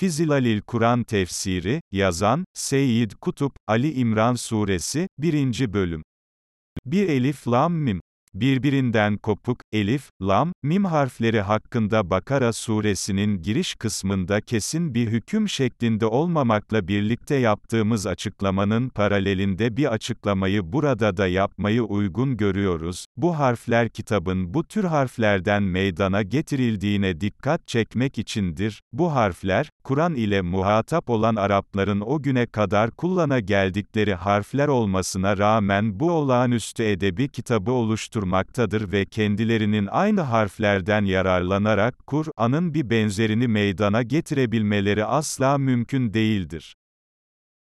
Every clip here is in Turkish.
Fizilalil Kur'an Tefsiri, yazan, Seyyid Kutup, Ali İmran Suresi, 1. Bölüm. 1 Elif Lam Mim. Birbirinden kopuk, elif, lam, mim harfleri hakkında Bakara suresinin giriş kısmında kesin bir hüküm şeklinde olmamakla birlikte yaptığımız açıklamanın paralelinde bir açıklamayı burada da yapmayı uygun görüyoruz. Bu harfler kitabın bu tür harflerden meydana getirildiğine dikkat çekmek içindir. Bu harfler, Kur'an ile muhatap olan Arapların o güne kadar kullana geldikleri harfler olmasına rağmen bu olağanüstü edebi kitabı oluşturmaktadır oluşturmaktadır ve kendilerinin aynı harflerden yararlanarak Kur'an'ın bir benzerini meydana getirebilmeleri asla mümkün değildir.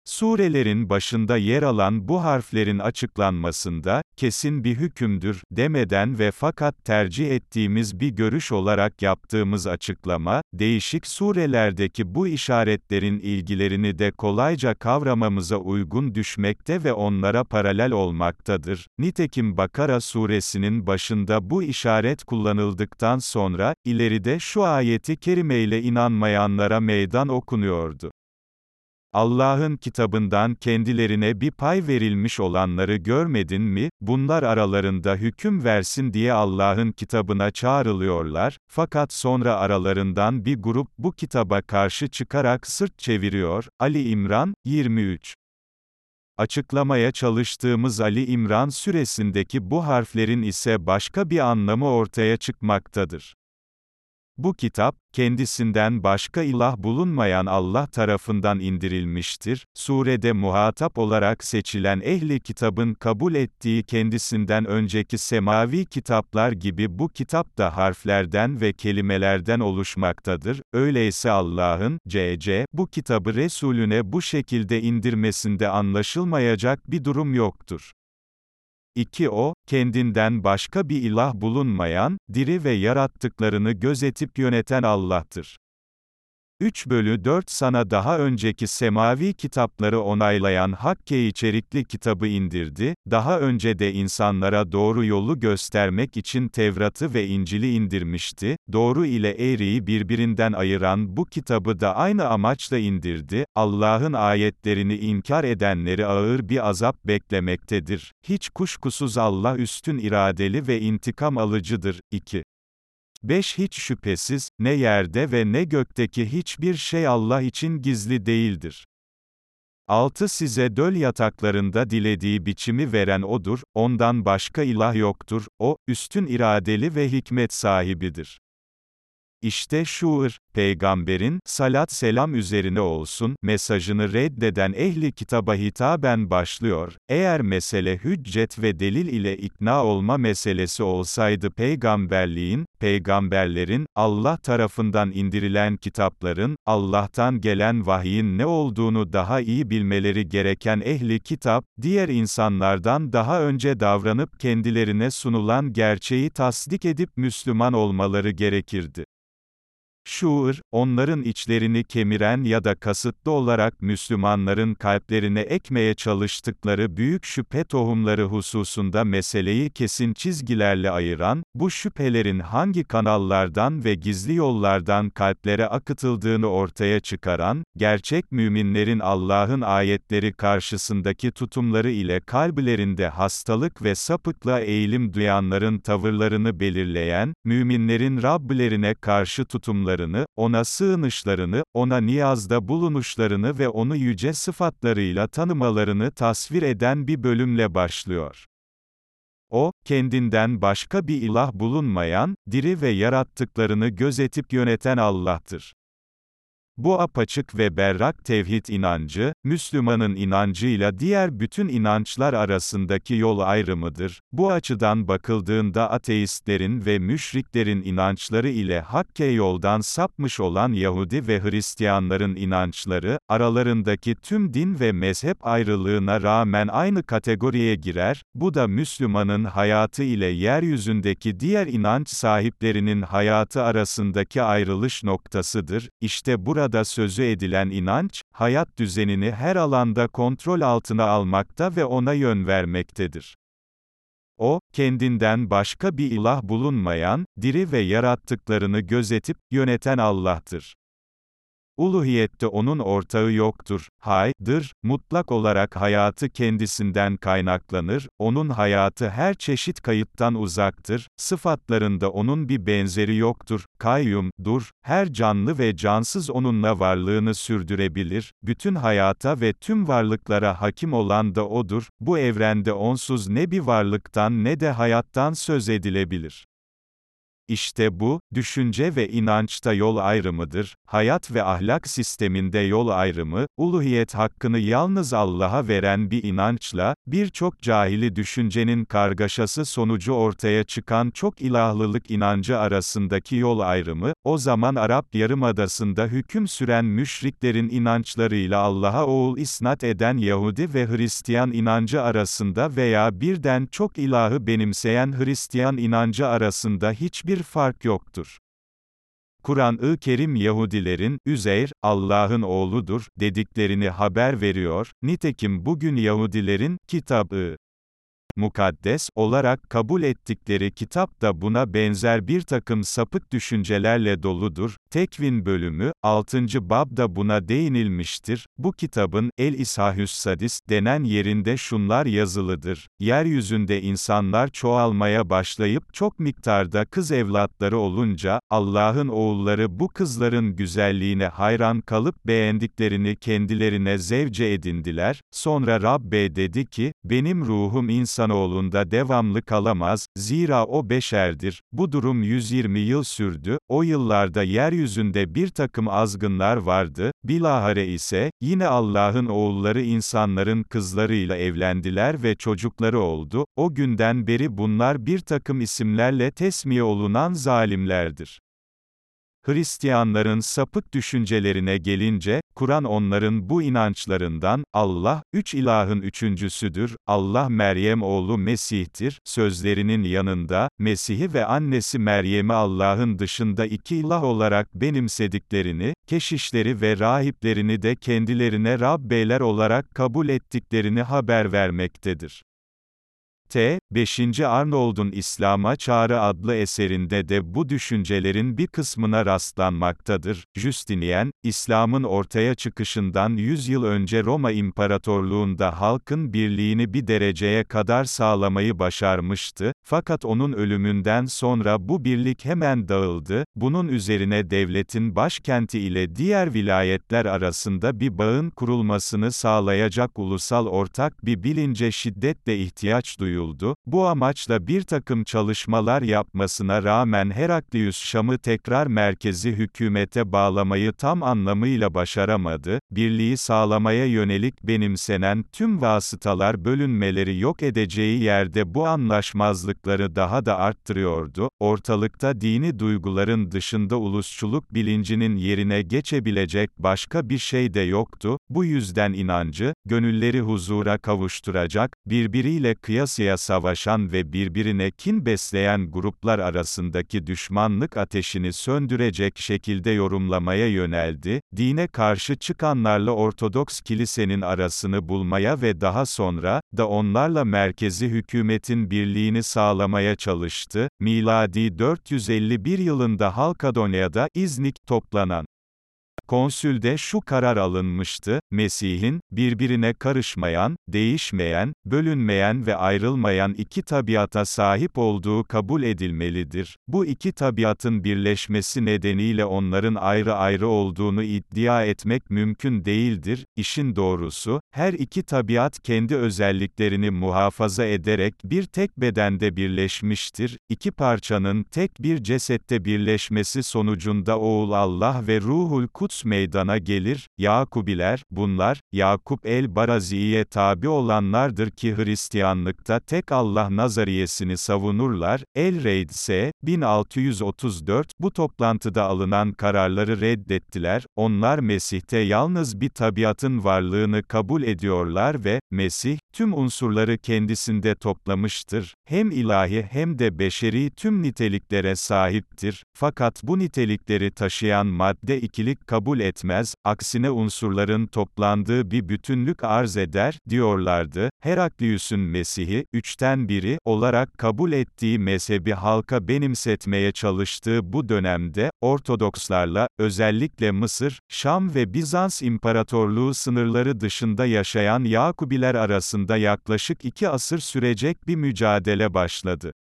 Surelerin başında yer alan bu harflerin açıklanmasında, kesin bir hükümdür, demeden ve fakat tercih ettiğimiz bir görüş olarak yaptığımız açıklama, değişik surelerdeki bu işaretlerin ilgilerini de kolayca kavramamıza uygun düşmekte ve onlara paralel olmaktadır. Nitekim Bakara suresinin başında bu işaret kullanıldıktan sonra, ileride şu ayeti kerimeyle inanmayanlara meydan okunuyordu. Allah'ın kitabından kendilerine bir pay verilmiş olanları görmedin mi, bunlar aralarında hüküm versin diye Allah'ın kitabına çağrılıyorlar, fakat sonra aralarından bir grup bu kitaba karşı çıkarak sırt çeviriyor. Ali İmran, 23 Açıklamaya çalıştığımız Ali İmran süresindeki bu harflerin ise başka bir anlamı ortaya çıkmaktadır. Bu kitap, kendisinden başka ilah bulunmayan Allah tarafından indirilmiştir. Surede muhatap olarak seçilen ehli kitabın kabul ettiği kendisinden önceki semavi kitaplar gibi bu kitap da harflerden ve kelimelerden oluşmaktadır. Öyleyse Allah'ın, c.c. bu kitabı Resulüne bu şekilde indirmesinde anlaşılmayacak bir durum yoktur. 2. O, kendinden başka bir ilah bulunmayan, diri ve yarattıklarını gözetip yöneten Allah'tır. 3 bölü 4 sana daha önceki semavi kitapları onaylayan Hakke içerikli kitabı indirdi, daha önce de insanlara doğru yolu göstermek için Tevrat'ı ve İncil'i indirmişti, doğru ile eğriyi birbirinden ayıran bu kitabı da aynı amaçla indirdi, Allah'ın ayetlerini inkar edenleri ağır bir azap beklemektedir. Hiç kuşkusuz Allah üstün iradeli ve intikam alıcıdır. 2. 5 Hiç şüphesiz, ne yerde ve ne gökteki hiçbir şey Allah için gizli değildir. 6 Size döl yataklarında dilediği biçimi veren O'dur, ondan başka ilah yoktur, O, üstün iradeli ve hikmet sahibidir. İşte şuur, peygamberin, salat selam üzerine olsun, mesajını reddeden ehli kitaba hitaben başlıyor, eğer mesele hüccet ve delil ile ikna olma meselesi olsaydı peygamberliğin, peygamberlerin, Allah tarafından indirilen kitapların, Allah'tan gelen vahyin ne olduğunu daha iyi bilmeleri gereken ehli kitap, diğer insanlardan daha önce davranıp kendilerine sunulan gerçeği tasdik edip Müslüman olmaları gerekirdi. Şuur, onların içlerini kemiren ya da kasıtlı olarak Müslümanların kalplerine ekmeye çalıştıkları büyük şüphe tohumları hususunda meseleyi kesin çizgilerle ayıran, bu şüphelerin hangi kanallardan ve gizli yollardan kalplere akıtıldığını ortaya çıkaran, gerçek müminlerin Allah'ın ayetleri karşısındaki tutumları ile kalplerinde hastalık ve sapıkla eğilim duyanların tavırlarını belirleyen, müminlerin Rablerine karşı tutumları varlıklarını, ona sığınışlarını, ona niyazda bulunuşlarını ve onu yüce sıfatlarıyla tanımalarını tasvir eden bir bölümle başlıyor. O, kendinden başka bir ilah bulunmayan, diri ve yarattıklarını gözetip yöneten Allah'tır. Bu apaçık ve berrak tevhid inancı, Müslümanın inancıyla diğer bütün inançlar arasındaki yol ayrımıdır. Bu açıdan bakıldığında ateistlerin ve müşriklerin inançları ile hakke yoldan sapmış olan Yahudi ve Hristiyanların inançları, aralarındaki tüm din ve mezhep ayrılığına rağmen aynı kategoriye girer, bu da Müslümanın hayatı ile yeryüzündeki diğer inanç sahiplerinin hayatı arasındaki ayrılış noktasıdır. İşte burada burada sözü edilen inanç, hayat düzenini her alanda kontrol altına almakta ve ona yön vermektedir. O, kendinden başka bir ilah bulunmayan, diri ve yarattıklarını gözetip, yöneten Allah'tır. Uluhiyette onun ortağı yoktur, haydır, mutlak olarak hayatı kendisinden kaynaklanır, onun hayatı her çeşit kayıttan uzaktır, sıfatlarında onun bir benzeri yoktur, kayyum, dur, her canlı ve cansız onunla varlığını sürdürebilir, bütün hayata ve tüm varlıklara hakim olan da odur, bu evrende onsuz ne bir varlıktan ne de hayattan söz edilebilir. İşte bu, düşünce ve inançta yol ayrımıdır, hayat ve ahlak sisteminde yol ayrımı, uluhiyet hakkını yalnız Allah'a veren bir inançla, birçok cahili düşüncenin kargaşası sonucu ortaya çıkan çok ilahlılık inancı arasındaki yol ayrımı, o zaman Arap Yarımadası'nda hüküm süren müşriklerin inançlarıyla Allah'a oğul isnat eden Yahudi ve Hristiyan inancı arasında veya birden çok ilahı benimseyen Hristiyan inancı arasında hiçbir bir fark yoktur. Kur'an-ı Kerim Yahudilerin, Üzeyr, Allah'ın oğludur, dediklerini haber veriyor, nitekim bugün Yahudilerin, kitabı, mukaddes olarak kabul ettikleri kitap da buna benzer bir takım sapık düşüncelerle doludur. Tekvin bölümü, 6. babda buna değinilmiştir. Bu kitabın, El-İsahüs Sadis, denen yerinde şunlar yazılıdır. Yeryüzünde insanlar çoğalmaya başlayıp çok miktarda kız evlatları olunca, Allah'ın oğulları bu kızların güzelliğine hayran kalıp beğendiklerini kendilerine zevce edindiler. Sonra Rabbe dedi ki, benim ruhum insanoğlunda devamlı kalamaz, zira o beşerdir. Bu durum 120 yıl sürdü, o yıllarda yeryüzünde bir takım azgınlar vardı, bilahare ise, yine Allah'ın oğulları insanların kızlarıyla evlendiler ve çocukları oldu, o günden beri bunlar bir takım isimlerle tesmiye olunan zalimlerdir. Hristiyanların sapık düşüncelerine gelince, Kur'an onların bu inançlarından, Allah, üç ilahın üçüncüsüdür, Allah Meryem oğlu Mesih'tir, sözlerinin yanında, Mesih'i ve annesi Meryem'i Allah'ın dışında iki ilah olarak benimsediklerini, keşişleri ve rahiplerini de kendilerine Rabbeyler olarak kabul ettiklerini haber vermektedir. T. 5. Arnold'un İslam'a Çağrı adlı eserinde de bu düşüncelerin bir kısmına rastlanmaktadır. Justinian, İslam'ın ortaya çıkışından 100 yıl önce Roma İmparatorluğunda halkın birliğini bir dereceye kadar sağlamayı başarmıştı, fakat onun ölümünden sonra bu birlik hemen dağıldı, bunun üzerine devletin başkenti ile diğer vilayetler arasında bir bağın kurulmasını sağlayacak ulusal ortak bir bilince şiddetle ihtiyaç duyuldu duyuldu, bu amaçla bir takım çalışmalar yapmasına rağmen Heraklius Şam'ı tekrar merkezi hükümete bağlamayı tam anlamıyla başaramadı, birliği sağlamaya yönelik benimsenen tüm vasıtalar bölünmeleri yok edeceği yerde bu anlaşmazlıkları daha da arttırıyordu, ortalıkta dini duyguların dışında ulusçuluk bilincinin yerine geçebilecek başka bir şey de yoktu, bu yüzden inancı, gönülleri huzura kavuşturacak, birbiriyle kıyasıya kıyasıya savaşan ve birbirine kin besleyen gruplar arasındaki düşmanlık ateşini söndürecek şekilde yorumlamaya yöneldi, dine karşı çıkanlarla Ortodoks kilisenin arasını bulmaya ve daha sonra, da onlarla merkezi hükümetin birliğini sağlamaya çalıştı, miladi 451 yılında Halkadonya'da İznik, toplanan Konsülde şu karar alınmıştı, Mesih'in, birbirine karışmayan, değişmeyen, bölünmeyen ve ayrılmayan iki tabiata sahip olduğu kabul edilmelidir. Bu iki tabiatın birleşmesi nedeniyle onların ayrı ayrı olduğunu iddia etmek mümkün değildir. İşin doğrusu, her iki tabiat kendi özelliklerini muhafaza ederek bir tek bedende birleşmiştir. İki parçanın tek bir cesette birleşmesi sonucunda Oğul Allah ve Ruhul Meydana gelir, Yakubiler, bunlar, Yakup el-Barazi'ye tabi olanlardır ki Hristiyanlıkta tek Allah nazariyesini savunurlar, El-Reyd ise, 1634, bu toplantıda alınan kararları reddettiler, onlar Mesih'te yalnız bir tabiatın varlığını kabul ediyorlar ve, Mesih, tüm unsurları kendisinde toplamıştır, hem ilahi hem de beşeri tüm niteliklere sahiptir, fakat bu nitelikleri taşıyan madde ikilik kabul kabul etmez, aksine unsurların toplandığı bir bütünlük arz eder, diyorlardı. Heraklius'un Mesih'i, üçten biri, olarak kabul ettiği mezhebi halka benimsetmeye çalıştığı bu dönemde, Ortodokslarla, özellikle Mısır, Şam ve Bizans İmparatorluğu sınırları dışında yaşayan Yakubiler arasında yaklaşık iki asır sürecek bir mücadele başladı.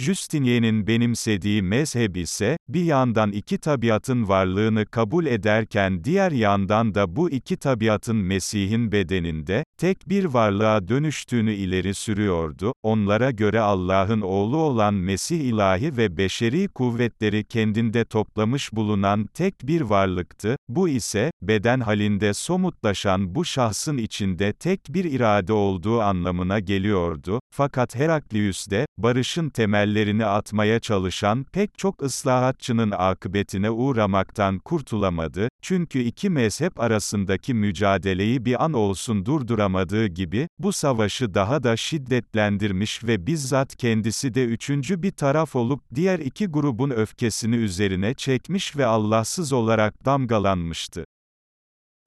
Justinian'in benimsediği mezhep ise, bir yandan iki tabiatın varlığını kabul ederken diğer yandan da bu iki tabiatın Mesih'in bedeninde, tek bir varlığa dönüştüğünü ileri sürüyordu, onlara göre Allah'ın oğlu olan Mesih ilahi ve beşeri kuvvetleri kendinde toplamış bulunan tek bir varlıktı, bu ise, beden halinde somutlaşan bu şahsın içinde tek bir irade olduğu anlamına geliyordu, fakat Heraklius de, barışın temellerini atmaya çalışan pek çok ıslahatçının akıbetine uğramaktan kurtulamadı, çünkü iki mezhep arasındaki mücadeleyi bir an olsun durduramadığı gibi, bu savaşı daha da şiddetlendirmiş ve bizzat kendisi de üçüncü bir taraf olup diğer iki grubun öfkesini üzerine çekmiş ve Allahsız olarak damgalanmıştı.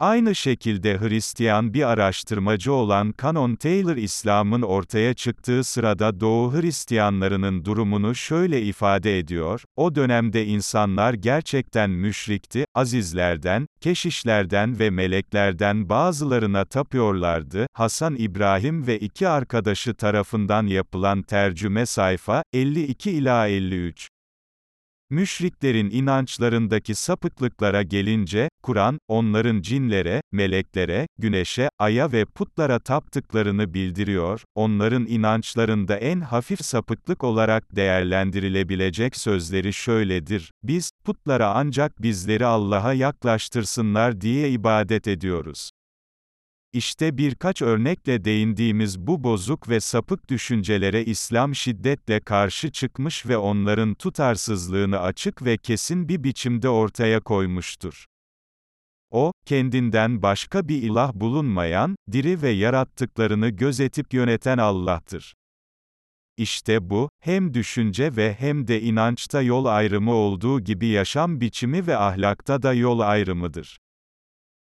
Aynı şekilde Hristiyan bir araştırmacı olan Canon Taylor İslam'ın ortaya çıktığı sırada Doğu Hristiyanlarının durumunu şöyle ifade ediyor, o dönemde insanlar gerçekten müşrikti, azizlerden, keşişlerden ve meleklerden bazılarına tapıyorlardı, Hasan İbrahim ve iki arkadaşı tarafından yapılan tercüme sayfa, 52 ila 53. Müşriklerin inançlarındaki sapıklıklara gelince, Kur'an, onların cinlere, meleklere, güneşe, aya ve putlara taptıklarını bildiriyor, onların inançlarında en hafif sapıklık olarak değerlendirilebilecek sözleri şöyledir, biz, putlara ancak bizleri Allah'a yaklaştırsınlar diye ibadet ediyoruz. İşte birkaç örnekle değindiğimiz bu bozuk ve sapık düşüncelere İslam şiddetle karşı çıkmış ve onların tutarsızlığını açık ve kesin bir biçimde ortaya koymuştur. O, kendinden başka bir ilah bulunmayan, diri ve yarattıklarını gözetip yöneten Allah'tır. İşte bu, hem düşünce ve hem de inançta yol ayrımı olduğu gibi yaşam biçimi ve ahlakta da yol ayrımıdır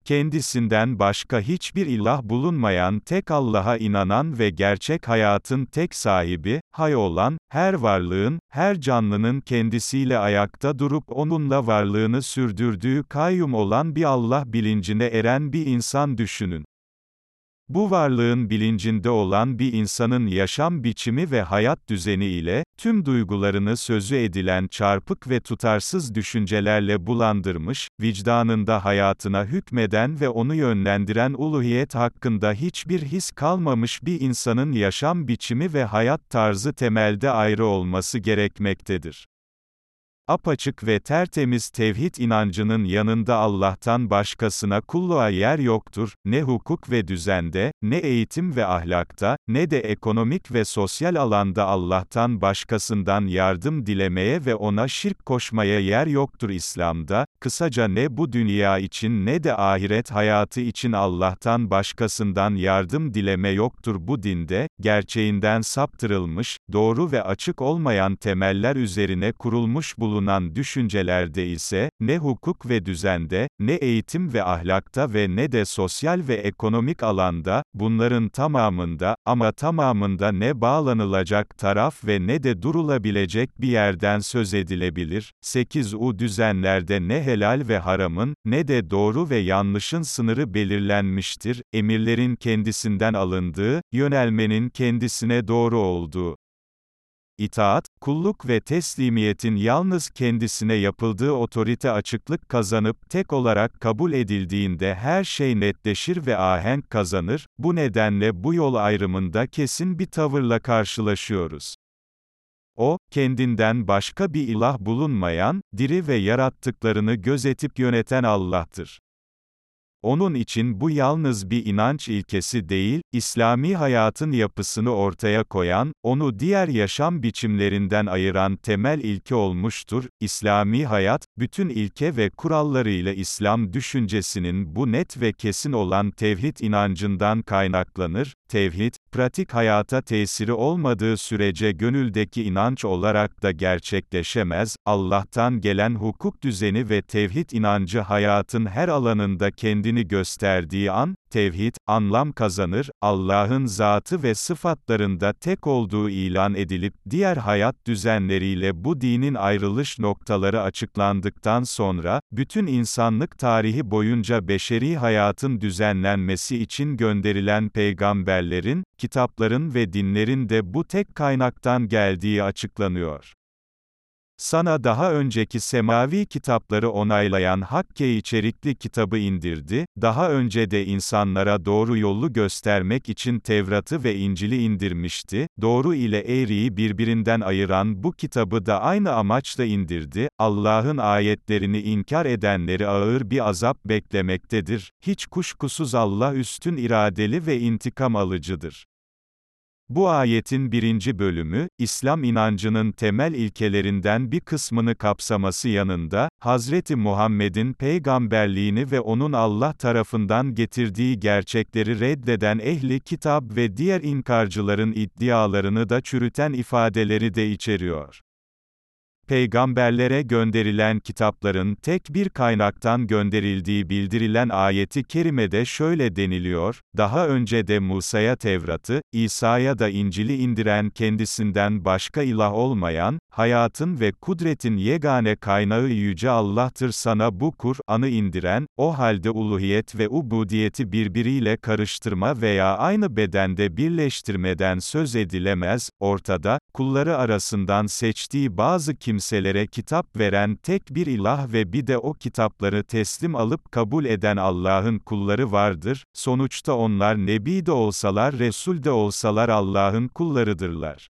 kendisinden başka hiçbir ilah bulunmayan tek Allah'a inanan ve gerçek hayatın tek sahibi, hay olan, her varlığın, her canlının kendisiyle ayakta durup onunla varlığını sürdürdüğü kayyum olan bir Allah bilincine eren bir insan düşünün. Bu varlığın bilincinde olan bir insanın yaşam biçimi ve hayat düzeni ile, tüm duygularını sözü edilen çarpık ve tutarsız düşüncelerle bulandırmış, vicdanında hayatına hükmeden ve onu yönlendiren uluhiyet hakkında hiçbir his kalmamış bir insanın yaşam biçimi ve hayat tarzı temelde ayrı olması gerekmektedir. Apaçık ve tertemiz tevhid inancının yanında Allah'tan başkasına kulluğa yer yoktur, ne hukuk ve düzende, ne eğitim ve ahlakta, ne de ekonomik ve sosyal alanda Allah'tan başkasından yardım dilemeye ve ona şirk koşmaya yer yoktur İslam'da, kısaca ne bu dünya için ne de ahiret hayatı için Allah'tan başkasından yardım dileme yoktur bu dinde, gerçeğinden saptırılmış, doğru ve açık olmayan temeller üzerine kurulmuş bulunan bulunan düşüncelerde ise, ne hukuk ve düzende, ne eğitim ve ahlakta ve ne de sosyal ve ekonomik alanda, bunların tamamında, ama tamamında ne bağlanılacak taraf ve ne de durulabilecek bir yerden söz edilebilir. 8u düzenlerde ne helal ve haramın, ne de doğru ve yanlışın sınırı belirlenmiştir, emirlerin kendisinden alındığı, yönelmenin kendisine doğru olduğu. İtaat, kulluk ve teslimiyetin yalnız kendisine yapıldığı otorite açıklık kazanıp tek olarak kabul edildiğinde her şey netleşir ve ahenk kazanır, bu nedenle bu yol ayrımında kesin bir tavırla karşılaşıyoruz. O, kendinden başka bir ilah bulunmayan, diri ve yarattıklarını gözetip yöneten Allah'tır. Onun için bu yalnız bir inanç ilkesi değil, İslami hayatın yapısını ortaya koyan, onu diğer yaşam biçimlerinden ayıran temel ilke olmuştur. İslami hayat, bütün ilke ve kurallarıyla İslam düşüncesinin bu net ve kesin olan tevhid inancından kaynaklanır. Tevhid, pratik hayata tesiri olmadığı sürece gönüldeki inanç olarak da gerçekleşemez, Allah'tan gelen hukuk düzeni ve tevhid inancı hayatın her alanında kendini gösterdiği an, tevhid, anlam kazanır, Allah'ın zatı ve sıfatlarında tek olduğu ilan edilip, diğer hayat düzenleriyle bu dinin ayrılış noktaları açıklandıktan sonra, bütün insanlık tarihi boyunca beşeri hayatın düzenlenmesi için gönderilen peygamberlerin, kitapların ve dinlerin de bu tek kaynaktan geldiği açıklanıyor. Sana daha önceki semavi kitapları onaylayan Hakke içerikli kitabı indirdi, daha önce de insanlara doğru yolu göstermek için Tevrat'ı ve İncil'i indirmişti, doğru ile eğriyi birbirinden ayıran bu kitabı da aynı amaçla indirdi, Allah'ın ayetlerini inkar edenleri ağır bir azap beklemektedir, hiç kuşkusuz Allah üstün iradeli ve intikam alıcıdır. Bu ayetin birinci bölümü, İslam inancının temel ilkelerinden bir kısmını kapsaması yanında, Hazreti Muhammed'in peygamberliğini ve onun Allah tarafından getirdiği gerçekleri reddeden ehli kitap ve diğer inkarcıların iddialarını da çürüten ifadeleri de içeriyor. Peygamberlere gönderilen kitapların tek bir kaynaktan gönderildiği bildirilen ayeti kerimede şöyle deniliyor, daha önce de Musa'ya Tevrat'ı, İsa'ya da İncil'i indiren kendisinden başka ilah olmayan, hayatın ve kudretin yegane kaynağı Yüce Allah'tır sana bu Kur'an'ı indiren, o halde uluhiyet ve ubudiyeti birbiriyle karıştırma veya aynı bedende birleştirmeden söz edilemez, ortada, kulları arasından seçtiği bazı kimselere kitap veren tek bir ilah ve bir de o kitapları teslim alıp kabul eden Allah'ın kulları vardır, sonuçta onlar Nebi de olsalar Resul de olsalar Allah'ın kullarıdırlar.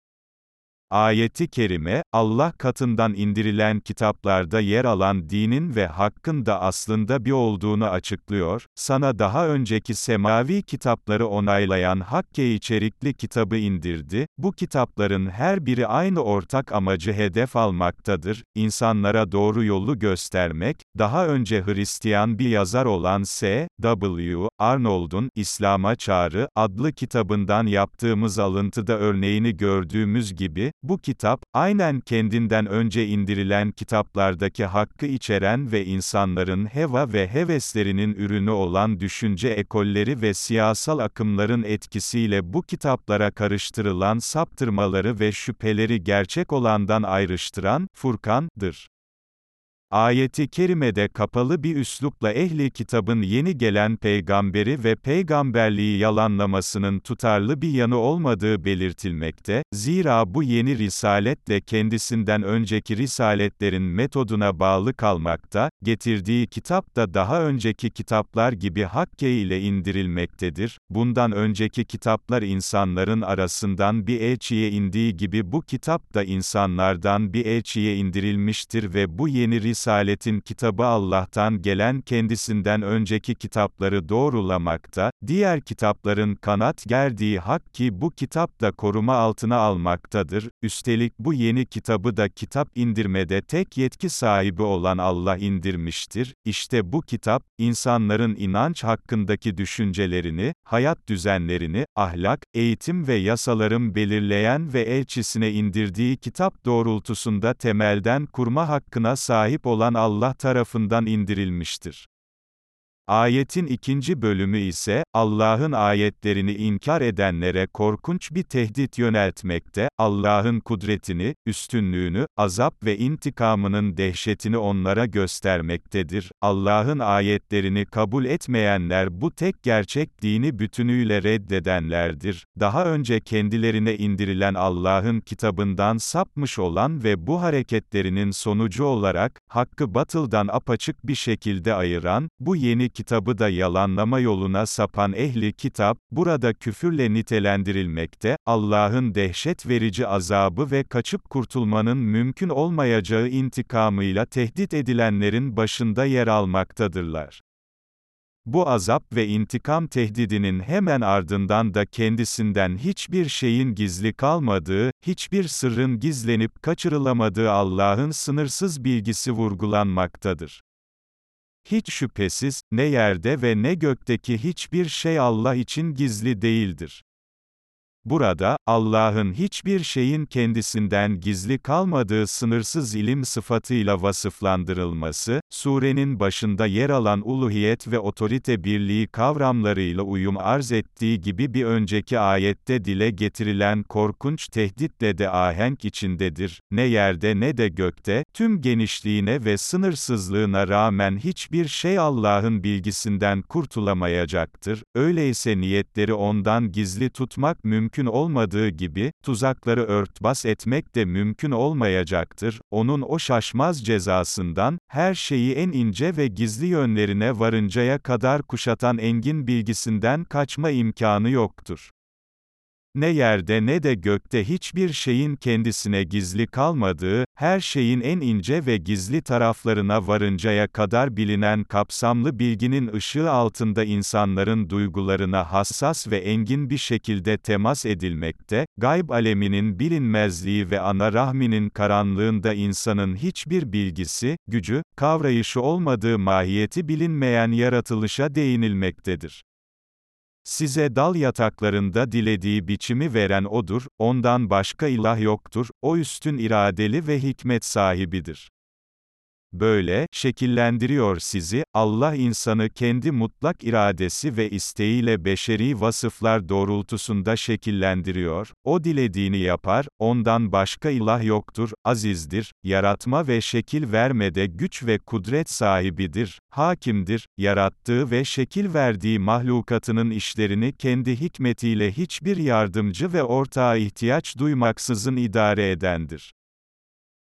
Ayeti kerime, Allah katından indirilen kitaplarda yer alan dinin ve hakkın da aslında bir olduğunu açıklıyor, sana daha önceki semavi kitapları onaylayan Hakke içerikli kitabı indirdi, bu kitapların her biri aynı ortak amacı hedef almaktadır, insanlara doğru yolu göstermek, daha önce Hristiyan bir yazar olan S. W. Arnold'un İslam'a Çağrı adlı kitabından yaptığımız alıntıda örneğini gördüğümüz gibi, bu kitap, aynen kendinden önce indirilen kitaplardaki hakkı içeren ve insanların heva ve heveslerinin ürünü olan düşünce ekolleri ve siyasal akımların etkisiyle bu kitaplara karıştırılan saptırmaları ve şüpheleri gerçek olandan ayrıştıran, Furkan'dır. Ayeti kerimede kapalı bir üslupla ehli kitabın yeni gelen peygamberi ve peygamberliği yalanlamasının tutarlı bir yanı olmadığı belirtilmekte, zira bu yeni risaletle kendisinden önceki risaletlerin metoduna bağlı kalmakta, getirdiği kitap da daha önceki kitaplar gibi Hakke ile indirilmektedir, bundan önceki kitaplar insanların arasından bir elçiye indiği gibi bu kitap da insanlardan bir elçiye indirilmiştir ve bu yeni risaletle Risaletin kitabı Allah'tan gelen kendisinden önceki kitapları doğrulamakta, diğer kitapların kanat gerdiği hak ki bu kitap da koruma altına almaktadır, üstelik bu yeni kitabı da kitap indirmede tek yetki sahibi olan Allah indirmiştir, İşte bu kitap, insanların inanç hakkındaki düşüncelerini, hayat düzenlerini, ahlak, eğitim ve yasaların belirleyen ve elçisine indirdiği kitap doğrultusunda temelden kurma hakkına sahip olan Allah tarafından indirilmiştir. Ayetin ikinci bölümü ise, Allah'ın ayetlerini inkar edenlere korkunç bir tehdit yöneltmekte, Allah'ın kudretini, üstünlüğünü, azap ve intikamının dehşetini onlara göstermektedir. Allah'ın ayetlerini kabul etmeyenler bu tek gerçek dini bütünüyle reddedenlerdir. Daha önce kendilerine indirilen Allah'ın kitabından sapmış olan ve bu hareketlerinin sonucu olarak, hakkı batıldan apaçık bir şekilde ayıran, bu yeni kitabı da yalanlama yoluna sapan ehli kitap, burada küfürle nitelendirilmekte, Allah'ın dehşet verici azabı ve kaçıp kurtulmanın mümkün olmayacağı intikamıyla tehdit edilenlerin başında yer almaktadırlar. Bu azap ve intikam tehdidinin hemen ardından da kendisinden hiçbir şeyin gizli kalmadığı, hiçbir sırrın gizlenip kaçırılamadığı Allah'ın sınırsız bilgisi vurgulanmaktadır. Hiç şüphesiz, ne yerde ve ne gökteki hiçbir şey Allah için gizli değildir. Burada, Allah'ın hiçbir şeyin kendisinden gizli kalmadığı sınırsız ilim sıfatıyla vasıflandırılması, surenin başında yer alan uluhiyet ve otorite birliği kavramlarıyla uyum arz ettiği gibi bir önceki ayette dile getirilen korkunç tehditle de ahenk içindedir. Ne yerde ne de gökte, tüm genişliğine ve sınırsızlığına rağmen hiçbir şey Allah'ın bilgisinden kurtulamayacaktır. Öyleyse niyetleri ondan gizli tutmak mümkün olmadığı gibi, tuzakları örtbas etmek de mümkün olmayacaktır. Onun o şaşmaz cezasından, her şeyi en ince ve gizli yönlerine varıncaya kadar kuşatan engin bilgisinden kaçma imkanı yoktur. Ne yerde ne de gökte hiçbir şeyin kendisine gizli kalmadığı, her şeyin en ince ve gizli taraflarına varıncaya kadar bilinen kapsamlı bilginin ışığı altında insanların duygularına hassas ve engin bir şekilde temas edilmekte, gayb aleminin bilinmezliği ve ana rahminin karanlığında insanın hiçbir bilgisi, gücü, kavrayışı olmadığı mahiyeti bilinmeyen yaratılışa değinilmektedir. Size dal yataklarında dilediği biçimi veren O'dur, ondan başka ilah yoktur, O üstün iradeli ve hikmet sahibidir. Böyle, şekillendiriyor sizi, Allah insanı kendi mutlak iradesi ve isteğiyle beşeri vasıflar doğrultusunda şekillendiriyor, o dilediğini yapar, ondan başka ilah yoktur, azizdir, yaratma ve şekil vermede güç ve kudret sahibidir, hakimdir, yarattığı ve şekil verdiği mahlukatının işlerini kendi hikmetiyle hiçbir yardımcı ve ortağa ihtiyaç duymaksızın idare edendir.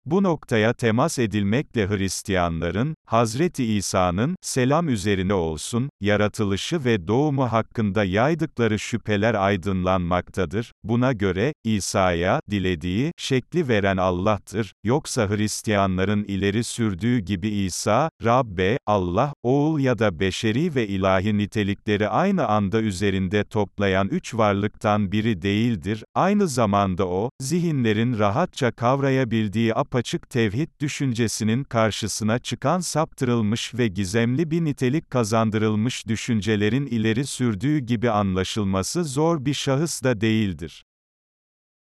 Bu noktaya temas edilmekle Hristiyanların, Hazreti İsa'nın, selam üzerine olsun, yaratılışı ve doğumu hakkında yaydıkları şüpheler aydınlanmaktadır. Buna göre, İsa'ya, dilediği, şekli veren Allah'tır. Yoksa Hristiyanların ileri sürdüğü gibi İsa, Rabbe, Allah, oğul ya da beşeri ve ilahi nitelikleri aynı anda üzerinde toplayan üç varlıktan biri değildir. Aynı zamanda o, zihinlerin rahatça kavrayabildiği apaçık tevhid düşüncesinin karşısına çıkan saptırılmış ve gizemli bir nitelik kazandırılmış düşüncelerin ileri sürdüğü gibi anlaşılması zor bir şahıs da değildir.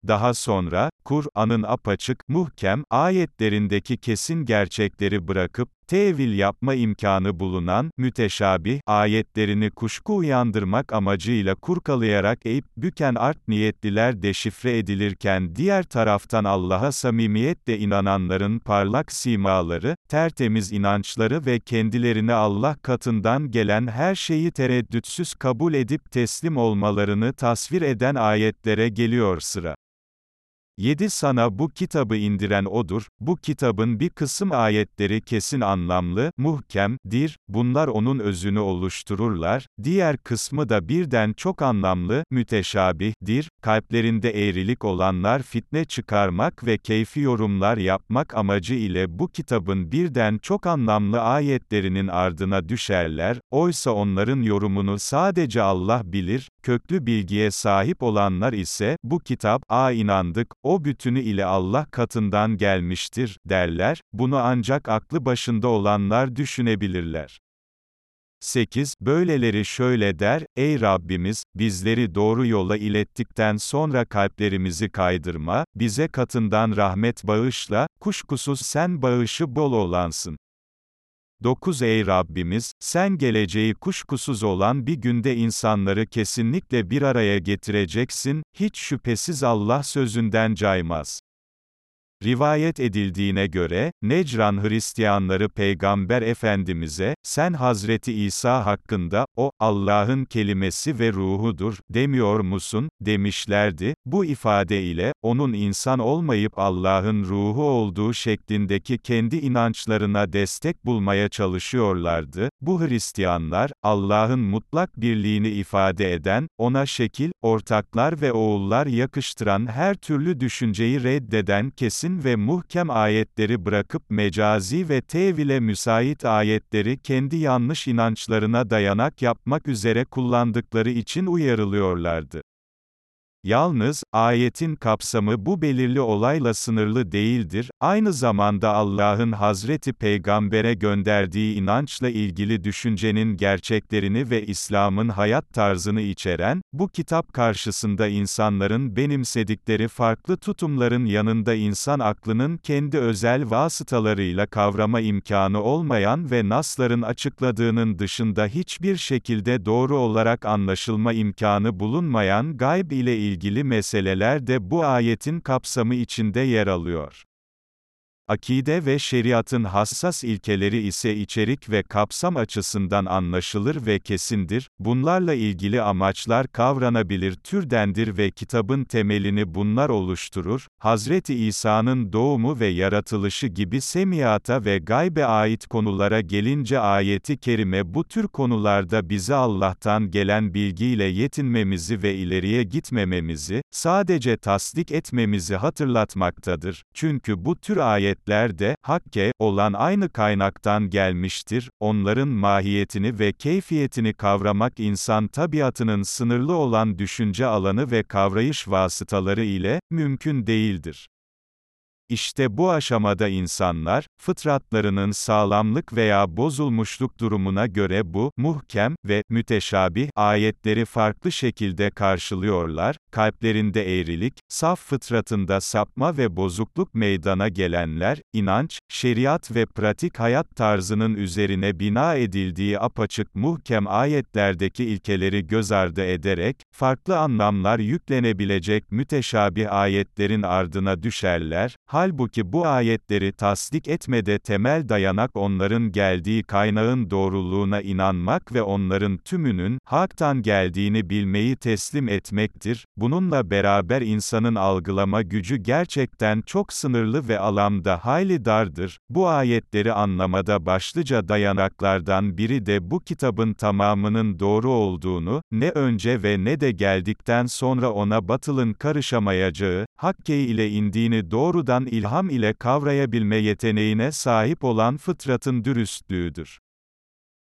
Daha sonra, Kur'an'ın apaçık, muhkem, ayetlerindeki kesin gerçekleri bırakıp, tevil yapma imkanı bulunan, müteşabih, ayetlerini kuşku uyandırmak amacıyla kurkalayarak eğip büken art niyetliler deşifre edilirken diğer taraftan Allah'a samimiyetle inananların parlak simaları, tertemiz inançları ve kendilerine Allah katından gelen her şeyi tereddütsüz kabul edip teslim olmalarını tasvir eden ayetlere geliyor sıra. 7 Sana bu kitabı indiren O'dur, bu kitabın bir kısım ayetleri kesin anlamlı, muhkemdir, bunlar onun özünü oluştururlar, diğer kısmı da birden çok anlamlı, müteşabihdir, kalplerinde eğrilik olanlar fitne çıkarmak ve keyfi yorumlar yapmak amacı ile bu kitabın birden çok anlamlı ayetlerinin ardına düşerler, oysa onların yorumunu sadece Allah bilir, köklü bilgiye sahip olanlar ise, bu kitap, a inandık, o bütünü ile Allah katından gelmiştir, derler, bunu ancak aklı başında olanlar düşünebilirler. 8. Böyleleri şöyle der, Ey Rabbimiz, bizleri doğru yola ilettikten sonra kalplerimizi kaydırma, bize katından rahmet bağışla, kuşkusuz sen bağışı bol olansın. 9 Ey Rabbimiz, sen geleceği kuşkusuz olan bir günde insanları kesinlikle bir araya getireceksin, hiç şüphesiz Allah sözünden caymaz. Rivayet edildiğine göre, Necran Hristiyanları Peygamber Efendimiz'e, sen Hazreti İsa hakkında, o, Allah'ın kelimesi ve ruhudur, demiyor musun, demişlerdi, bu ifade ile, onun insan olmayıp Allah'ın ruhu olduğu şeklindeki kendi inançlarına destek bulmaya çalışıyorlardı, bu Hristiyanlar, Allah'ın mutlak birliğini ifade eden, ona şekil, ortaklar ve oğullar yakıştıran her türlü düşünceyi reddeden kesin ve muhkem ayetleri bırakıp mecazi ve tevile müsait ayetleri kendi yanlış inançlarına dayanak yapmak üzere kullandıkları için uyarılıyorlardı. Yalnız, ayetin kapsamı bu belirli olayla sınırlı değildir, aynı zamanda Allah'ın Hazreti Peygamber'e gönderdiği inançla ilgili düşüncenin gerçeklerini ve İslam'ın hayat tarzını içeren, bu kitap karşısında insanların benimsedikleri farklı tutumların yanında insan aklının kendi özel vasıtalarıyla kavrama imkanı olmayan ve nasların açıkladığının dışında hiçbir şekilde doğru olarak anlaşılma imkanı bulunmayan gayb ile ilgili meseleler de bu ayetin kapsamı içinde yer alıyor. Akide ve şeriatın hassas ilkeleri ise içerik ve kapsam açısından anlaşılır ve kesindir, bunlarla ilgili amaçlar kavranabilir türdendir ve kitabın temelini bunlar oluşturur, Hazreti İsa'nın doğumu ve yaratılışı gibi semiyata ve gaybe ait konulara gelince ayeti kerime bu tür konularda bize Allah'tan gelen bilgiyle yetinmemizi ve ileriye gitmememizi, sadece tasdik etmemizi hatırlatmaktadır, çünkü bu tür ayet ayetler de, hakke, olan aynı kaynaktan gelmiştir, onların mahiyetini ve keyfiyetini kavramak insan tabiatının sınırlı olan düşünce alanı ve kavrayış vasıtaları ile, mümkün değildir. İşte bu aşamada insanlar, fıtratlarının sağlamlık veya bozulmuşluk durumuna göre bu, muhkem ve müteşabih ayetleri farklı şekilde karşılıyorlar, kalplerinde eğrilik, saf fıtratında sapma ve bozukluk meydana gelenler, inanç, şeriat ve pratik hayat tarzının üzerine bina edildiği apaçık muhkem ayetlerdeki ilkeleri göz ardı ederek, farklı anlamlar yüklenebilecek müteşabih ayetlerin ardına düşerler, Halbuki bu ayetleri tasdik etmede temel dayanak onların geldiği kaynağın doğruluğuna inanmak ve onların tümünün, haktan geldiğini bilmeyi teslim etmektir. Bununla beraber insanın algılama gücü gerçekten çok sınırlı ve alamda hayli dardır. Bu ayetleri anlamada başlıca dayanaklardan biri de bu kitabın tamamının doğru olduğunu, ne önce ve ne de geldikten sonra ona batılın karışamayacağı, Hakke ile indiğini doğrudan ilham ile kavrayabilme yeteneğine sahip olan fıtratın dürüstlüğüdür.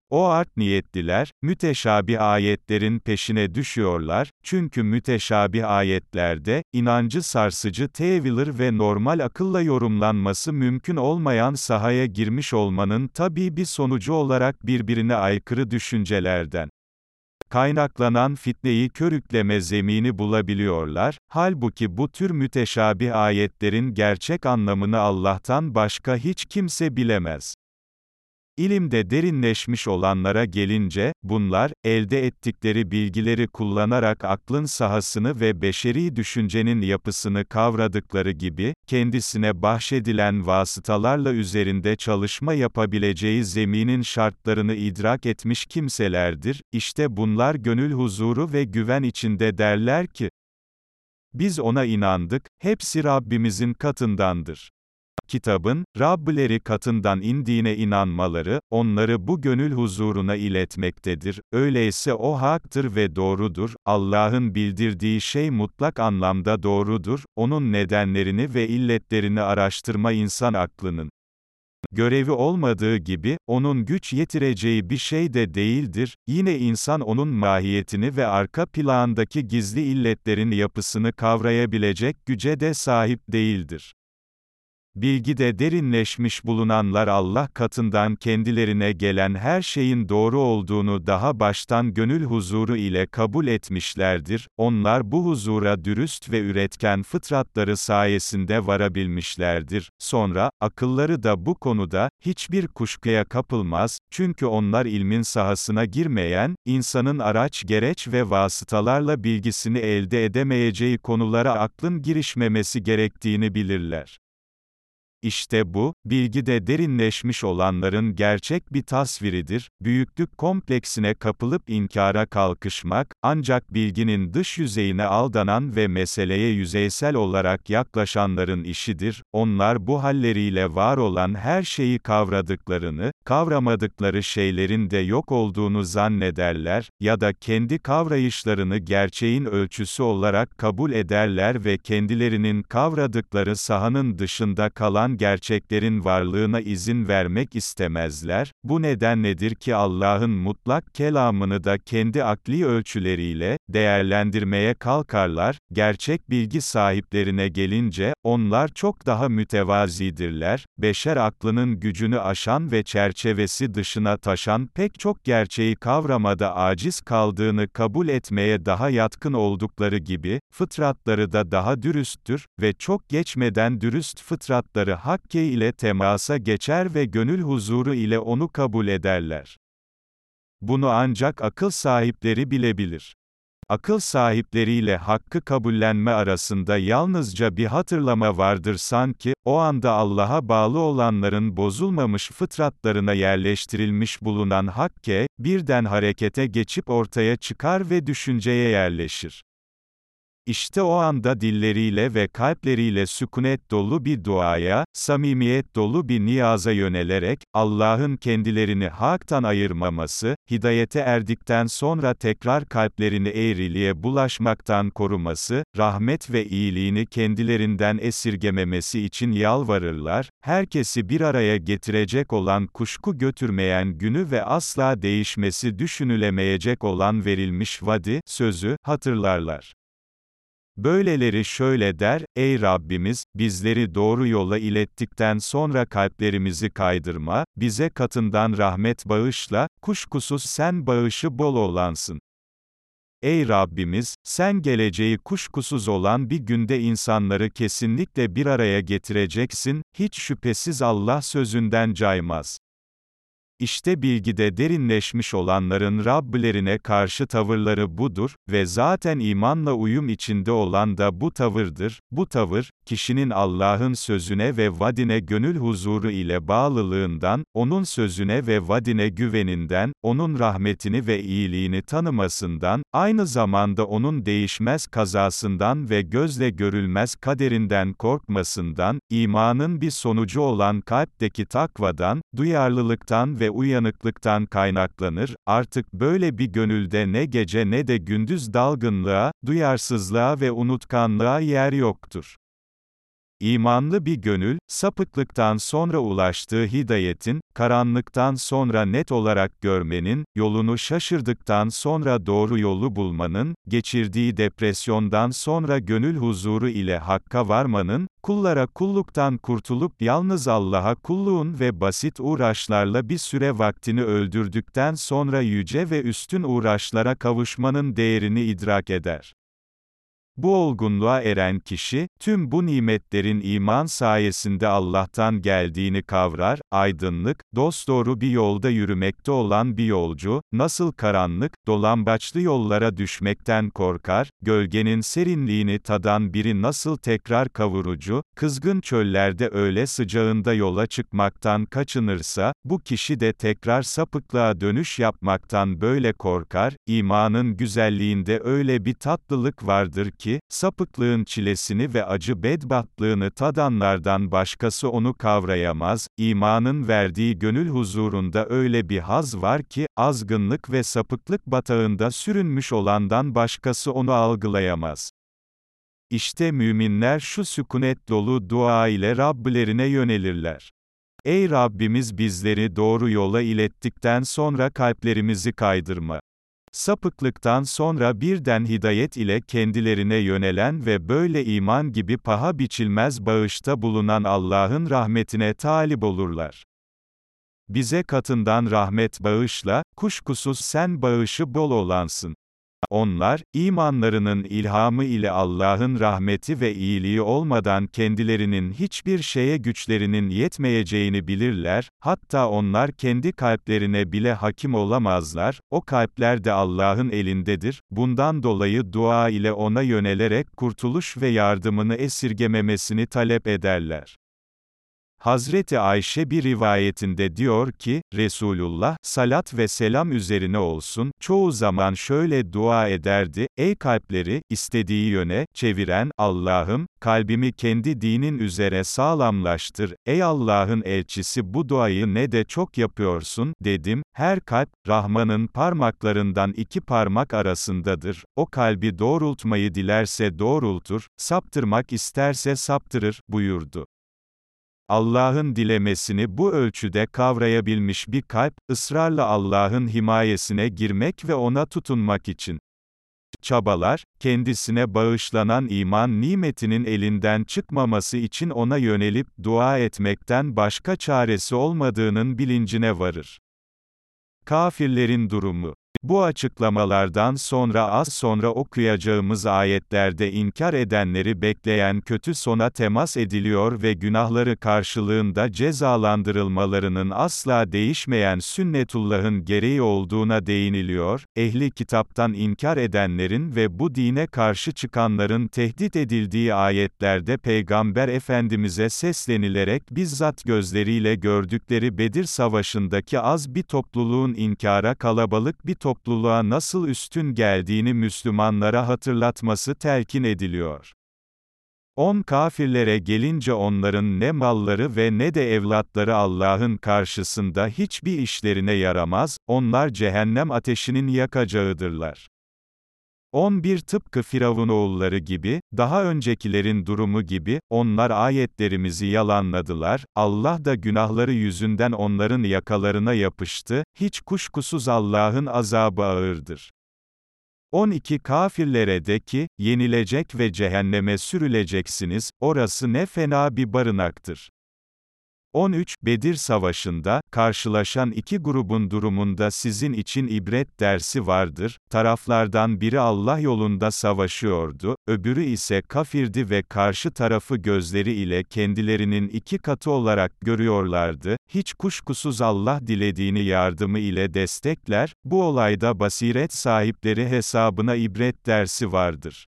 O art niyetliler, müteşabih ayetlerin peşine düşüyorlar, çünkü müteşabih ayetlerde, inancı sarsıcı tevilir ve normal akılla yorumlanması mümkün olmayan sahaya girmiş olmanın tabii bir sonucu olarak birbirine aykırı düşüncelerden kaynaklanan fitneyi körükleme zemini bulabiliyorlar, halbuki bu tür müteşabih ayetlerin gerçek anlamını Allah'tan başka hiç kimse bilemez. İlimde derinleşmiş olanlara gelince, bunlar, elde ettikleri bilgileri kullanarak aklın sahasını ve beşeri düşüncenin yapısını kavradıkları gibi, kendisine bahşedilen vasıtalarla üzerinde çalışma yapabileceği zeminin şartlarını idrak etmiş kimselerdir, İşte bunlar gönül huzuru ve güven içinde derler ki, biz ona inandık, hepsi Rabbimizin katındandır kitabın, Rabbileri katından indiğine inanmaları, onları bu gönül huzuruna iletmektedir, öyleyse o haktır ve doğrudur, Allah'ın bildirdiği şey mutlak anlamda doğrudur, onun nedenlerini ve illetlerini araştırma insan aklının görevi olmadığı gibi, onun güç yetireceği bir şey de değildir, yine insan onun mahiyetini ve arka plandaki gizli illetlerin yapısını kavrayabilecek güce de sahip değildir. Bilgide derinleşmiş bulunanlar Allah katından kendilerine gelen her şeyin doğru olduğunu daha baştan gönül huzuru ile kabul etmişlerdir, onlar bu huzura dürüst ve üretken fıtratları sayesinde varabilmişlerdir, sonra, akılları da bu konuda, hiçbir kuşkuya kapılmaz, çünkü onlar ilmin sahasına girmeyen, insanın araç gereç ve vasıtalarla bilgisini elde edemeyeceği konulara aklın girişmemesi gerektiğini bilirler. İşte bu, bilgide derinleşmiş olanların gerçek bir tasviridir, büyüklük kompleksine kapılıp inkara kalkışmak, ancak bilginin dış yüzeyine aldanan ve meseleye yüzeysel olarak yaklaşanların işidir, onlar bu halleriyle var olan her şeyi kavradıklarını, kavramadıkları şeylerin de yok olduğunu zannederler, ya da kendi kavrayışlarını gerçeğin ölçüsü olarak kabul ederler ve kendilerinin kavradıkları sahanın dışında kalan gerçeklerin varlığına izin vermek istemezler, bu nedenledir ki Allah'ın mutlak kelamını da kendi akli ölçüleriyle, değerlendirmeye kalkarlar, gerçek bilgi sahiplerine gelince, onlar çok daha mütevazidirler, beşer aklının gücünü aşan ve çerçevesi dışına taşan pek çok gerçeği kavramada aciz kaldığını kabul etmeye daha yatkın oldukları gibi, fıtratları da daha dürüsttür ve çok geçmeden dürüst fıtratları Hakke ile temasa geçer ve gönül huzuru ile onu kabul ederler. Bunu ancak akıl sahipleri bilebilir. Akıl sahipleriyle hakkı kabullenme arasında yalnızca bir hatırlama vardır sanki, o anda Allah'a bağlı olanların bozulmamış fıtratlarına yerleştirilmiş bulunan hakke, birden harekete geçip ortaya çıkar ve düşünceye yerleşir. İşte o anda dilleriyle ve kalpleriyle sükunet dolu bir duaya, samimiyet dolu bir niyaza yönelerek, Allah'ın kendilerini haktan ayırmaması, hidayete erdikten sonra tekrar kalplerini eğriliğe bulaşmaktan koruması, rahmet ve iyiliğini kendilerinden esirgememesi için yalvarırlar, herkesi bir araya getirecek olan kuşku götürmeyen günü ve asla değişmesi düşünülemeyecek olan verilmiş vadi, sözü, hatırlarlar. Böyleleri şöyle der, ey Rabbimiz, bizleri doğru yola ilettikten sonra kalplerimizi kaydırma, bize katından rahmet bağışla, kuşkusuz sen bağışı bol olansın. Ey Rabbimiz, sen geleceği kuşkusuz olan bir günde insanları kesinlikle bir araya getireceksin, hiç şüphesiz Allah sözünden caymaz. İşte bilgide derinleşmiş olanların Rabbilerine karşı tavırları budur ve zaten imanla uyum içinde olan da bu tavırdır. Bu tavır, kişinin Allah'ın sözüne ve vadine gönül huzuru ile bağlılığından, onun sözüne ve vadine güveninden, onun rahmetini ve iyiliğini tanımasından, aynı zamanda onun değişmez kazasından ve gözle görülmez kaderinden korkmasından, imanın bir sonucu olan kalpteki takvadan, duyarlılıktan ve uyanıklıktan kaynaklanır, artık böyle bir gönülde ne gece ne de gündüz dalgınlığa, duyarsızlığa ve unutkanlığa yer yoktur. İmanlı bir gönül, sapıklıktan sonra ulaştığı hidayetin, karanlıktan sonra net olarak görmenin, yolunu şaşırdıktan sonra doğru yolu bulmanın, geçirdiği depresyondan sonra gönül huzuru ile hakka varmanın, kullara kulluktan kurtulup yalnız Allah'a kulluğun ve basit uğraşlarla bir süre vaktini öldürdükten sonra yüce ve üstün uğraşlara kavuşmanın değerini idrak eder. Bu olgunluğa eren kişi, tüm bu nimetlerin iman sayesinde Allah'tan geldiğini kavrar, aydınlık, dosdoğru bir yolda yürümekte olan bir yolcu, nasıl karanlık, dolambaçlı yollara düşmekten korkar, gölgenin serinliğini tadan biri nasıl tekrar kavurucu, kızgın çöllerde öyle sıcağında yola çıkmaktan kaçınırsa, bu kişi de tekrar sapıklığa dönüş yapmaktan böyle korkar, imanın güzelliğinde öyle bir tatlılık vardır ki, ki, sapıklığın çilesini ve acı bedbahtlığını tadanlardan başkası onu kavrayamaz, imanın verdiği gönül huzurunda öyle bir haz var ki, azgınlık ve sapıklık batağında sürünmüş olandan başkası onu algılayamaz. İşte müminler şu sükunet dolu dua ile Rabbilerine yönelirler. Ey Rabbimiz bizleri doğru yola ilettikten sonra kalplerimizi kaydırma. Sapıklıktan sonra birden hidayet ile kendilerine yönelen ve böyle iman gibi paha biçilmez bağışta bulunan Allah'ın rahmetine talip olurlar. Bize katından rahmet bağışla, kuşkusuz sen bağışı bol olansın. Onlar, imanlarının ilhamı ile Allah'ın rahmeti ve iyiliği olmadan kendilerinin hiçbir şeye güçlerinin yetmeyeceğini bilirler, hatta onlar kendi kalplerine bile hakim olamazlar, o kalpler de Allah'ın elindedir, bundan dolayı dua ile ona yönelerek kurtuluş ve yardımını esirgememesini talep ederler. Hazreti Ayşe bir rivayetinde diyor ki, Resulullah, salat ve selam üzerine olsun, çoğu zaman şöyle dua ederdi, ey kalpleri, istediği yöne, çeviren, Allah'ım, kalbimi kendi dinin üzere sağlamlaştır, ey Allah'ın elçisi bu duayı ne de çok yapıyorsun, dedim, her kalp, Rahman'ın parmaklarından iki parmak arasındadır, o kalbi doğrultmayı dilerse doğrultur, saptırmak isterse saptırır, buyurdu. Allah'ın dilemesini bu ölçüde kavrayabilmiş bir kalp, ısrarla Allah'ın himayesine girmek ve ona tutunmak için çabalar, kendisine bağışlanan iman nimetinin elinden çıkmaması için ona yönelip dua etmekten başka çaresi olmadığının bilincine varır. Kafirlerin durumu bu açıklamalardan sonra az sonra okuyacağımız ayetlerde inkar edenleri bekleyen kötü sona temas ediliyor ve günahları karşılığında cezalandırılmalarının asla değişmeyen sünnetullahın gereği olduğuna değiniliyor, ehli kitaptan inkar edenlerin ve bu dine karşı çıkanların tehdit edildiği ayetlerde Peygamber Efendimiz'e seslenilerek bizzat gözleriyle gördükleri Bedir Savaşı'ndaki az bir topluluğun inkara kalabalık bir topluluğa nasıl üstün geldiğini Müslümanlara hatırlatması telkin ediliyor. On kafirlere gelince onların ne malları ve ne de evlatları Allah'ın karşısında hiçbir işlerine yaramaz, onlar cehennem ateşinin yakacağıdırlar. 11 tıpkı Firavunoğulları gibi, daha öncekilerin durumu gibi, onlar ayetlerimizi yalanladılar, Allah da günahları yüzünden onların yakalarına yapıştı, hiç kuşkusuz Allah'ın azabı ağırdır. 12 Kafirlere de ki, yenilecek ve cehenneme sürüleceksiniz, orası ne fena bir barınaktır. 13. Bedir Savaşı'nda, karşılaşan iki grubun durumunda sizin için ibret dersi vardır, taraflardan biri Allah yolunda savaşıyordu, öbürü ise kafirdi ve karşı tarafı gözleri ile kendilerinin iki katı olarak görüyorlardı, hiç kuşkusuz Allah dilediğini yardımı ile destekler, bu olayda basiret sahipleri hesabına ibret dersi vardır.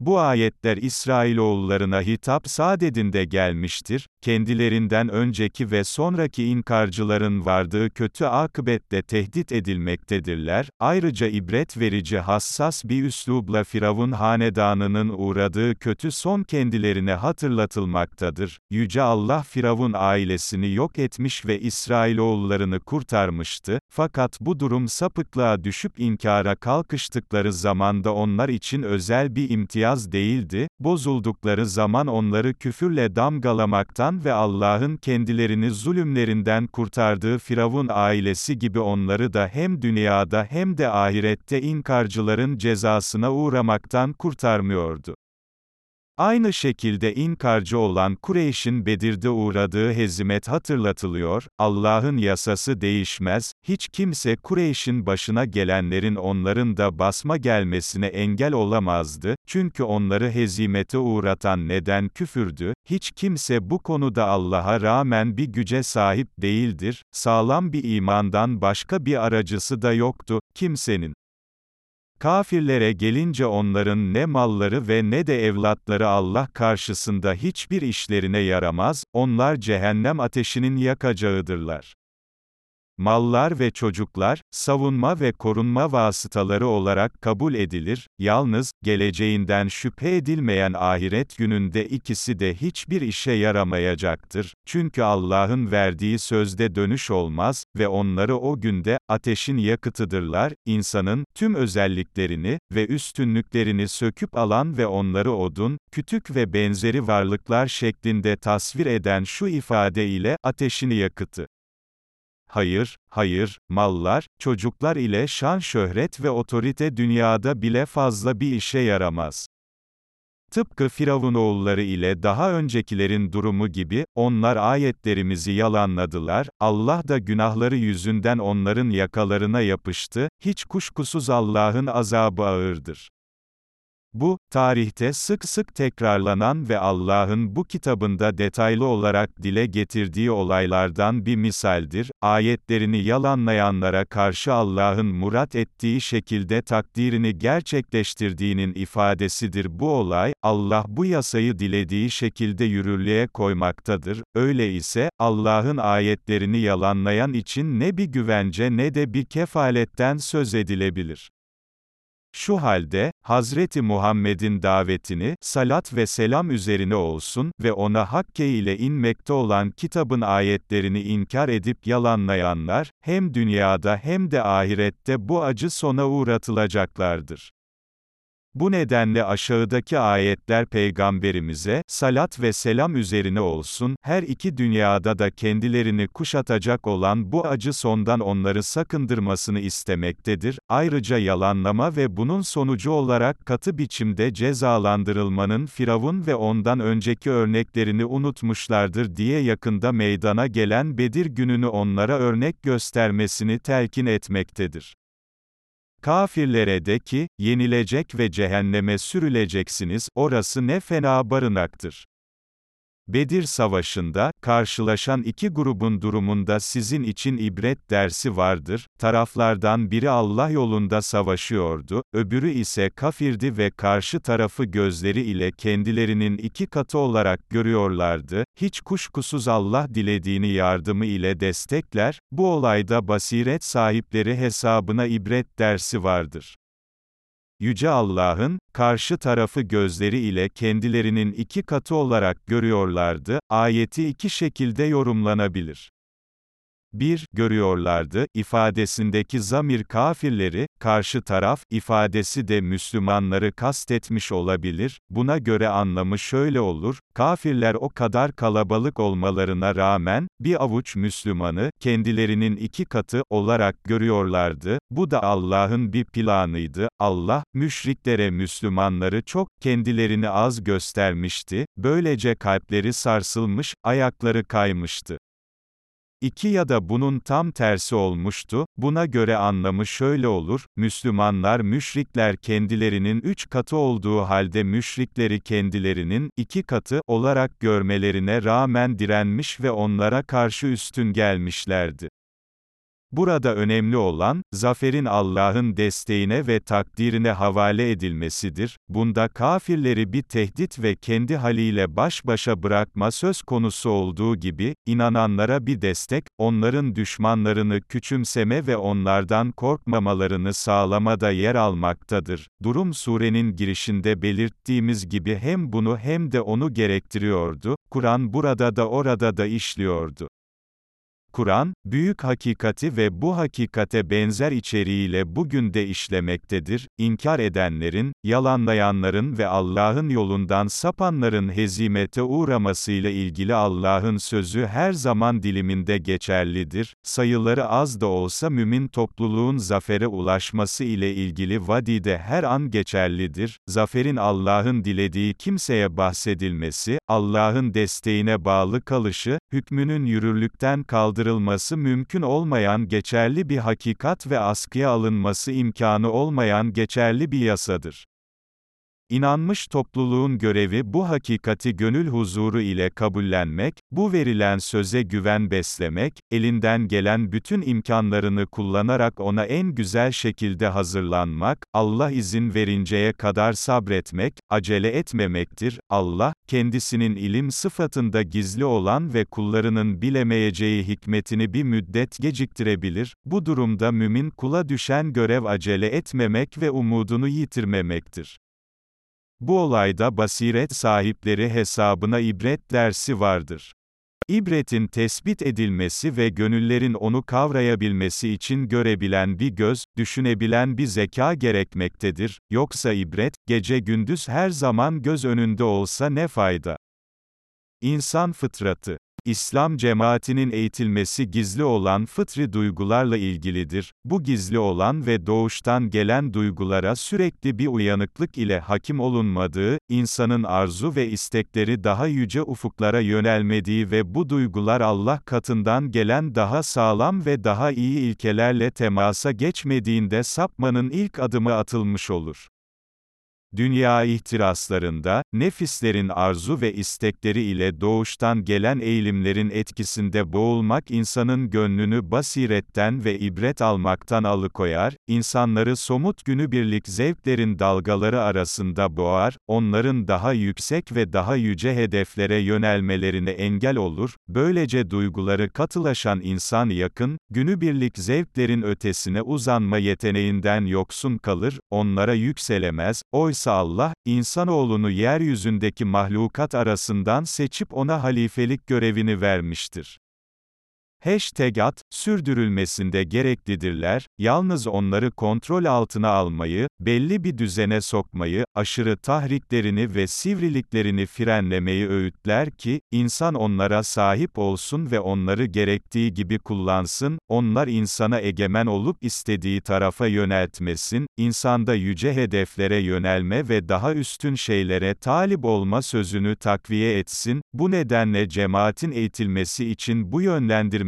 Bu ayetler İsrailoğullarına hitap sadedinde gelmiştir, kendilerinden önceki ve sonraki inkarcıların vardığı kötü akıbetle tehdit edilmektedirler, ayrıca ibret verici hassas bir üslubla Firavun hanedanının uğradığı kötü son kendilerine hatırlatılmaktadır. Yüce Allah Firavun ailesini yok etmiş ve İsrailoğullarını kurtarmıştı, fakat bu durum sapıklığa düşüp inkara kalkıştıkları zamanda onlar için özel bir imtiyaz imtiyaz değildi, bozuldukları zaman onları küfürle damgalamaktan ve Allah'ın kendilerini zulümlerinden kurtardığı Firavun ailesi gibi onları da hem dünyada hem de ahirette inkarcıların cezasına uğramaktan kurtarmıyordu. Aynı şekilde inkarcı olan Kureyş'in Bedir'de uğradığı hezimet hatırlatılıyor, Allah'ın yasası değişmez, hiç kimse Kureyş'in başına gelenlerin onların da basma gelmesine engel olamazdı, çünkü onları hezimete uğratan neden küfürdü, hiç kimse bu konuda Allah'a rağmen bir güce sahip değildir, sağlam bir imandan başka bir aracısı da yoktu, kimsenin. Kafirlere gelince onların ne malları ve ne de evlatları Allah karşısında hiçbir işlerine yaramaz, onlar cehennem ateşinin yakacağıdırlar. Mallar ve çocuklar, savunma ve korunma vasıtaları olarak kabul edilir, yalnız, geleceğinden şüphe edilmeyen ahiret gününde ikisi de hiçbir işe yaramayacaktır, çünkü Allah'ın verdiği sözde dönüş olmaz ve onları o günde, ateşin yakıtıdırlar, insanın, tüm özelliklerini ve üstünlüklerini söküp alan ve onları odun, kütük ve benzeri varlıklar şeklinde tasvir eden şu ifade ile, ateşini yakıtı hayır, hayır, mallar, çocuklar ile şan şöhret ve otorite dünyada bile fazla bir işe yaramaz. Tıpkı Firavun ile daha öncekilerin durumu gibi, onlar ayetlerimizi yalanladılar, Allah da günahları yüzünden onların yakalarına yapıştı, hiç kuşkusuz Allah'ın azabı ağırdır. Bu, tarihte sık sık tekrarlanan ve Allah'ın bu kitabında detaylı olarak dile getirdiği olaylardan bir misaldir. Ayetlerini yalanlayanlara karşı Allah'ın murat ettiği şekilde takdirini gerçekleştirdiğinin ifadesidir bu olay, Allah bu yasayı dilediği şekilde yürürlüğe koymaktadır. Öyle ise, Allah'ın ayetlerini yalanlayan için ne bir güvence ne de bir kefaletten söz edilebilir. Şu halde, Hazreti Muhammed'in davetini, salat ve selam üzerine olsun ve ona Hakke ile inmekte olan kitabın ayetlerini inkar edip yalanlayanlar, hem dünyada hem de ahirette bu acı sona uğratılacaklardır. Bu nedenle aşağıdaki ayetler peygamberimize, salat ve selam üzerine olsun, her iki dünyada da kendilerini kuşatacak olan bu acı sondan onları sakındırmasını istemektedir. Ayrıca yalanlama ve bunun sonucu olarak katı biçimde cezalandırılmanın Firavun ve ondan önceki örneklerini unutmuşlardır diye yakında meydana gelen Bedir gününü onlara örnek göstermesini telkin etmektedir. Kafirlere de ki, yenilecek ve cehenneme sürüleceksiniz, orası ne fena barınaktır. Bedir Savaşı'nda, karşılaşan iki grubun durumunda sizin için ibret dersi vardır, taraflardan biri Allah yolunda savaşıyordu, öbürü ise kafirdi ve karşı tarafı gözleri ile kendilerinin iki katı olarak görüyorlardı, hiç kuşkusuz Allah dilediğini yardımı ile destekler, bu olayda basiret sahipleri hesabına ibret dersi vardır. Yüce Allah'ın, karşı tarafı gözleri ile kendilerinin iki katı olarak görüyorlardı, ayeti iki şekilde yorumlanabilir. 1. Görüyorlardı, ifadesindeki zamir kafirleri, karşı taraf, ifadesi de Müslümanları kastetmiş olabilir, buna göre anlamı şöyle olur, kafirler o kadar kalabalık olmalarına rağmen, bir avuç Müslümanı, kendilerinin iki katı, olarak görüyorlardı, bu da Allah'ın bir planıydı, Allah, müşriklere Müslümanları çok, kendilerini az göstermişti, böylece kalpleri sarsılmış, ayakları kaymıştı. İki ya da bunun tam tersi olmuştu, buna göre anlamı şöyle olur, Müslümanlar müşrikler kendilerinin üç katı olduğu halde müşrikleri kendilerinin iki katı olarak görmelerine rağmen direnmiş ve onlara karşı üstün gelmişlerdi. Burada önemli olan, zaferin Allah'ın desteğine ve takdirine havale edilmesidir. Bunda kafirleri bir tehdit ve kendi haliyle baş başa bırakma söz konusu olduğu gibi, inananlara bir destek, onların düşmanlarını küçümseme ve onlardan korkmamalarını sağlamada yer almaktadır. Durum surenin girişinde belirttiğimiz gibi hem bunu hem de onu gerektiriyordu. Kur'an burada da orada da işliyordu. Kur'an, büyük hakikati ve bu hakikate benzer içeriğiyle bugün de işlemektedir. İnkar edenlerin, yalanlayanların ve Allah'ın yolundan sapanların hezimete uğramasıyla ilgili Allah'ın sözü her zaman diliminde geçerlidir. Sayıları az da olsa mümin topluluğun zafere ulaşması ile ilgili vadide her an geçerlidir. Zaferin Allah'ın dilediği kimseye bahsedilmesi, Allah'ın desteğine bağlı kalışı, hükmünün yürürlükten kaldırılması, kaldırılması mümkün olmayan geçerli bir hakikat ve askıya alınması imkanı olmayan geçerli bir yasadır. İnanmış topluluğun görevi bu hakikati gönül huzuru ile kabullenmek, bu verilen söze güven beslemek, elinden gelen bütün imkanlarını kullanarak ona en güzel şekilde hazırlanmak, Allah izin verinceye kadar sabretmek, acele etmemektir. Allah, kendisinin ilim sıfatında gizli olan ve kullarının bilemeyeceği hikmetini bir müddet geciktirebilir. Bu durumda mümin kula düşen görev acele etmemek ve umudunu yitirmemektir. Bu olayda basiret sahipleri hesabına ibret dersi vardır. İbretin tespit edilmesi ve gönüllerin onu kavrayabilmesi için görebilen bir göz, düşünebilen bir zeka gerekmektedir, yoksa ibret, gece gündüz her zaman göz önünde olsa ne fayda? İnsan fıtratı İslam cemaatinin eğitilmesi gizli olan fıtri duygularla ilgilidir. Bu gizli olan ve doğuştan gelen duygulara sürekli bir uyanıklık ile hakim olunmadığı, insanın arzu ve istekleri daha yüce ufuklara yönelmediği ve bu duygular Allah katından gelen daha sağlam ve daha iyi ilkelerle temasa geçmediğinde sapmanın ilk adımı atılmış olur. Dünya ihtiraslarında, nefislerin arzu ve istekleri ile doğuştan gelen eğilimlerin etkisinde boğulmak insanın gönlünü basiretten ve ibret almaktan alıkoyar, insanları somut günübirlik zevklerin dalgaları arasında boğar, onların daha yüksek ve daha yüce hedeflere yönelmelerine engel olur, böylece duyguları katılaşan insan yakın, günübirlik zevklerin ötesine uzanma yeteneğinden yoksun kalır, onlara yükselemez, oysa Oysa Allah, insanoğlunu yeryüzündeki mahlukat arasından seçip ona halifelik görevini vermiştir. Hashtag at, sürdürülmesinde gereklidirler, yalnız onları kontrol altına almayı, belli bir düzene sokmayı, aşırı tahriklerini ve sivriliklerini frenlemeyi öğütler ki, insan onlara sahip olsun ve onları gerektiği gibi kullansın, onlar insana egemen olup istediği tarafa yöneltmesin, insanda yüce hedeflere yönelme ve daha üstün şeylere talip olma sözünü takviye etsin, bu nedenle cemaatin eğitilmesi için bu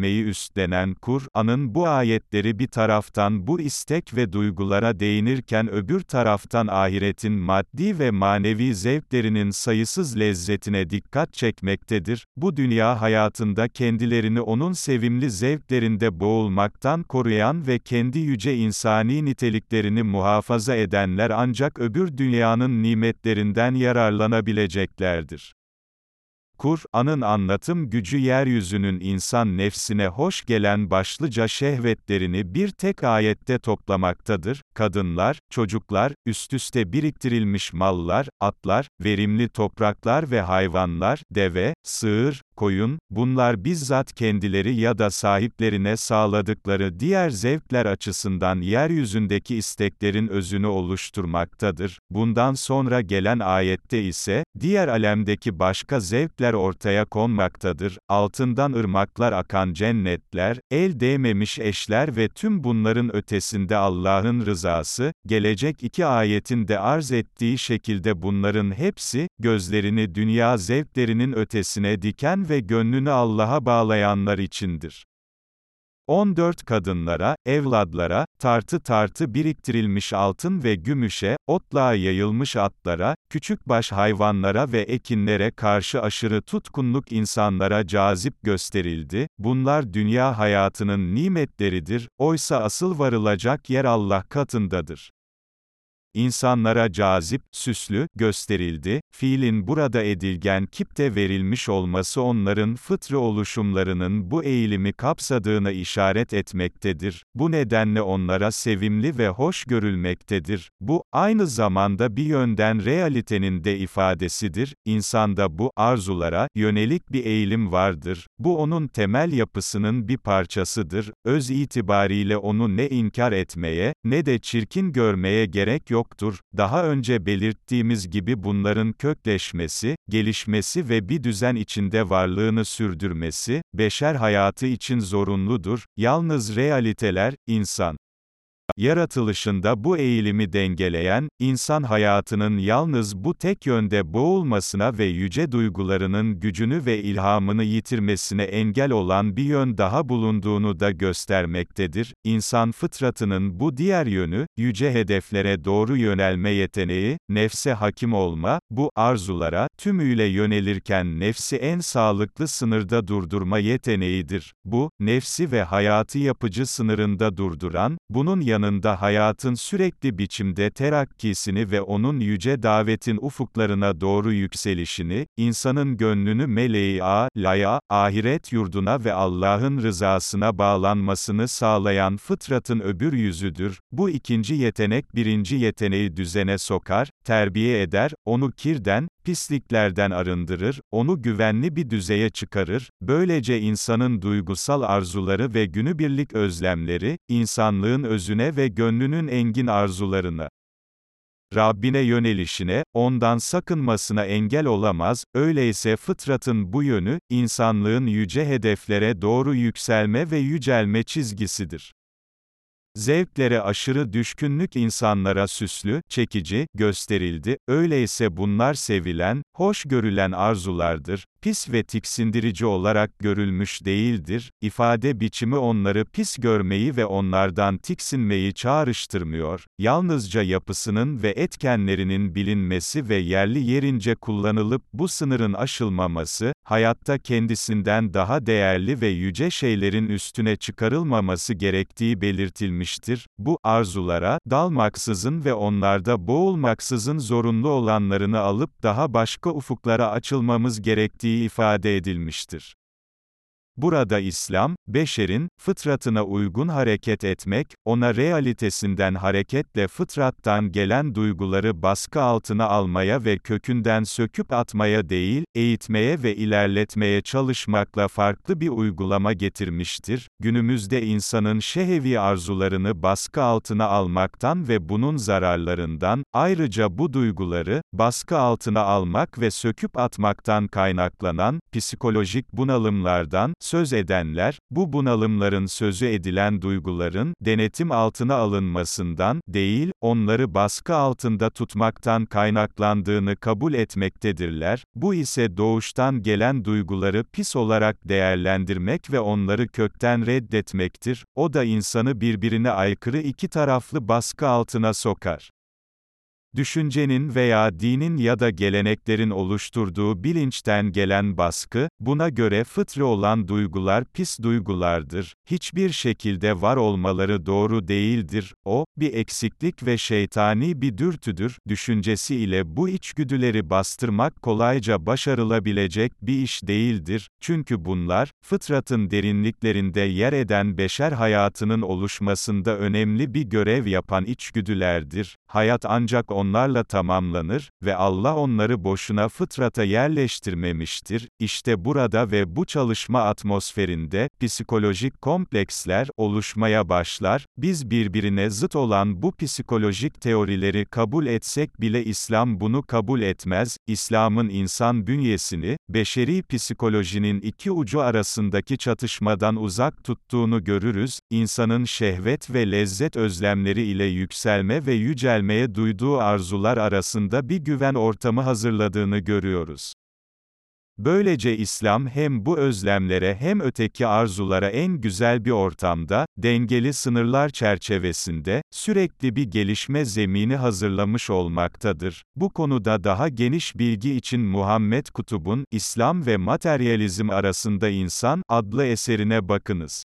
yönlendirmeyi üstlenen Kur'an'ın bu ayetleri bir taraftan bu istek ve duygulara değinirken öbür taraftan ahiretin maddi ve manevi zevklerinin sayısız lezzetine dikkat çekmektedir. Bu dünya hayatında kendilerini onun sevimli zevklerinde boğulmaktan koruyan ve kendi yüce insani niteliklerini muhafaza edenler ancak öbür dünyanın nimetlerinden yararlanabileceklerdir. Kur'an'ın anlatım gücü yeryüzünün insan nefsine hoş gelen başlıca şehvetlerini bir tek ayette toplamaktadır. Kadınlar, çocuklar, üst üste biriktirilmiş mallar, atlar, verimli topraklar ve hayvanlar, deve, sığır, koyun, bunlar bizzat kendileri ya da sahiplerine sağladıkları diğer zevkler açısından yeryüzündeki isteklerin özünü oluşturmaktadır. Bundan sonra gelen ayette ise, diğer alemdeki başka zevkler ortaya konmaktadır. Altından ırmaklar akan cennetler, el değmemiş eşler ve tüm bunların ötesinde Allah'ın rızası, gelecek iki ayetin de arz ettiği şekilde bunların hepsi, gözlerini dünya zevklerinin ötesine diken ve gönlünü Allah'a bağlayanlar içindir. 14 kadınlara, evladlara, tartı tartı biriktirilmiş altın ve gümüşe, otluğa yayılmış atlara, küçük baş hayvanlara ve ekinlere karşı aşırı tutkunluk insanlara cazip gösterildi, bunlar dünya hayatının nimetleridir, oysa asıl varılacak yer Allah katındadır insanlara cazip, süslü, gösterildi, fiilin burada edilgen kipte verilmiş olması onların fıtri oluşumlarının bu eğilimi kapsadığına işaret etmektedir. Bu nedenle onlara sevimli ve hoş görülmektedir. Bu, aynı zamanda bir yönden realitenin de ifadesidir. İnsanda bu, arzulara, yönelik bir eğilim vardır. Bu onun temel yapısının bir parçasıdır. Öz itibariyle onu ne inkar etmeye, ne de çirkin görmeye gerek yok yoktur. Daha önce belirttiğimiz gibi bunların kökleşmesi, gelişmesi ve bir düzen içinde varlığını sürdürmesi, beşer hayatı için zorunludur. Yalnız realiteler, insan, Yaratılışında bu eğilimi dengeleyen, insan hayatının yalnız bu tek yönde boğulmasına ve yüce duygularının gücünü ve ilhamını yitirmesine engel olan bir yön daha bulunduğunu da göstermektedir. İnsan fıtratının bu diğer yönü, yüce hedeflere doğru yönelme yeteneği, nefse hakim olma, bu arzulara, tümüyle yönelirken nefsi en sağlıklı sınırda durdurma yeteneğidir. Bu, nefsi ve hayatı yapıcı sınırında durduran, bunun yanı yanında hayatın sürekli biçimde terakkisini ve onun yüce davetin ufuklarına doğru yükselişini, insanın gönlünü meleği a, laya, ahiret yurduna ve Allah'ın rızasına bağlanmasını sağlayan fıtratın öbür yüzüdür. Bu ikinci yetenek birinci yeteneği düzene sokar, terbiye eder, onu kirden, pisliklerden arındırır, onu güvenli bir düzeye çıkarır, böylece insanın duygusal arzuları ve günübirlik özlemleri, insanlığın özüne ve gönlünün engin arzularına, Rabbine yönelişine, ondan sakınmasına engel olamaz, öyleyse fıtratın bu yönü, insanlığın yüce hedeflere doğru yükselme ve yücelme çizgisidir. Zevklere aşırı düşkünlük insanlara süslü, çekici, gösterildi, öyleyse bunlar sevilen, hoş görülen arzulardır, pis ve tiksindirici olarak görülmüş değildir, ifade biçimi onları pis görmeyi ve onlardan tiksinmeyi çağrıştırmıyor, yalnızca yapısının ve etkenlerinin bilinmesi ve yerli yerince kullanılıp bu sınırın aşılmaması, hayatta kendisinden daha değerli ve yüce şeylerin üstüne çıkarılmaması gerektiği belirtilmiştir. Bu, arzulara, dalmaksızın ve onlarda boğulmaksızın zorunlu olanlarını alıp daha başka ufuklara açılmamız gerektiği ifade edilmiştir. Burada İslam, beşerin, fıtratına uygun hareket etmek, ona realitesinden hareketle fıtrattan gelen duyguları baskı altına almaya ve kökünden söküp atmaya değil, eğitmeye ve ilerletmeye çalışmakla farklı bir uygulama getirmiştir. Günümüzde insanın şehevi arzularını baskı altına almaktan ve bunun zararlarından, ayrıca bu duyguları, baskı altına almak ve söküp atmaktan kaynaklanan, psikolojik bunalımlardan, söz edenler, bu bunalımların sözü edilen duyguların, denetim altına alınmasından, değil, onları baskı altında tutmaktan kaynaklandığını kabul etmektedirler, bu ise doğuştan gelen duyguları pis olarak değerlendirmek ve onları kökten reddetmektir, o da insanı birbirine aykırı iki taraflı baskı altına sokar düşüncenin veya dinin ya da geleneklerin oluşturduğu bilinçten gelen baskı, buna göre fıtri olan duygular pis duygulardır, hiçbir şekilde var olmaları doğru değildir, o, bir eksiklik ve şeytani bir dürtüdür, düşüncesi ile bu içgüdüleri bastırmak kolayca başarılabilecek bir iş değildir, çünkü bunlar, fıtratın derinliklerinde yer eden beşer hayatının oluşmasında önemli bir görev yapan içgüdülerdir, hayat ancak on onlarla tamamlanır ve Allah onları boşuna fıtrata yerleştirmemiştir. İşte burada ve bu çalışma atmosferinde psikolojik kompleksler oluşmaya başlar. Biz birbirine zıt olan bu psikolojik teorileri kabul etsek bile İslam bunu kabul etmez. İslam'ın insan bünyesini beşeri psikolojinin iki ucu arasındaki çatışmadan uzak tuttuğunu görürüz. İnsanın şehvet ve lezzet özlemleri ile yükselme ve yücelmeye duyduğu arzular arasında bir güven ortamı hazırladığını görüyoruz. Böylece İslam hem bu özlemlere hem öteki arzulara en güzel bir ortamda, dengeli sınırlar çerçevesinde, sürekli bir gelişme zemini hazırlamış olmaktadır. Bu konuda daha geniş bilgi için Muhammed Kutub'un, İslam ve Materyalizm arasında İnsan, adlı eserine bakınız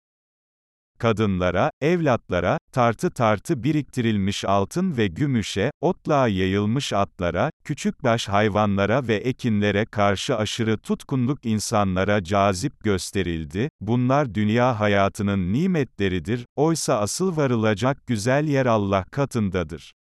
kadınlara, evlatlara, tartı tartı biriktirilmiş altın ve gümüşe, otluğa yayılmış atlara, küçükbaş hayvanlara ve ekinlere karşı aşırı tutkunluk insanlara cazip gösterildi, bunlar dünya hayatının nimetleridir, oysa asıl varılacak güzel yer Allah katındadır.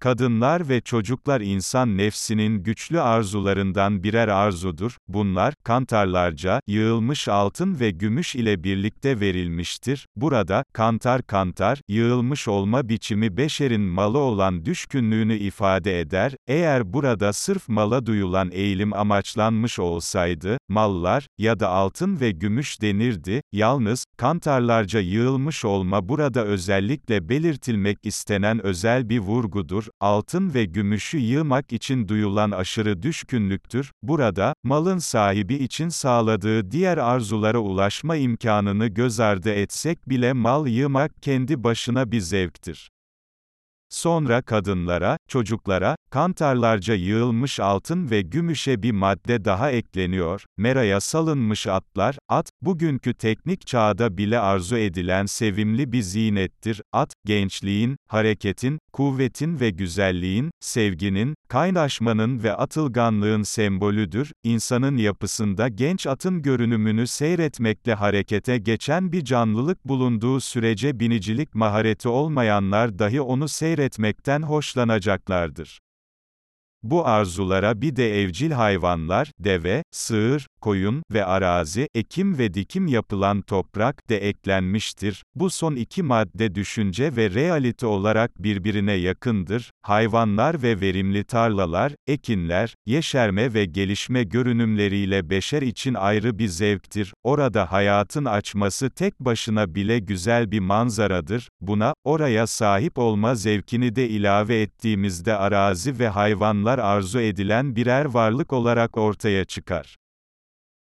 Kadınlar ve çocuklar insan nefsinin güçlü arzularından birer arzudur, bunlar, kantarlarca, yığılmış altın ve gümüş ile birlikte verilmiştir. Burada, kantar kantar, yığılmış olma biçimi beşerin malı olan düşkünlüğünü ifade eder, eğer burada sırf mala duyulan eğilim amaçlanmış olsaydı, mallar, ya da altın ve gümüş denirdi, yalnız, kantarlarca yığılmış olma burada özellikle belirtilmek istenen özel bir vurgudur, altın ve gümüşü yığmak için duyulan aşırı düşkünlüktür, burada, malın sahibi için sağladığı diğer arzulara ulaşma imkanını göz ardı etsek bile mal yığmak kendi başına bir zevktir. Sonra kadınlara, çocuklara, kantarlarca yığılmış altın ve gümüşe bir madde daha ekleniyor, meraya salınmış atlar, at, bugünkü teknik çağda bile arzu edilen sevimli bir zinettir, at, gençliğin, hareketin, kuvvetin ve güzelliğin, sevginin, kaynaşmanın ve atılganlığın sembolüdür, insanın yapısında genç atın görünümünü seyretmekle harekete geçen bir canlılık bulunduğu sürece binicilik mahareti olmayanlar dahi onu seyretmekten hoşlanacaklardır. Bu arzulara bir de evcil hayvanlar, deve, sığır, koyun ve arazi, ekim ve dikim yapılan toprak de eklenmiştir. Bu son iki madde düşünce ve realite olarak birbirine yakındır. Hayvanlar ve verimli tarlalar, ekinler, yeşerme ve gelişme görünümleriyle beşer için ayrı bir zevktir. Orada hayatın açması tek başına bile güzel bir manzaradır. Buna, oraya sahip olma zevkini de ilave ettiğimizde arazi ve hayvanlar arzu edilen birer varlık olarak ortaya çıkar.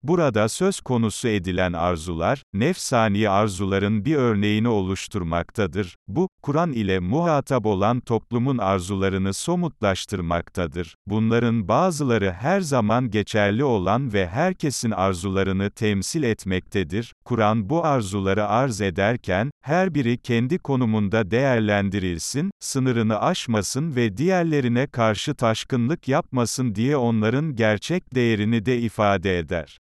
Burada söz konusu edilen arzular, nefsani arzuların bir örneğini oluşturmaktadır. Bu, Kur'an ile muhatap olan toplumun arzularını somutlaştırmaktadır. Bunların bazıları her zaman geçerli olan ve herkesin arzularını temsil etmektedir. Kur'an bu arzuları arz ederken, her biri kendi konumunda değerlendirilsin, sınırını aşmasın ve diğerlerine karşı taşkınlık yapmasın diye onların gerçek değerini de ifade eder.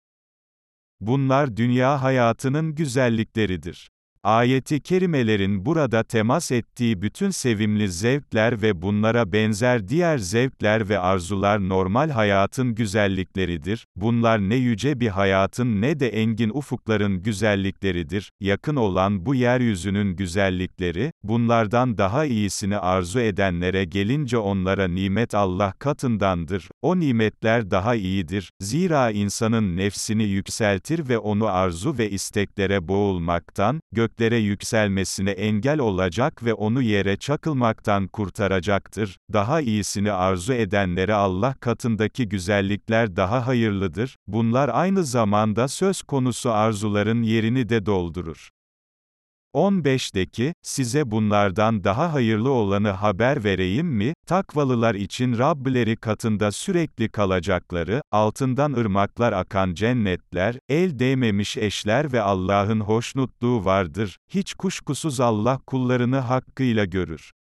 Bunlar dünya hayatının güzellikleridir. Ayeti kerimelerin burada temas ettiği bütün sevimli zevkler ve bunlara benzer diğer zevkler ve arzular normal hayatın güzellikleridir. Bunlar ne yüce bir hayatın ne de engin ufukların güzellikleridir. Yakın olan bu yeryüzünün güzellikleri, bunlardan daha iyisini arzu edenlere gelince onlara nimet Allah katındandır. O nimetler daha iyidir. Zira insanın nefsini yükseltir ve onu arzu ve isteklere boğulmaktan, gök göklere yükselmesine engel olacak ve onu yere çakılmaktan kurtaracaktır. Daha iyisini arzu edenlere Allah katındaki güzellikler daha hayırlıdır. Bunlar aynı zamanda söz konusu arzuların yerini de doldurur. 15'deki, size bunlardan daha hayırlı olanı haber vereyim mi, takvalılar için Rabbileri katında sürekli kalacakları, altından ırmaklar akan cennetler, el değmemiş eşler ve Allah'ın hoşnutluğu vardır, hiç kuşkusuz Allah kullarını hakkıyla görür.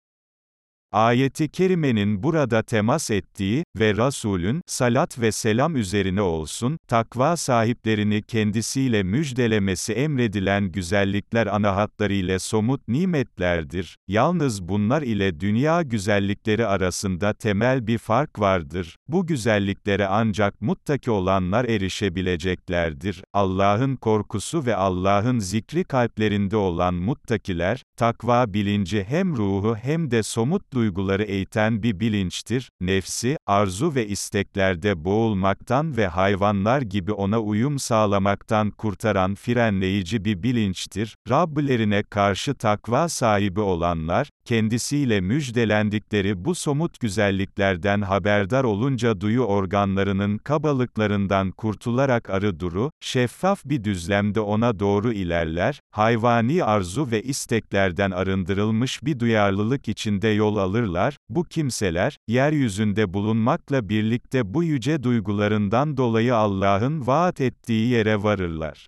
Ayeti kerimenin burada temas ettiği ve Rasulün salat ve selam üzerine olsun, takva sahiplerini kendisiyle müjdelemesi emredilen güzellikler anahatları ile somut nimetlerdir. Yalnız bunlar ile dünya güzellikleri arasında temel bir fark vardır. Bu güzelliklere ancak muttaki olanlar erişebileceklerdir. Allah'ın korkusu ve Allah'ın zikri kalplerinde olan muttakiler, takva bilinci hem ruhu hem de somut duyguları eğiten bir bilinçtir, nefsi, arzu ve isteklerde boğulmaktan ve hayvanlar gibi ona uyum sağlamaktan kurtaran frenleyici bir bilinçtir, Rabbilerine karşı takva sahibi olanlar, kendisiyle müjdelendikleri bu somut güzelliklerden haberdar olunca duyu organlarının kabalıklarından kurtularak arı duru, şeffaf bir düzlemde ona doğru ilerler, hayvani arzu ve isteklerden arındırılmış bir duyarlılık içinde yol alırlar, bu kimseler, yeryüzünde bulunmakla birlikte bu yüce duygularından dolayı Allah'ın vaat ettiği yere varırlar.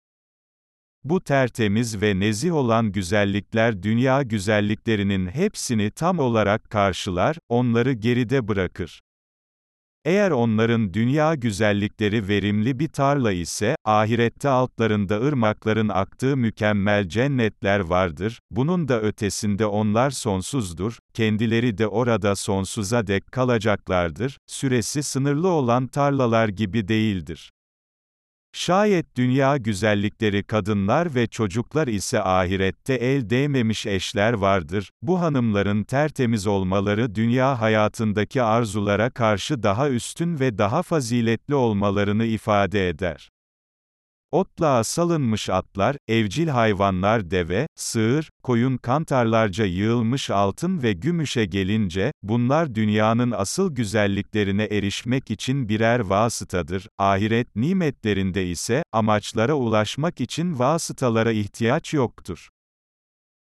Bu tertemiz ve nezih olan güzellikler dünya güzelliklerinin hepsini tam olarak karşılar, onları geride bırakır. Eğer onların dünya güzellikleri verimli bir tarla ise, ahirette altlarında ırmakların aktığı mükemmel cennetler vardır, bunun da ötesinde onlar sonsuzdur, kendileri de orada sonsuza dek kalacaklardır, süresi sınırlı olan tarlalar gibi değildir. Şayet dünya güzellikleri kadınlar ve çocuklar ise ahirette el değmemiş eşler vardır, bu hanımların tertemiz olmaları dünya hayatındaki arzulara karşı daha üstün ve daha faziletli olmalarını ifade eder. Otlağa salınmış atlar, evcil hayvanlar deve, sığır, koyun kantarlarca yığılmış altın ve gümüşe gelince, bunlar dünyanın asıl güzelliklerine erişmek için birer vasıtadır, ahiret nimetlerinde ise, amaçlara ulaşmak için vasıtalara ihtiyaç yoktur.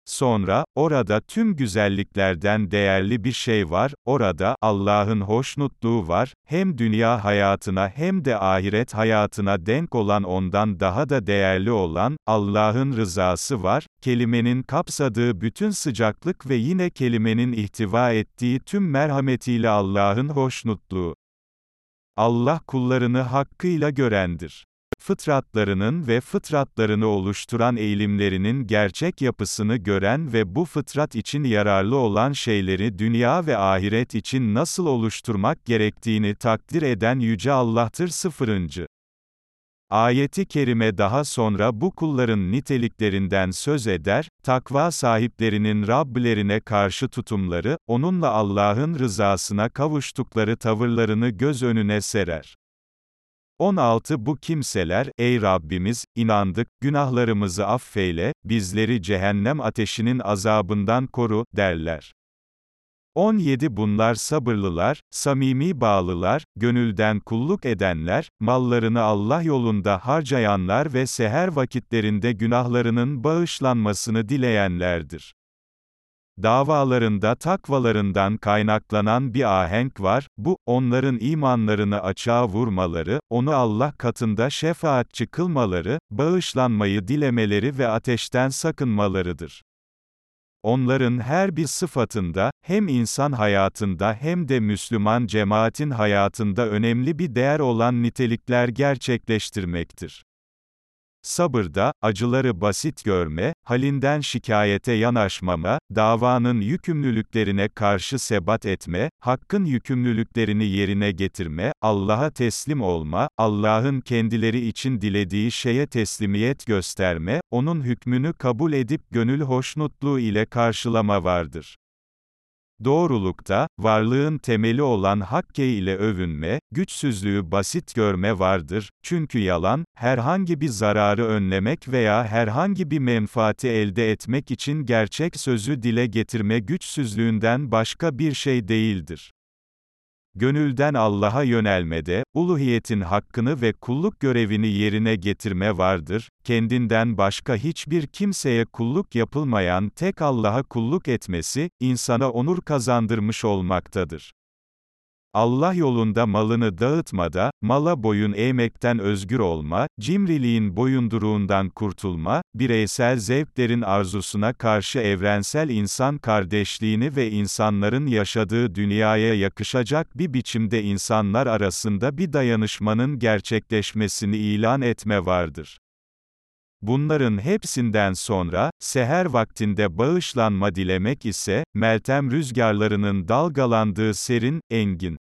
Sonra, orada tüm güzelliklerden değerli bir şey var, orada, Allah'ın hoşnutluğu var, hem dünya hayatına hem de ahiret hayatına denk olan ondan daha da değerli olan, Allah'ın rızası var, kelimenin kapsadığı bütün sıcaklık ve yine kelimenin ihtiva ettiği tüm merhametiyle Allah'ın hoşnutluğu. Allah kullarını hakkıyla görendir fıtratlarının ve fıtratlarını oluşturan eğilimlerinin gerçek yapısını gören ve bu fıtrat için yararlı olan şeyleri dünya ve ahiret için nasıl oluşturmak gerektiğini takdir eden Yüce Allah'tır 0. Ayeti kerime daha sonra bu kulların niteliklerinden söz eder, takva sahiplerinin Rabbilerine karşı tutumları, onunla Allah'ın rızasına kavuştukları tavırlarını göz önüne serer. 16 Bu kimseler, ey Rabbimiz, inandık, günahlarımızı affeyle, bizleri cehennem ateşinin azabından koru, derler. 17 Bunlar sabırlılar, samimi bağlılar, gönülden kulluk edenler, mallarını Allah yolunda harcayanlar ve seher vakitlerinde günahlarının bağışlanmasını dileyenlerdir. Davalarında takvalarından kaynaklanan bir ahenk var, bu, onların imanlarını açığa vurmaları, onu Allah katında şefaatçi kılmaları, bağışlanmayı dilemeleri ve ateşten sakınmalarıdır. Onların her bir sıfatında, hem insan hayatında hem de Müslüman cemaatin hayatında önemli bir değer olan nitelikler gerçekleştirmektir. Sabırda, acıları basit görme, halinden şikayete yanaşmama, davanın yükümlülüklerine karşı sebat etme, hakkın yükümlülüklerini yerine getirme, Allah'a teslim olma, Allah'ın kendileri için dilediği şeye teslimiyet gösterme, onun hükmünü kabul edip gönül hoşnutluğu ile karşılama vardır. Doğrulukta, varlığın temeli olan hakke ile övünme, güçsüzlüğü basit görme vardır, çünkü yalan, herhangi bir zararı önlemek veya herhangi bir menfaati elde etmek için gerçek sözü dile getirme güçsüzlüğünden başka bir şey değildir. Gönülden Allah'a yönelmede, uluhiyetin hakkını ve kulluk görevini yerine getirme vardır, kendinden başka hiçbir kimseye kulluk yapılmayan tek Allah'a kulluk etmesi, insana onur kazandırmış olmaktadır. Allah yolunda malını dağıtmada, mala boyun eğmekten özgür olma, cimriliğin boyunduruğundan kurtulma, bireysel zevklerin arzusuna karşı evrensel insan kardeşliğini ve insanların yaşadığı dünyaya yakışacak bir biçimde insanlar arasında bir dayanışmanın gerçekleşmesini ilan etme vardır. Bunların hepsinden sonra, seher vaktinde bağışlanma dilemek ise, Meltem rüzgarlarının dalgalandığı serin, engin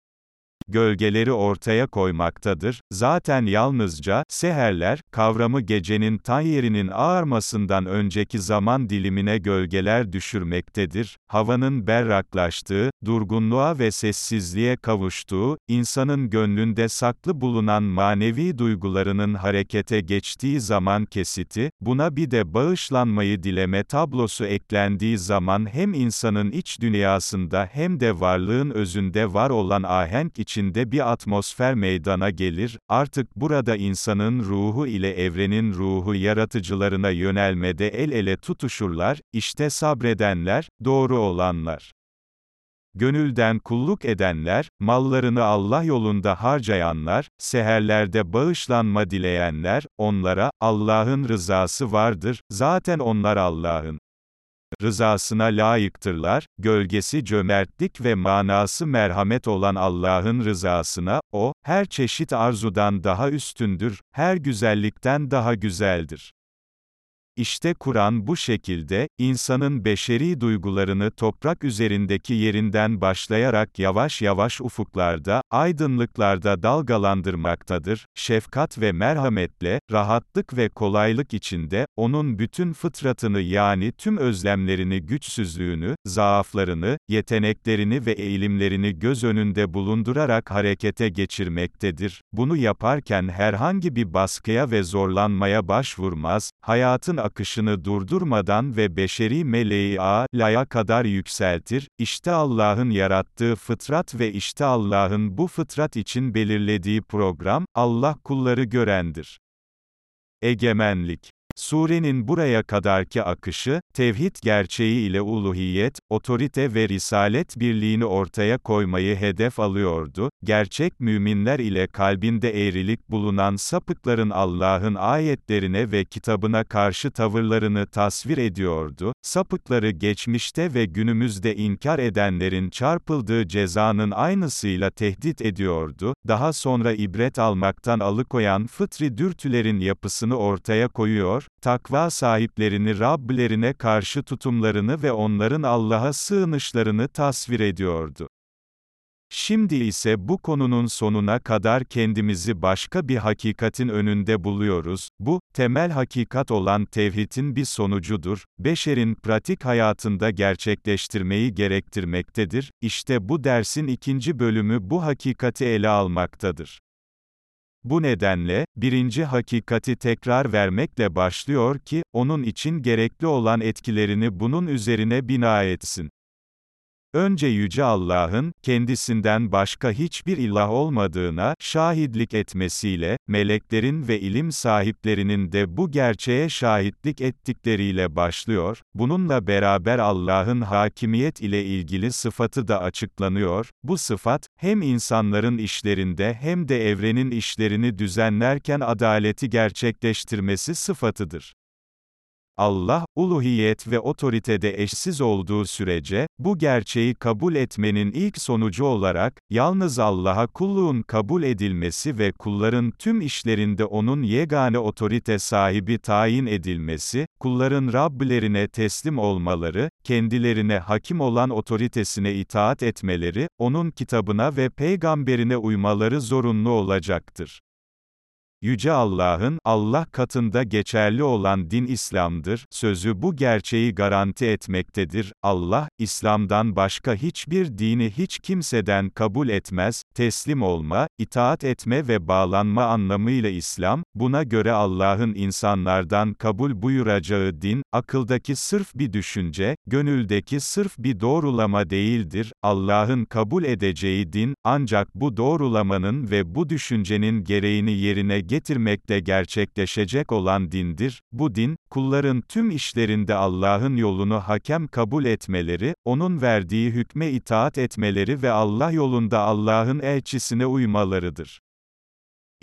gölgeleri ortaya koymaktadır. Zaten yalnızca, seherler, kavramı gecenin tan yerinin ağarmasından önceki zaman dilimine gölgeler düşürmektedir. Havanın berraklaştığı, durgunluğa ve sessizliğe kavuştuğu, insanın gönlünde saklı bulunan manevi duygularının harekete geçtiği zaman kesiti, buna bir de bağışlanmayı dileme tablosu eklendiği zaman hem insanın iç dünyasında hem de varlığın özünde var olan ahenk için içinde bir atmosfer meydana gelir, artık burada insanın ruhu ile evrenin ruhu yaratıcılarına yönelmede el ele tutuşurlar, işte sabredenler, doğru olanlar. Gönülden kulluk edenler, mallarını Allah yolunda harcayanlar, seherlerde bağışlanma dileyenler, onlara, Allah'ın rızası vardır, zaten onlar Allah'ın rızasına layıktırlar, gölgesi cömertlik ve manası merhamet olan Allah'ın rızasına, o, her çeşit arzudan daha üstündür, her güzellikten daha güzeldir. İşte Kur'an bu şekilde, insanın beşeri duygularını toprak üzerindeki yerinden başlayarak yavaş yavaş ufuklarda, aydınlıklarda dalgalandırmaktadır, şefkat ve merhametle, rahatlık ve kolaylık içinde, onun bütün fıtratını yani tüm özlemlerini güçsüzlüğünü, zaaflarını, yeteneklerini ve eğilimlerini göz önünde bulundurarak harekete geçirmektedir. Bunu yaparken herhangi bir baskıya ve zorlanmaya başvurmaz, hayatın akışını durdurmadan ve beşeri meleği A'la'ya kadar yükseltir, işte Allah'ın yarattığı fıtrat ve işte Allah'ın bu fıtrat için belirlediği program, Allah kulları görendir. Egemenlik Surenin buraya kadarki akışı, tevhid gerçeği ile uluhiyet, otorite ve risalet birliğini ortaya koymayı hedef alıyordu. Gerçek müminler ile kalbinde eğrilik bulunan sapıkların Allah'ın ayetlerine ve kitabına karşı tavırlarını tasvir ediyordu. Sapıkları geçmişte ve günümüzde inkar edenlerin çarpıldığı cezanın aynısıyla tehdit ediyordu. Daha sonra ibret almaktan alıkoyan fıtri dürtülerin yapısını ortaya koyuyor, takva sahiplerini Rablerine karşı tutumlarını ve onların Allah'a sığınışlarını tasvir ediyordu. Şimdi ise bu konunun sonuna kadar kendimizi başka bir hakikatin önünde buluyoruz. Bu, temel hakikat olan tevhidin bir sonucudur. Beşerin pratik hayatında gerçekleştirmeyi gerektirmektedir. İşte bu dersin ikinci bölümü bu hakikati ele almaktadır. Bu nedenle, birinci hakikati tekrar vermekle başlıyor ki, onun için gerekli olan etkilerini bunun üzerine bina etsin. Önce Yüce Allah'ın, kendisinden başka hiçbir ilah olmadığına, şahitlik etmesiyle, meleklerin ve ilim sahiplerinin de bu gerçeğe şahitlik ettikleriyle başlıyor, bununla beraber Allah'ın hakimiyet ile ilgili sıfatı da açıklanıyor, bu sıfat, hem insanların işlerinde hem de evrenin işlerini düzenlerken adaleti gerçekleştirmesi sıfatıdır. Allah, uluhiyet ve otoritede eşsiz olduğu sürece, bu gerçeği kabul etmenin ilk sonucu olarak, yalnız Allah'a kulluğun kabul edilmesi ve kulların tüm işlerinde O'nun yegane otorite sahibi tayin edilmesi, kulların Rablerine teslim olmaları, kendilerine hakim olan otoritesine itaat etmeleri, O'nun kitabına ve peygamberine uymaları zorunlu olacaktır. Yüce Allah'ın, Allah katında geçerli olan din İslam'dır, sözü bu gerçeği garanti etmektedir. Allah, İslam'dan başka hiçbir dini hiç kimseden kabul etmez, teslim olma, itaat etme ve bağlanma anlamıyla İslam, buna göre Allah'ın insanlardan kabul buyuracağı din, akıldaki sırf bir düşünce, gönüldeki sırf bir doğrulama değildir. Allah'ın kabul edeceği din, ancak bu doğrulamanın ve bu düşüncenin gereğini yerine getirmekte gerçekleşecek olan dindir. Bu din, kulların tüm işlerinde Allah'ın yolunu hakem kabul etmeleri, O'nun verdiği hükme itaat etmeleri ve Allah yolunda Allah'ın elçisine uymalarıdır.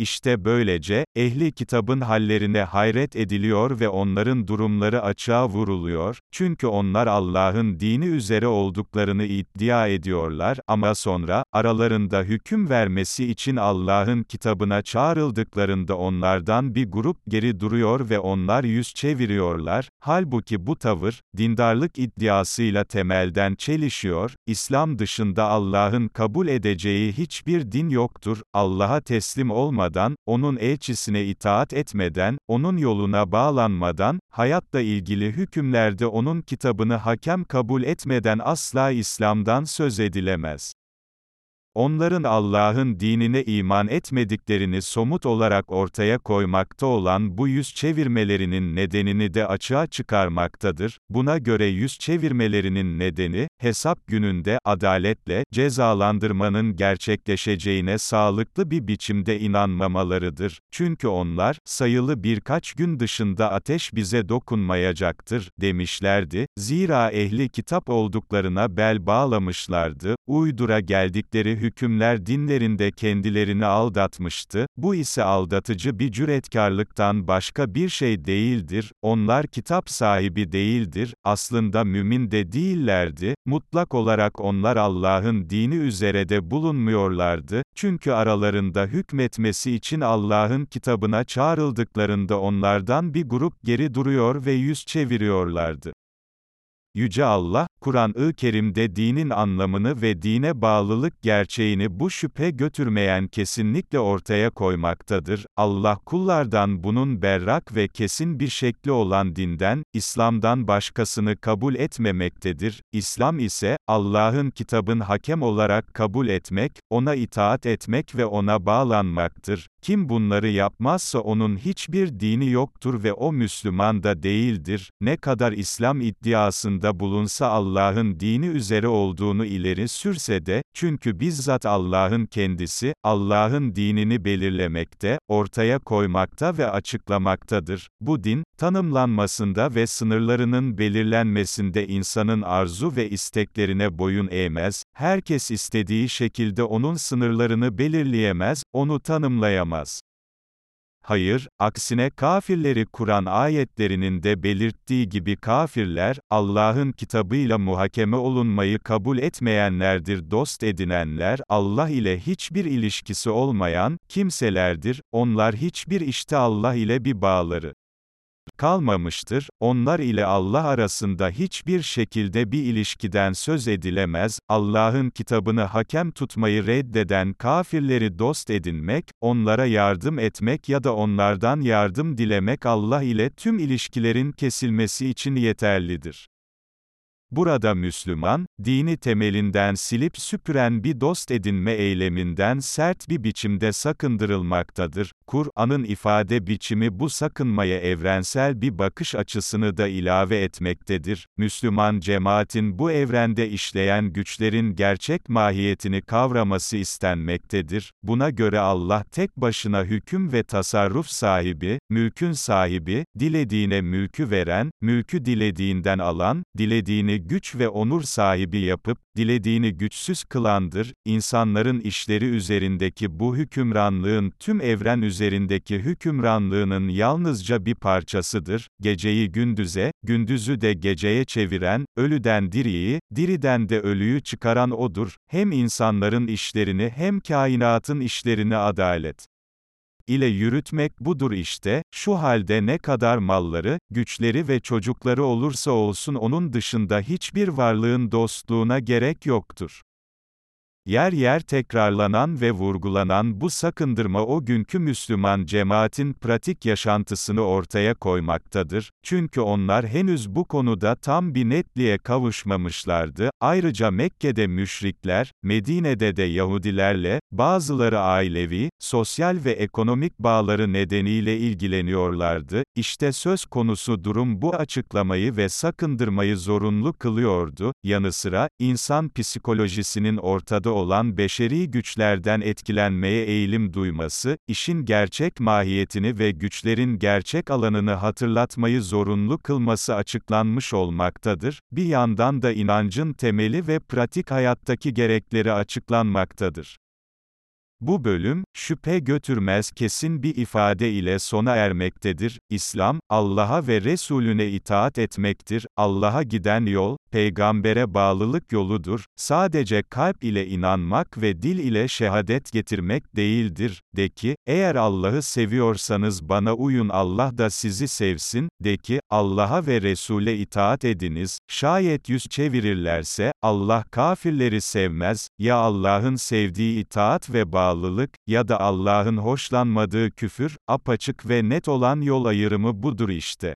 İşte böylece, ehli kitabın hallerine hayret ediliyor ve onların durumları açığa vuruluyor, çünkü onlar Allah'ın dini üzere olduklarını iddia ediyorlar, ama sonra, aralarında hüküm vermesi için Allah'ın kitabına çağrıldıklarında onlardan bir grup geri duruyor ve onlar yüz çeviriyorlar, halbuki bu tavır, dindarlık iddiasıyla temelden çelişiyor, İslam dışında Allah'ın kabul edeceği hiçbir din yoktur, Allah'a teslim olmadan, olmadan, onun elçisine itaat etmeden, onun yoluna bağlanmadan, hayatla ilgili hükümlerde onun kitabını hakem kabul etmeden asla İslam'dan söz edilemez. Onların Allah'ın dinine iman etmediklerini somut olarak ortaya koymakta olan bu yüz çevirmelerinin nedenini de açığa çıkarmaktadır. Buna göre yüz çevirmelerinin nedeni, hesap gününde adaletle cezalandırmanın gerçekleşeceğine sağlıklı bir biçimde inanmamalarıdır. Çünkü onlar, sayılı birkaç gün dışında ateş bize dokunmayacaktır, demişlerdi. Zira ehli kitap olduklarına bel bağlamışlardı, uydura geldikleri hükümler dinlerinde kendilerini aldatmıştı, bu ise aldatıcı bir cüretkarlıktan başka bir şey değildir, onlar kitap sahibi değildir, aslında mümin de değillerdi, mutlak olarak onlar Allah'ın dini üzere de bulunmuyorlardı, çünkü aralarında hükmetmesi için Allah'ın kitabına çağrıldıklarında onlardan bir grup geri duruyor ve yüz çeviriyorlardı. Yüce Allah, Kur'an-ı Kerim'de dinin anlamını ve dine bağlılık gerçeğini bu şüphe götürmeyen kesinlikle ortaya koymaktadır. Allah kullardan bunun berrak ve kesin bir şekli olan dinden, İslam'dan başkasını kabul etmemektedir. İslam ise, Allah'ın kitabın hakem olarak kabul etmek, ona itaat etmek ve ona bağlanmaktır. Kim bunları yapmazsa onun hiçbir dini yoktur ve o Müslüman da değildir. Ne kadar İslam iddiasında bulunsa Allah'ın dini üzere olduğunu ileri sürse de, çünkü bizzat Allah'ın kendisi, Allah'ın dinini belirlemekte, ortaya koymakta ve açıklamaktadır. Bu din, tanımlanmasında ve sınırlarının belirlenmesinde insanın arzu ve isteklerine boyun eğmez, herkes istediği şekilde onun sınırlarını belirleyemez, onu tanımlayamaz. Hayır, aksine kafirleri Kur'an ayetlerinin de belirttiği gibi kafirler, Allah'ın kitabıyla muhakeme olunmayı kabul etmeyenlerdir dost edinenler, Allah ile hiçbir ilişkisi olmayan, kimselerdir, onlar hiçbir işte Allah ile bir bağları kalmamıştır, onlar ile Allah arasında hiçbir şekilde bir ilişkiden söz edilemez, Allah'ın kitabını hakem tutmayı reddeden kafirleri dost edinmek, onlara yardım etmek ya da onlardan yardım dilemek Allah ile tüm ilişkilerin kesilmesi için yeterlidir. Burada Müslüman, dini temelinden silip süpüren bir dost edinme eyleminden sert bir biçimde sakındırılmaktadır. Kur'an'ın ifade biçimi bu sakınmaya evrensel bir bakış açısını da ilave etmektedir. Müslüman cemaatin bu evrende işleyen güçlerin gerçek mahiyetini kavraması istenmektedir. Buna göre Allah tek başına hüküm ve tasarruf sahibi, mülkün sahibi, dilediğine mülkü veren, mülkü dilediğinden alan, dilediğini güç ve onur sahibi yapıp, dilediğini güçsüz kılandır, insanların işleri üzerindeki bu hükümranlığın tüm evren üzerindeki hükümranlığının yalnızca bir parçasıdır, geceyi gündüze, gündüzü de geceye çeviren, ölüden diriyi, diriden de ölüyü çıkaran O'dur, hem insanların işlerini hem kainatın işlerini adalet ile yürütmek budur işte, şu halde ne kadar malları, güçleri ve çocukları olursa olsun onun dışında hiçbir varlığın dostluğuna gerek yoktur. Yer yer tekrarlanan ve vurgulanan bu sakındırma o günkü Müslüman cemaatin pratik yaşantısını ortaya koymaktadır, çünkü onlar henüz bu konuda tam bir netliğe kavuşmamışlardı, ayrıca Mekke'de müşrikler, Medine'de de Yahudilerle, bazıları ailevi, sosyal ve ekonomik bağları nedeniyle ilgileniyorlardı, işte söz konusu durum bu açıklamayı ve sakındırmayı zorunlu kılıyordu, yanı sıra, insan psikolojisinin ortada olan beşeri güçlerden etkilenmeye eğilim duyması, işin gerçek mahiyetini ve güçlerin gerçek alanını hatırlatmayı zorunlu kılması açıklanmış olmaktadır, bir yandan da inancın temeli ve pratik hayattaki gerekleri açıklanmaktadır. Bu bölüm, şüphe götürmez kesin bir ifade ile sona ermektedir. İslam, Allah'a ve Resulüne itaat etmektir. Allah'a giden yol, peygambere bağlılık yoludur. Sadece kalp ile inanmak ve dil ile şehadet getirmek değildir. De ki, eğer Allah'ı seviyorsanız bana uyun Allah da sizi sevsin. De ki, Allah'a ve Resul'e itaat ediniz. Şayet yüz çevirirlerse, Allah kafirleri sevmez. Ya Allah'ın sevdiği itaat ve bağlılık, bağlılık, ya da Allah'ın hoşlanmadığı küfür, apaçık ve net olan yol ayrımı budur işte.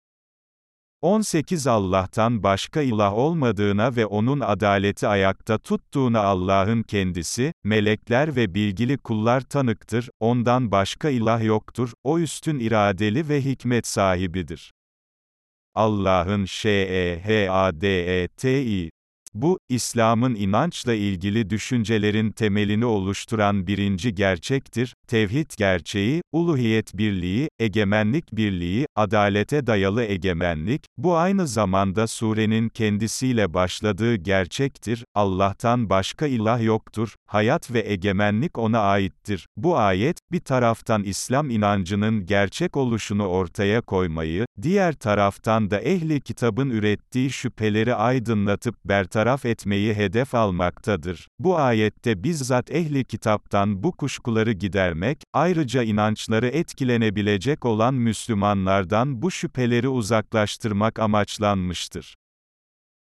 18 Allah'tan başka ilah olmadığına ve onun adaleti ayakta tuttuğuna Allah'ın kendisi, melekler ve bilgili kullar tanıktır, ondan başka ilah yoktur, o üstün iradeli ve hikmet sahibidir. Allah'ın Şehadeti, bu, İslam'ın inançla ilgili düşüncelerin temelini oluşturan birinci gerçektir, tevhid gerçeği, uluhiyet birliği, egemenlik birliği, adalete dayalı egemenlik, bu aynı zamanda surenin kendisiyle başladığı gerçektir, Allah'tan başka ilah yoktur, hayat ve egemenlik ona aittir. Bu ayet, bir taraftan İslam inancının gerçek oluşunu ortaya koymayı, diğer taraftan da ehli kitabın ürettiği şüpheleri aydınlatıp bertaraf bertaraf etmeyi hedef almaktadır. Bu ayette bizzat ehli kitaptan bu kuşkuları gidermek, ayrıca inançları etkilenebilecek olan Müslümanlardan bu şüpheleri uzaklaştırmak amaçlanmıştır.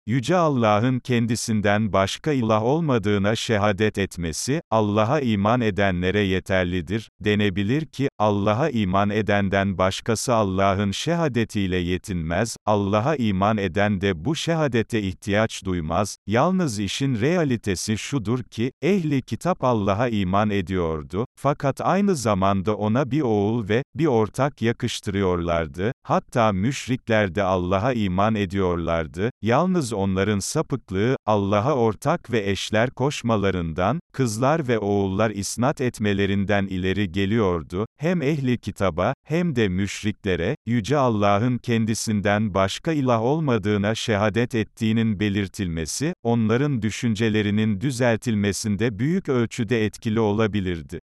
Yüce Allah'ın kendisinden başka ilah olmadığına şehadet etmesi, Allah'a iman edenlere yeterlidir, denebilir ki, Allah'a iman edenden başkası Allah'ın şehadetiyle yetinmez, Allah'a iman eden de bu şehadete ihtiyaç duymaz, yalnız işin realitesi şudur ki, ehli kitap Allah'a iman ediyordu, fakat aynı zamanda ona bir oğul ve, bir ortak yakıştırıyorlardı, hatta müşrikler de Allah'a iman ediyorlardı, yalnız onların sapıklığı, Allah'a ortak ve eşler koşmalarından, kızlar ve oğullar isnat etmelerinden ileri geliyordu, hem ehli kitaba, hem de müşriklere, Yüce Allah'ın kendisinden başka ilah olmadığına şehadet ettiğinin belirtilmesi, onların düşüncelerinin düzeltilmesinde büyük ölçüde etkili olabilirdi.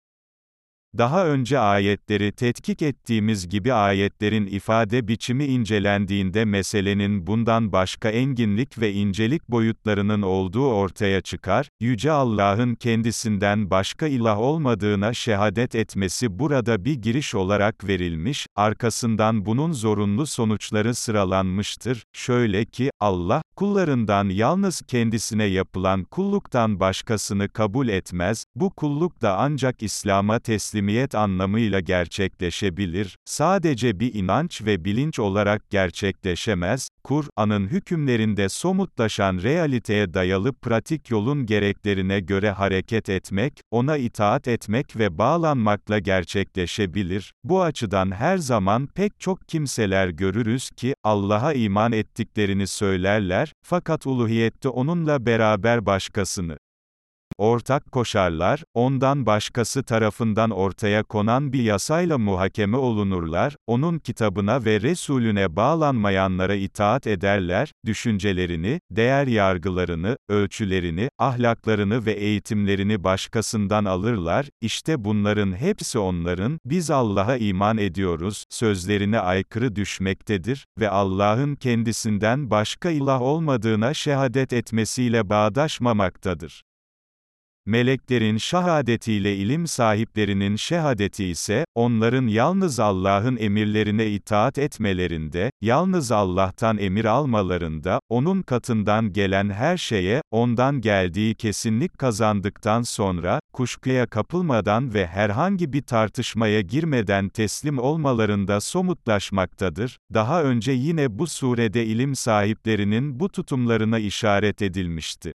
Daha önce ayetleri tetkik ettiğimiz gibi ayetlerin ifade biçimi incelendiğinde meselenin bundan başka enginlik ve incelik boyutlarının olduğu ortaya çıkar, Yüce Allah'ın kendisinden başka ilah olmadığına şehadet etmesi burada bir giriş olarak verilmiş, arkasından bunun zorunlu sonuçları sıralanmıştır, şöyle ki, Allah, kullarından yalnız kendisine yapılan kulluktan başkasını kabul etmez, bu kulluk da ancak İslam'a teslim teslimiyet anlamıyla gerçekleşebilir, sadece bir inanç ve bilinç olarak gerçekleşemez, Kur'an'ın hükümlerinde somutlaşan realiteye dayalı pratik yolun gereklerine göre hareket etmek, ona itaat etmek ve bağlanmakla gerçekleşebilir. Bu açıdan her zaman pek çok kimseler görürüz ki, Allah'a iman ettiklerini söylerler, fakat uluhiyette onunla beraber başkasını ortak koşarlar, ondan başkası tarafından ortaya konan bir yasayla muhakeme olunurlar, onun kitabına ve Resulüne bağlanmayanlara itaat ederler, düşüncelerini, değer yargılarını, ölçülerini, ahlaklarını ve eğitimlerini başkasından alırlar, işte bunların hepsi onların, biz Allah'a iman ediyoruz, sözlerine aykırı düşmektedir ve Allah'ın kendisinden başka ilah olmadığına şehadet etmesiyle bağdaşmamaktadır. Meleklerin şahadetiyle ilim sahiplerinin şehadeti ise, onların yalnız Allah'ın emirlerine itaat etmelerinde, yalnız Allah'tan emir almalarında, onun katından gelen her şeye, ondan geldiği kesinlik kazandıktan sonra, kuşkuya kapılmadan ve herhangi bir tartışmaya girmeden teslim olmalarında somutlaşmaktadır. Daha önce yine bu surede ilim sahiplerinin bu tutumlarına işaret edilmişti.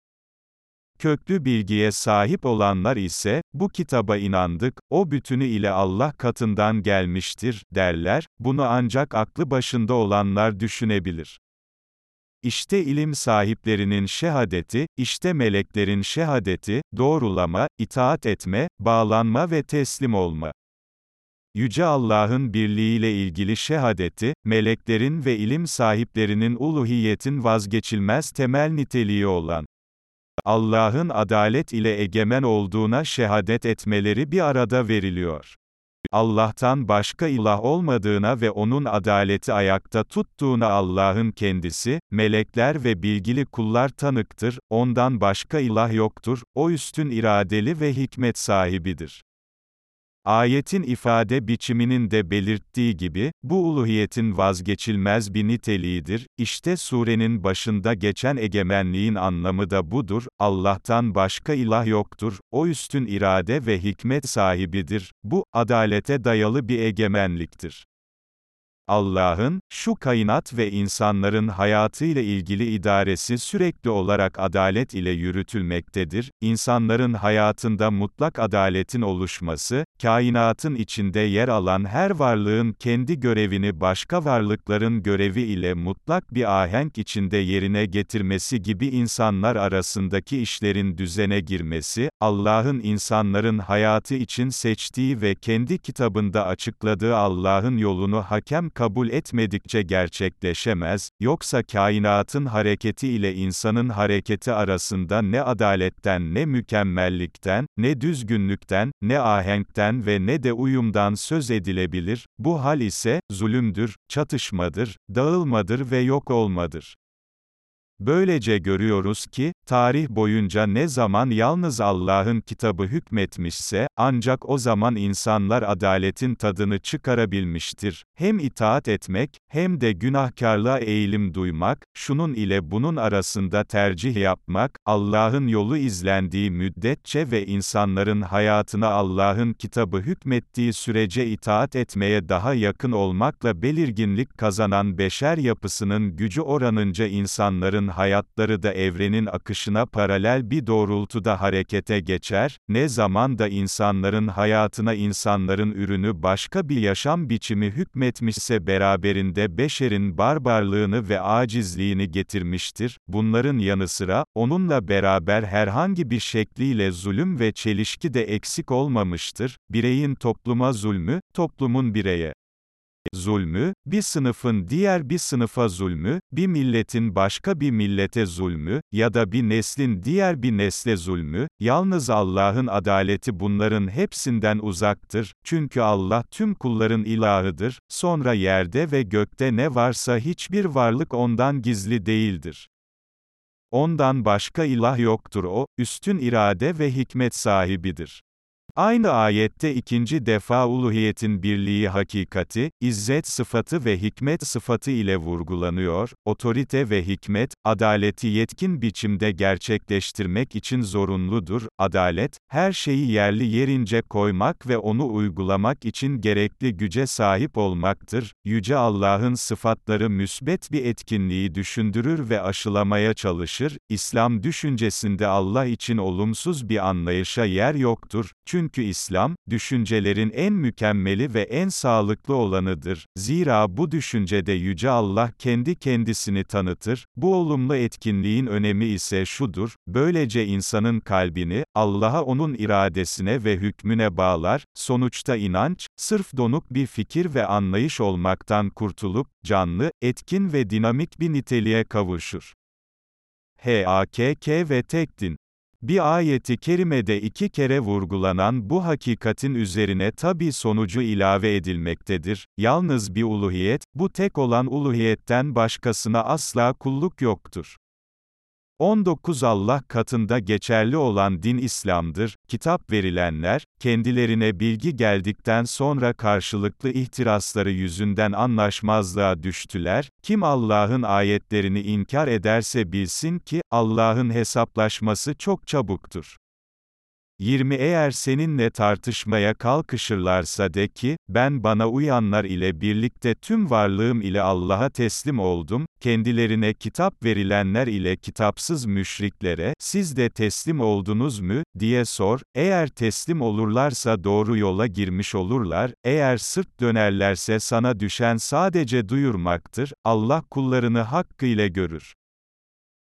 Köklü bilgiye sahip olanlar ise, bu kitaba inandık, o bütünü ile Allah katından gelmiştir, derler, bunu ancak aklı başında olanlar düşünebilir. İşte ilim sahiplerinin şehadeti, işte meleklerin şehadeti, doğrulama, itaat etme, bağlanma ve teslim olma. Yüce Allah'ın birliğiyle ilgili şehadeti, meleklerin ve ilim sahiplerinin uluhiyetin vazgeçilmez temel niteliği olan Allah'ın adalet ile egemen olduğuna şehadet etmeleri bir arada veriliyor. Allah'tan başka ilah olmadığına ve onun adaleti ayakta tuttuğuna Allah'ın kendisi, melekler ve bilgili kullar tanıktır, ondan başka ilah yoktur, o üstün iradeli ve hikmet sahibidir. Ayetin ifade biçiminin de belirttiği gibi, bu uluhiyetin vazgeçilmez bir niteliğidir, İşte surenin başında geçen egemenliğin anlamı da budur, Allah'tan başka ilah yoktur, o üstün irade ve hikmet sahibidir, bu, adalete dayalı bir egemenliktir. Allah'ın, şu kainat ve insanların hayatıyla ilgili idaresi sürekli olarak adalet ile yürütülmektedir, İnsanların hayatında mutlak adaletin oluşması, kainatın içinde yer alan her varlığın kendi görevini başka varlıkların görevi ile mutlak bir ahenk içinde yerine getirmesi gibi insanlar arasındaki işlerin düzene girmesi, Allah'ın insanların hayatı için seçtiği ve kendi kitabında açıkladığı Allah'ın yolunu hakem kabul etmedikçe gerçekleşemez, yoksa kainatın hareketi ile insanın hareketi arasında ne adaletten ne mükemmellikten, ne düzgünlükten, ne ahenkten ve ne de uyumdan söz edilebilir, bu hal ise, zulümdür, çatışmadır, dağılmadır ve yok olmadır. Böylece görüyoruz ki, tarih boyunca ne zaman yalnız Allah'ın kitabı hükmetmişse, ancak o zaman insanlar adaletin tadını çıkarabilmiştir. Hem itaat etmek, hem de günahkarlığa eğilim duymak, şunun ile bunun arasında tercih yapmak, Allah'ın yolu izlendiği müddetçe ve insanların hayatına Allah'ın kitabı hükmettiği sürece itaat etmeye daha yakın olmakla belirginlik kazanan beşer yapısının gücü oranınca insanların insanların hayatları da evrenin akışına paralel bir doğrultuda harekete geçer, ne zaman da insanların hayatına insanların ürünü başka bir yaşam biçimi hükmetmişse beraberinde beşerin barbarlığını ve acizliğini getirmiştir, bunların yanı sıra, onunla beraber herhangi bir şekliyle zulüm ve çelişki de eksik olmamıştır, bireyin topluma zulmü, toplumun bireye zulmü, bir sınıfın diğer bir sınıfa zulmü, bir milletin başka bir millete zulmü, ya da bir neslin diğer bir nesle zulmü, yalnız Allah'ın adaleti bunların hepsinden uzaktır, çünkü Allah tüm kulların ilahıdır, sonra yerde ve gökte ne varsa hiçbir varlık ondan gizli değildir. Ondan başka ilah yoktur o, üstün irade ve hikmet sahibidir. Aynı ayette ikinci defa uluhiyetin birliği hakikati, izzet sıfatı ve hikmet sıfatı ile vurgulanıyor, otorite ve hikmet, adaleti yetkin biçimde gerçekleştirmek için zorunludur, adalet, her şeyi yerli yerince koymak ve onu uygulamak için gerekli güce sahip olmaktır, Yüce Allah'ın sıfatları müsbet bir etkinliği düşündürür ve aşılamaya çalışır, İslam düşüncesinde Allah için olumsuz bir anlayışa yer yoktur, çünkü Çünkü İslam, düşüncelerin en mükemmeli ve en sağlıklı olanıdır. Zira bu düşüncede Yüce Allah kendi kendisini tanıtır, bu olumlu etkinliğin önemi ise şudur, böylece insanın kalbini, Allah'a onun iradesine ve hükmüne bağlar, sonuçta inanç, sırf donuk bir fikir ve anlayış olmaktan kurtulup, canlı, etkin ve dinamik bir niteliğe kavuşur. HAKK ve Tekdin bir ayeti kerimede iki kere vurgulanan bu hakikatin üzerine tabi sonucu ilave edilmektedir. Yalnız bir uluhiyet, bu tek olan uluhiyetten başkasına asla kulluk yoktur. 19 Allah katında geçerli olan din İslam'dır. Kitap verilenler, kendilerine bilgi geldikten sonra karşılıklı ihtirasları yüzünden anlaşmazlığa düştüler. Kim Allah'ın ayetlerini inkar ederse bilsin ki, Allah'ın hesaplaşması çok çabuktur. 20 Eğer seninle tartışmaya kalkışırlarsa de ki, ben bana uyanlar ile birlikte tüm varlığım ile Allah'a teslim oldum, kendilerine kitap verilenler ile kitapsız müşriklere, siz de teslim oldunuz mu, diye sor, eğer teslim olurlarsa doğru yola girmiş olurlar, eğer sırt dönerlerse sana düşen sadece duyurmaktır, Allah kullarını hakkıyla görür.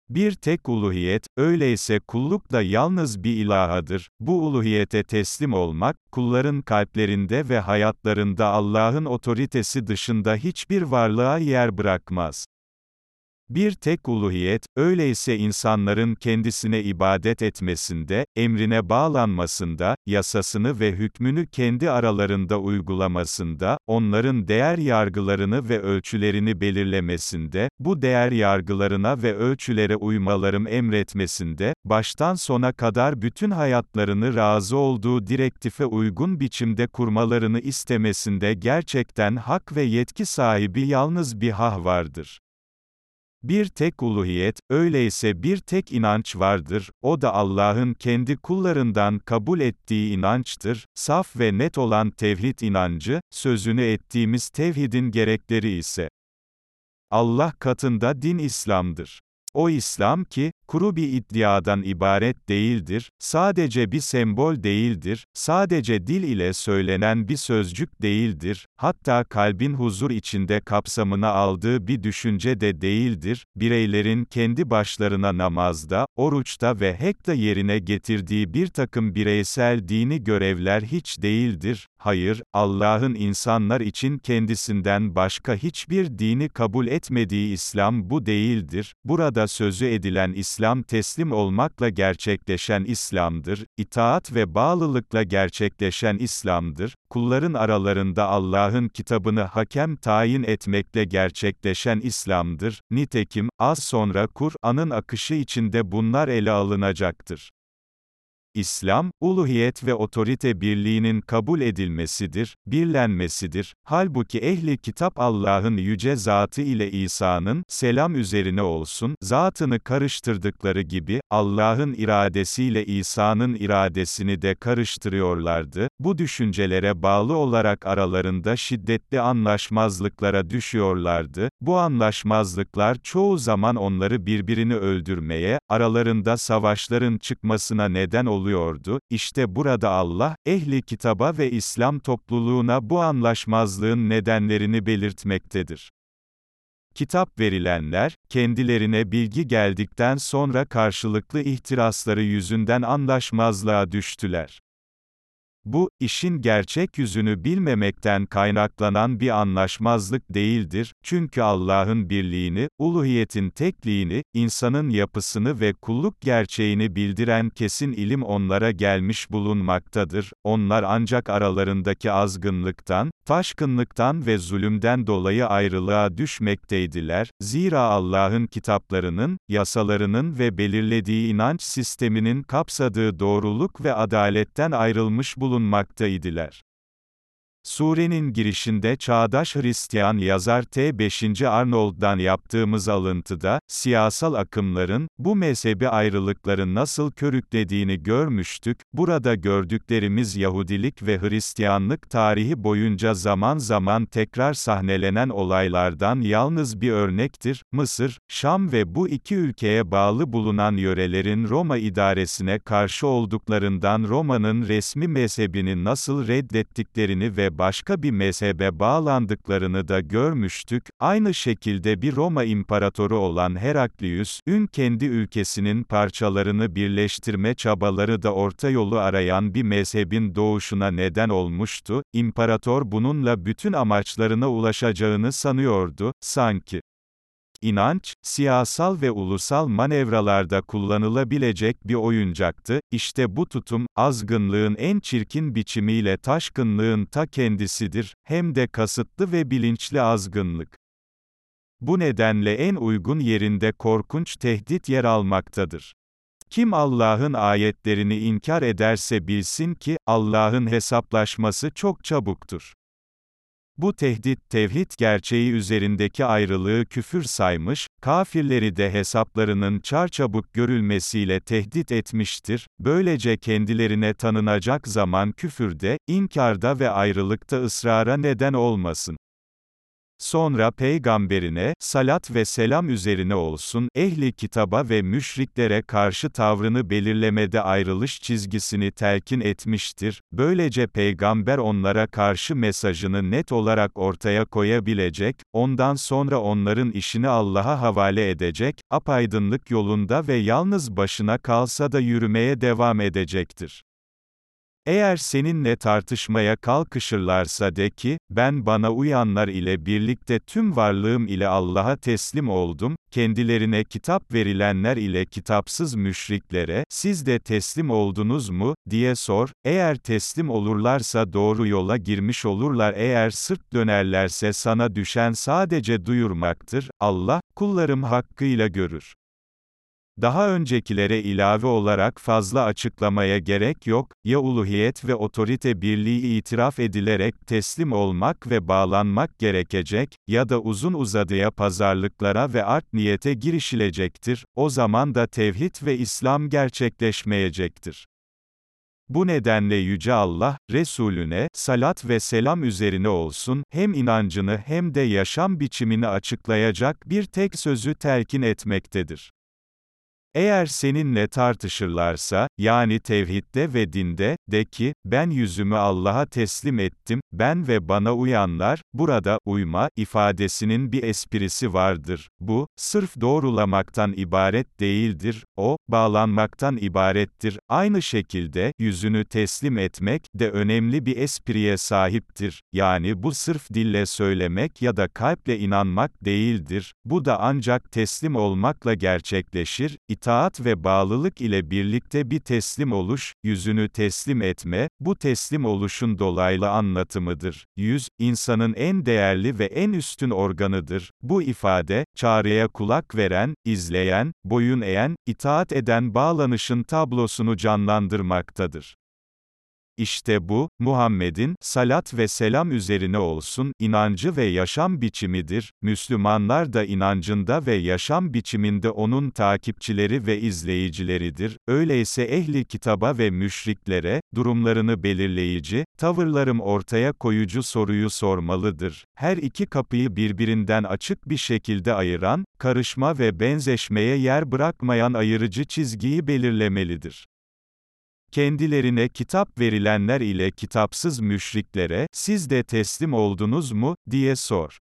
Bir tek uluhiyet, öyleyse kulluk da yalnız bir ilahadır. Bu uluhiyete teslim olmak, kulların kalplerinde ve hayatlarında Allah'ın otoritesi dışında hiçbir varlığa yer bırakmaz. Bir tek uluhiyet, öyleyse insanların kendisine ibadet etmesinde, emrine bağlanmasında, yasasını ve hükmünü kendi aralarında uygulamasında, onların değer yargılarını ve ölçülerini belirlemesinde, bu değer yargılarına ve ölçülere uymalarım emretmesinde, baştan sona kadar bütün hayatlarını razı olduğu direktife uygun biçimde kurmalarını istemesinde gerçekten hak ve yetki sahibi yalnız bir hah vardır. Bir tek uluhiyet, öyleyse bir tek inanç vardır, o da Allah'ın kendi kullarından kabul ettiği inançtır, saf ve net olan tevhid inancı, sözünü ettiğimiz tevhidin gerekleri ise Allah katında din İslam'dır. O İslam ki, kuru bir iddiadan ibaret değildir, sadece bir sembol değildir, sadece dil ile söylenen bir sözcük değildir, hatta kalbin huzur içinde kapsamına aldığı bir düşünce de değildir, bireylerin kendi başlarına namazda, oruçta ve hekta yerine getirdiği bir takım bireysel dini görevler hiç değildir, hayır, Allah'ın insanlar için kendisinden başka hiçbir dini kabul etmediği İslam bu değildir, burada sözü edilen İslam, teslim olmakla gerçekleşen İslam'dır, itaat ve bağlılıkla gerçekleşen İslam'dır, kulların aralarında Allah'ın kitabını hakem tayin etmekle gerçekleşen İslam'dır, nitekim, az sonra Kur'an'ın akışı içinde bunlar ele alınacaktır. İslam, uluhiyet ve otorite birliğinin kabul edilmesidir, birlenmesidir. Halbuki ehli kitap Allah'ın yüce zatı ile İsa'nın, selam üzerine olsun, zatını karıştırdıkları gibi, Allah'ın iradesiyle İsa'nın iradesini de karıştırıyorlardı. Bu düşüncelere bağlı olarak aralarında şiddetli anlaşmazlıklara düşüyorlardı. Bu anlaşmazlıklar çoğu zaman onları birbirini öldürmeye, aralarında savaşların çıkmasına neden oluyor oluyordu, İşte burada Allah, ehli kitaba ve İslam topluluğuna bu anlaşmazlığın nedenlerini belirtmektedir. Kitap verilenler, kendilerine bilgi geldikten sonra karşılıklı ihtirasları yüzünden anlaşmazlığa düştüler. Bu, işin gerçek yüzünü bilmemekten kaynaklanan bir anlaşmazlık değildir, çünkü Allah'ın birliğini, uluhiyetin tekliğini, insanın yapısını ve kulluk gerçeğini bildiren kesin ilim onlara gelmiş bulunmaktadır, onlar ancak aralarındaki azgınlıktan, taşkınlıktan ve zulümden dolayı ayrılığa düşmekteydiler, zira Allah'ın kitaplarının, yasalarının ve belirlediği inanç sisteminin kapsadığı doğruluk ve adaletten ayrılmış bulunmaktaydılar. Surenin girişinde çağdaş Hristiyan yazar T. 5. Arnold'dan yaptığımız alıntıda, siyasal akımların, bu mezhebi ayrılıkları nasıl körüklediğini görmüştük, burada gördüklerimiz Yahudilik ve Hristiyanlık tarihi boyunca zaman zaman tekrar sahnelenen olaylardan yalnız bir örnektir, Mısır, Şam ve bu iki ülkeye bağlı bulunan yörelerin Roma idaresine karşı olduklarından Roma'nın resmi mezhebini nasıl reddettiklerini ve başka bir mezhebe bağlandıklarını da görmüştük. Aynı şekilde bir Roma imparatoru olan Heraklius, ün kendi ülkesinin parçalarını birleştirme çabaları da orta yolu arayan bir mezhebin doğuşuna neden olmuştu. İmparator bununla bütün amaçlarına ulaşacağını sanıyordu, sanki. İnanç, siyasal ve ulusal manevralarda kullanılabilecek bir oyuncaktı, işte bu tutum, azgınlığın en çirkin biçimiyle taşkınlığın ta kendisidir, hem de kasıtlı ve bilinçli azgınlık. Bu nedenle en uygun yerinde korkunç tehdit yer almaktadır. Kim Allah'ın ayetlerini inkar ederse bilsin ki, Allah'ın hesaplaşması çok çabuktur. Bu tehdit tevhid gerçeği üzerindeki ayrılığı küfür saymış, kafirleri de hesaplarının çarçabuk görülmesiyle tehdit etmiştir, böylece kendilerine tanınacak zaman küfürde, inkarda ve ayrılıkta ısrara neden olmasın. Sonra peygamberine, salat ve selam üzerine olsun, ehli kitaba ve müşriklere karşı tavrını belirlemede ayrılış çizgisini telkin etmiştir. Böylece peygamber onlara karşı mesajını net olarak ortaya koyabilecek, ondan sonra onların işini Allah'a havale edecek, apaydınlık yolunda ve yalnız başına kalsa da yürümeye devam edecektir. Eğer seninle tartışmaya kalkışırlarsa de ki, ben bana uyanlar ile birlikte tüm varlığım ile Allah'a teslim oldum, kendilerine kitap verilenler ile kitapsız müşriklere, siz de teslim oldunuz mu, diye sor, eğer teslim olurlarsa doğru yola girmiş olurlar eğer sırt dönerlerse sana düşen sadece duyurmaktır, Allah, kullarım hakkıyla görür. Daha öncekilere ilave olarak fazla açıklamaya gerek yok, ya uluhiyet ve otorite birliği itiraf edilerek teslim olmak ve bağlanmak gerekecek, ya da uzun uzadıya pazarlıklara ve art niyete girişilecektir, o zaman da tevhid ve İslam gerçekleşmeyecektir. Bu nedenle Yüce Allah, Resulüne, salat ve selam üzerine olsun, hem inancını hem de yaşam biçimini açıklayacak bir tek sözü telkin etmektedir. Eğer seninle tartışırlarsa, yani tevhidde ve dinde, de ki, ben yüzümü Allah'a teslim ettim, ben ve bana uyanlar, burada, uyma, ifadesinin bir esprisi vardır. Bu, sırf doğrulamaktan ibaret değildir, o, bağlanmaktan ibarettir. Aynı şekilde, yüzünü teslim etmek, de önemli bir espriye sahiptir. Yani bu sırf dille söylemek ya da kalple inanmak değildir. Bu da ancak teslim olmakla gerçekleşir, itaat ve bağlılık ile birlikte bir teslim oluş, yüzünü teslim etme, bu teslim oluşun dolaylı anlatımıdır. Yüz, insanın en değerli ve en üstün organıdır. Bu ifade, çağrıya kulak veren, izleyen, boyun eğen, itaat eden bağlanışın tablosunu canlandırmaktadır. İşte bu, Muhammed'in, salat ve selam üzerine olsun, inancı ve yaşam biçimidir. Müslümanlar da inancında ve yaşam biçiminde onun takipçileri ve izleyicileridir. Öyleyse ehli kitaba ve müşriklere, durumlarını belirleyici, tavırlarım ortaya koyucu soruyu sormalıdır. Her iki kapıyı birbirinden açık bir şekilde ayıran, karışma ve benzeşmeye yer bırakmayan ayırıcı çizgiyi belirlemelidir kendilerine kitap verilenler ile kitapsız müşriklere, siz de teslim oldunuz mu, diye sor.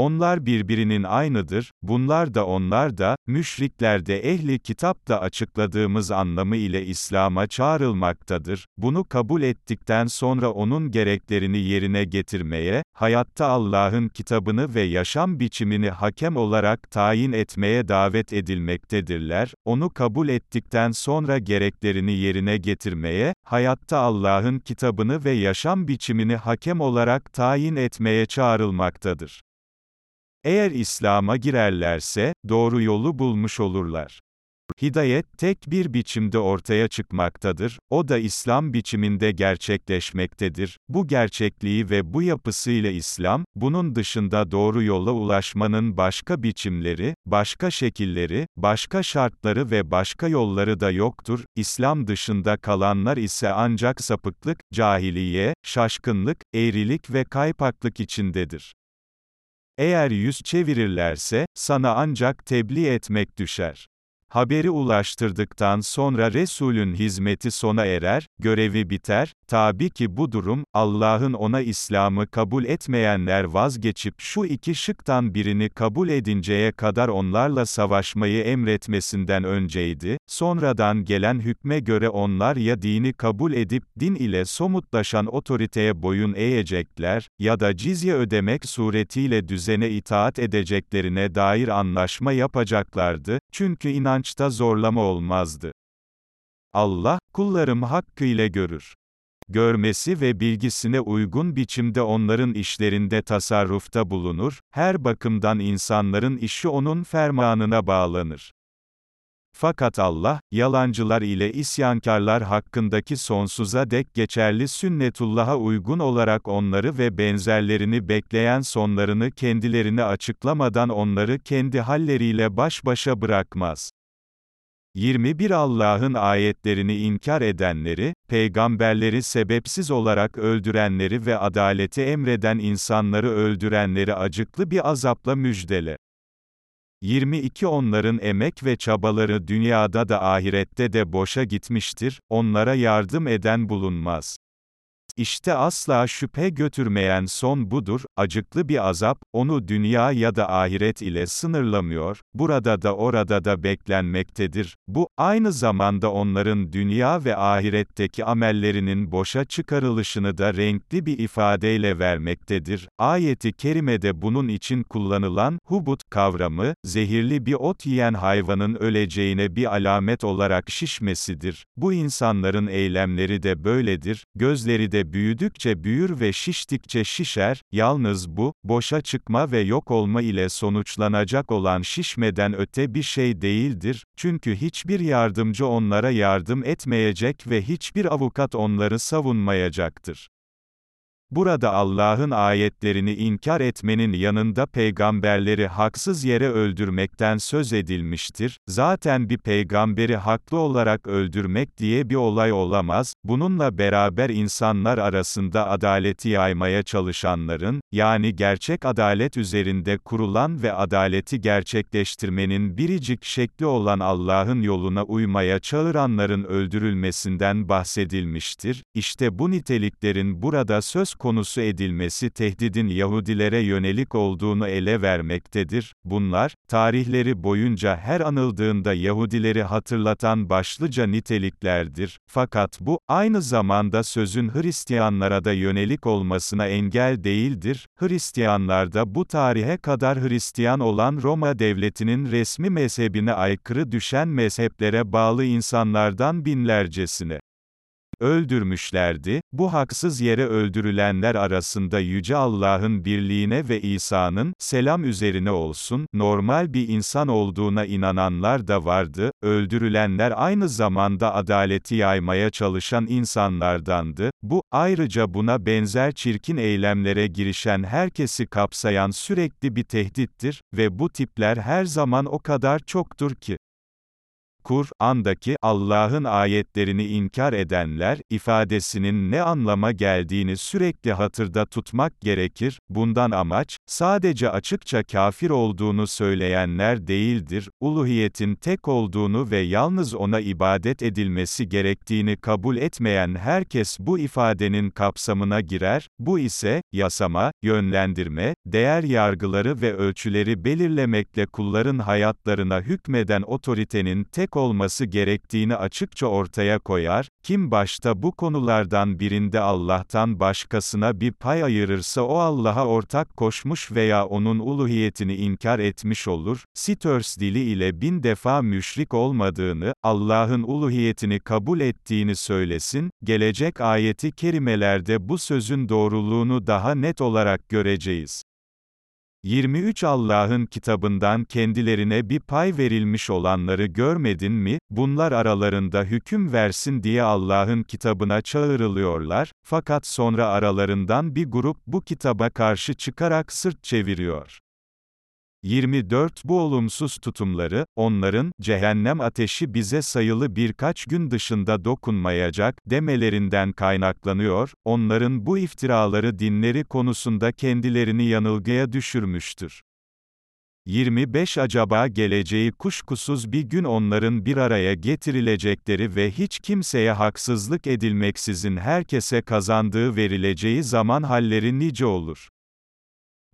Onlar birbirinin aynıdır, bunlar da onlar da, müşrikler de ehli kitapta açıkladığımız anlamı ile İslam'a çağrılmaktadır. Bunu kabul ettikten sonra onun gereklerini yerine getirmeye, hayatta Allah'ın kitabını ve yaşam biçimini hakem olarak tayin etmeye davet edilmektedirler. Onu kabul ettikten sonra gereklerini yerine getirmeye, hayatta Allah'ın kitabını ve yaşam biçimini hakem olarak tayin etmeye çağrılmaktadır. Eğer İslam'a girerlerse, doğru yolu bulmuş olurlar. Hidayet tek bir biçimde ortaya çıkmaktadır, o da İslam biçiminde gerçekleşmektedir. Bu gerçekliği ve bu yapısıyla İslam, bunun dışında doğru yola ulaşmanın başka biçimleri, başka şekilleri, başka şartları ve başka yolları da yoktur. İslam dışında kalanlar ise ancak sapıklık, cahiliye, şaşkınlık, eğrilik ve kaypaklık içindedir. Eğer yüz çevirirlerse, sana ancak tebliğ etmek düşer. Haberi ulaştırdıktan sonra Resulün hizmeti sona erer, görevi biter, tabi ki bu durum, Allah'ın ona İslam'ı kabul etmeyenler vazgeçip şu iki şıktan birini kabul edinceye kadar onlarla savaşmayı emretmesinden önceydi, sonradan gelen hükme göre onlar ya dini kabul edip, din ile somutlaşan otoriteye boyun eğecekler, ya da cizye ödemek suretiyle düzene itaat edeceklerine dair anlaşma yapacaklardı, çünkü inan inançta zorlama olmazdı. Allah, kullarım hakkıyla görür. Görmesi ve bilgisine uygun biçimde onların işlerinde tasarrufta bulunur, her bakımdan insanların işi onun fermanına bağlanır. Fakat Allah, yalancılar ile isyankarlar hakkındaki sonsuza dek geçerli sünnetullah'a uygun olarak onları ve benzerlerini bekleyen sonlarını kendilerine açıklamadan onları kendi halleriyle baş başa bırakmaz. 21 Allah'ın ayetlerini inkar edenleri, peygamberleri sebepsiz olarak öldürenleri ve adaleti emreden insanları öldürenleri acıklı bir azapla müjdele. 22 Onların emek ve çabaları dünyada da ahirette de boşa gitmiştir, onlara yardım eden bulunmaz. İşte asla şüphe götürmeyen son budur, acıklı bir azap, onu dünya ya da ahiret ile sınırlamıyor, burada da orada da beklenmektedir. Bu, aynı zamanda onların dünya ve ahiretteki amellerinin boşa çıkarılışını da renkli bir ifadeyle vermektedir. Ayeti kerimede bunun için kullanılan, hubut kavramı, zehirli bir ot yiyen hayvanın öleceğine bir alamet olarak şişmesidir. Bu insanların eylemleri de böyledir, gözleri de büyüdükçe büyür ve şiştikçe şişer, yalnız bu, boşa çıkma ve yok olma ile sonuçlanacak olan şişmeden öte bir şey değildir, çünkü hiçbir yardımcı onlara yardım etmeyecek ve hiçbir avukat onları savunmayacaktır. Burada Allah'ın ayetlerini inkar etmenin yanında peygamberleri haksız yere öldürmekten söz edilmiştir. Zaten bir peygamberi haklı olarak öldürmek diye bir olay olamaz. Bununla beraber insanlar arasında adaleti yaymaya çalışanların, yani gerçek adalet üzerinde kurulan ve adaleti gerçekleştirmenin biricik şekli olan Allah'ın yoluna uymaya çağıranların öldürülmesinden bahsedilmiştir. İşte bu niteliklerin burada söz konusu edilmesi tehdidin Yahudilere yönelik olduğunu ele vermektedir. Bunlar, tarihleri boyunca her anıldığında Yahudileri hatırlatan başlıca niteliklerdir. Fakat bu, aynı zamanda sözün Hristiyanlara da yönelik olmasına engel değildir. Hristiyanlar da bu tarihe kadar Hristiyan olan Roma devletinin resmi mezhebine aykırı düşen mezheplere bağlı insanlardan binlercesine öldürmüşlerdi. Bu haksız yere öldürülenler arasında Yüce Allah'ın birliğine ve İsa'nın, selam üzerine olsun, normal bir insan olduğuna inananlar da vardı. Öldürülenler aynı zamanda adaleti yaymaya çalışan insanlardandı. Bu, ayrıca buna benzer çirkin eylemlere girişen herkesi kapsayan sürekli bir tehdittir ve bu tipler her zaman o kadar çoktur ki. Kur'an'daki Allah'ın ayetlerini inkar edenler ifadesinin ne anlama geldiğini sürekli hatırda tutmak gerekir. Bundan amaç sadece açıkça kafir olduğunu söyleyenler değildir. Uluhiyetin tek olduğunu ve yalnız ona ibadet edilmesi gerektiğini kabul etmeyen herkes bu ifadenin kapsamına girer. Bu ise yasama, yönlendirme, değer yargıları ve ölçüleri belirlemekle kulların hayatlarına hükmeden otoritenin tek olması gerektiğini açıkça ortaya koyar, kim başta bu konulardan birinde Allah'tan başkasına bir pay ayırırsa o Allah'a ortak koşmuş veya onun uluhiyetini inkar etmiş olur, Siters dili ile bin defa müşrik olmadığını, Allah'ın uluhiyetini kabul ettiğini söylesin, gelecek ayeti kerimelerde bu sözün doğruluğunu daha net olarak göreceğiz. 23 Allah'ın kitabından kendilerine bir pay verilmiş olanları görmedin mi, bunlar aralarında hüküm versin diye Allah'ın kitabına çağrılıyorlar, fakat sonra aralarından bir grup bu kitaba karşı çıkarak sırt çeviriyor. 24 Bu olumsuz tutumları, onların, cehennem ateşi bize sayılı birkaç gün dışında dokunmayacak, demelerinden kaynaklanıyor, onların bu iftiraları dinleri konusunda kendilerini yanılgıya düşürmüştür. 25 Acaba geleceği kuşkusuz bir gün onların bir araya getirilecekleri ve hiç kimseye haksızlık edilmeksizin herkese kazandığı verileceği zaman halleri nice olur.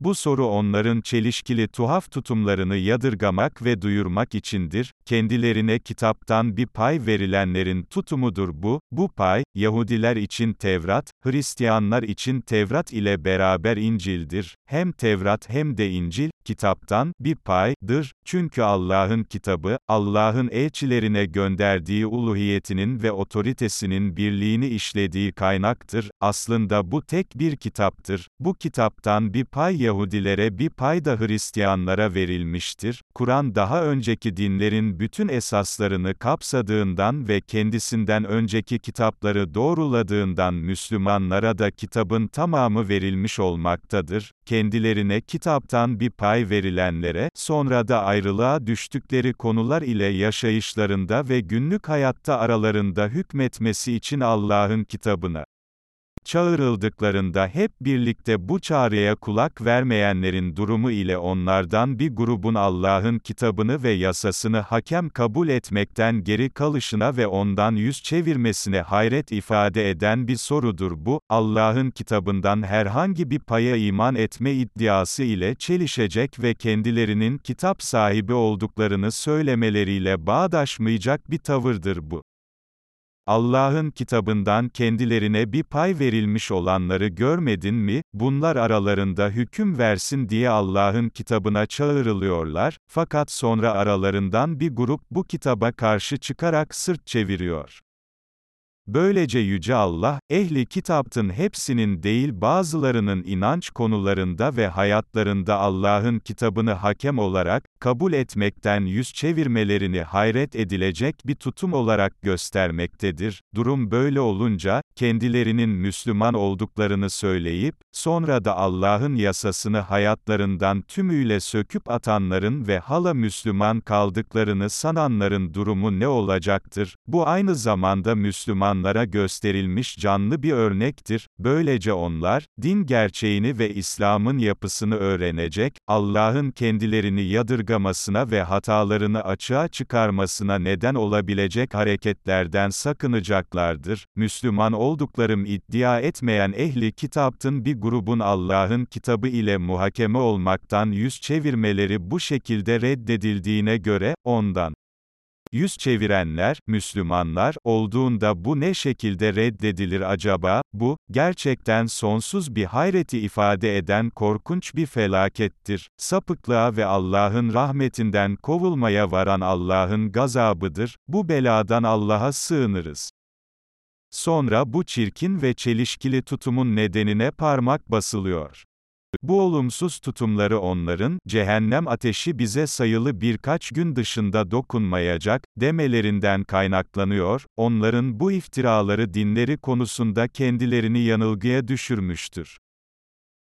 Bu soru onların çelişkili tuhaf tutumlarını yadırgamak ve duyurmak içindir, kendilerine kitaptan bir pay verilenlerin tutumudur bu, bu pay, Yahudiler için Tevrat, Hristiyanlar için Tevrat ile beraber İncil'dir, hem Tevrat hem de İncil, kitaptan bir paydır, çünkü Allah'ın kitabı, Allah'ın elçilerine gönderdiği uluhiyetinin ve otoritesinin birliğini işlediği kaynaktır, aslında bu tek bir kitaptır, bu kitaptan bir pay Yahudilere bir pay da Hristiyanlara verilmiştir, Kur'an daha önceki dinlerin bütün esaslarını kapsadığından ve kendisinden önceki kitapları doğruladığından Müslümanlara da kitabın tamamı verilmiş olmaktadır, kendilerine kitaptan bir pay verilenlere, sonra da ayrılığa düştükleri konular ile yaşayışlarında ve günlük hayatta aralarında hükmetmesi için Allah'ın kitabına çağrıldıklarında hep birlikte bu çağrıya kulak vermeyenlerin durumu ile onlardan bir grubun Allah'ın kitabını ve yasasını hakem kabul etmekten geri kalışına ve ondan yüz çevirmesine hayret ifade eden bir sorudur bu, Allah'ın kitabından herhangi bir paya iman etme iddiası ile çelişecek ve kendilerinin kitap sahibi olduklarını söylemeleriyle bağdaşmayacak bir tavırdır bu. Allah'ın kitabından kendilerine bir pay verilmiş olanları görmedin mi, bunlar aralarında hüküm versin diye Allah'ın kitabına çağrılıyorlar, fakat sonra aralarından bir grup bu kitaba karşı çıkarak sırt çeviriyor. Böylece Yüce Allah, ehli kitaptın hepsinin değil bazılarının inanç konularında ve hayatlarında Allah'ın kitabını hakem olarak, kabul etmekten yüz çevirmelerini hayret edilecek bir tutum olarak göstermektedir. Durum böyle olunca, kendilerinin Müslüman olduklarını söyleyip, sonra da Allah'ın yasasını hayatlarından tümüyle söküp atanların ve hala Müslüman kaldıklarını sananların durumu ne olacaktır? Bu aynı zamanda Müslümanlara gösterilmiş canlı bir örnektir. Böylece onlar, din gerçeğini ve İslam'ın yapısını öğrenecek, Allah'ın kendilerini yadırgamasına ve hatalarını açığa çıkarmasına neden olabilecek hareketlerden sakınacaklardır. Müslüman olduklarım iddia etmeyen ehli kitaptın bir grubun Allah'ın kitabı ile muhakeme olmaktan yüz çevirmeleri bu şekilde reddedildiğine göre, ondan yüz çevirenler, Müslümanlar, olduğunda bu ne şekilde reddedilir acaba? Bu, gerçekten sonsuz bir hayreti ifade eden korkunç bir felakettir. Sapıklığa ve Allah'ın rahmetinden kovulmaya varan Allah'ın gazabıdır. Bu beladan Allah'a sığınırız. Sonra bu çirkin ve çelişkili tutumun nedenine parmak basılıyor. Bu olumsuz tutumları onların, cehennem ateşi bize sayılı birkaç gün dışında dokunmayacak, demelerinden kaynaklanıyor, onların bu iftiraları dinleri konusunda kendilerini yanılgıya düşürmüştür.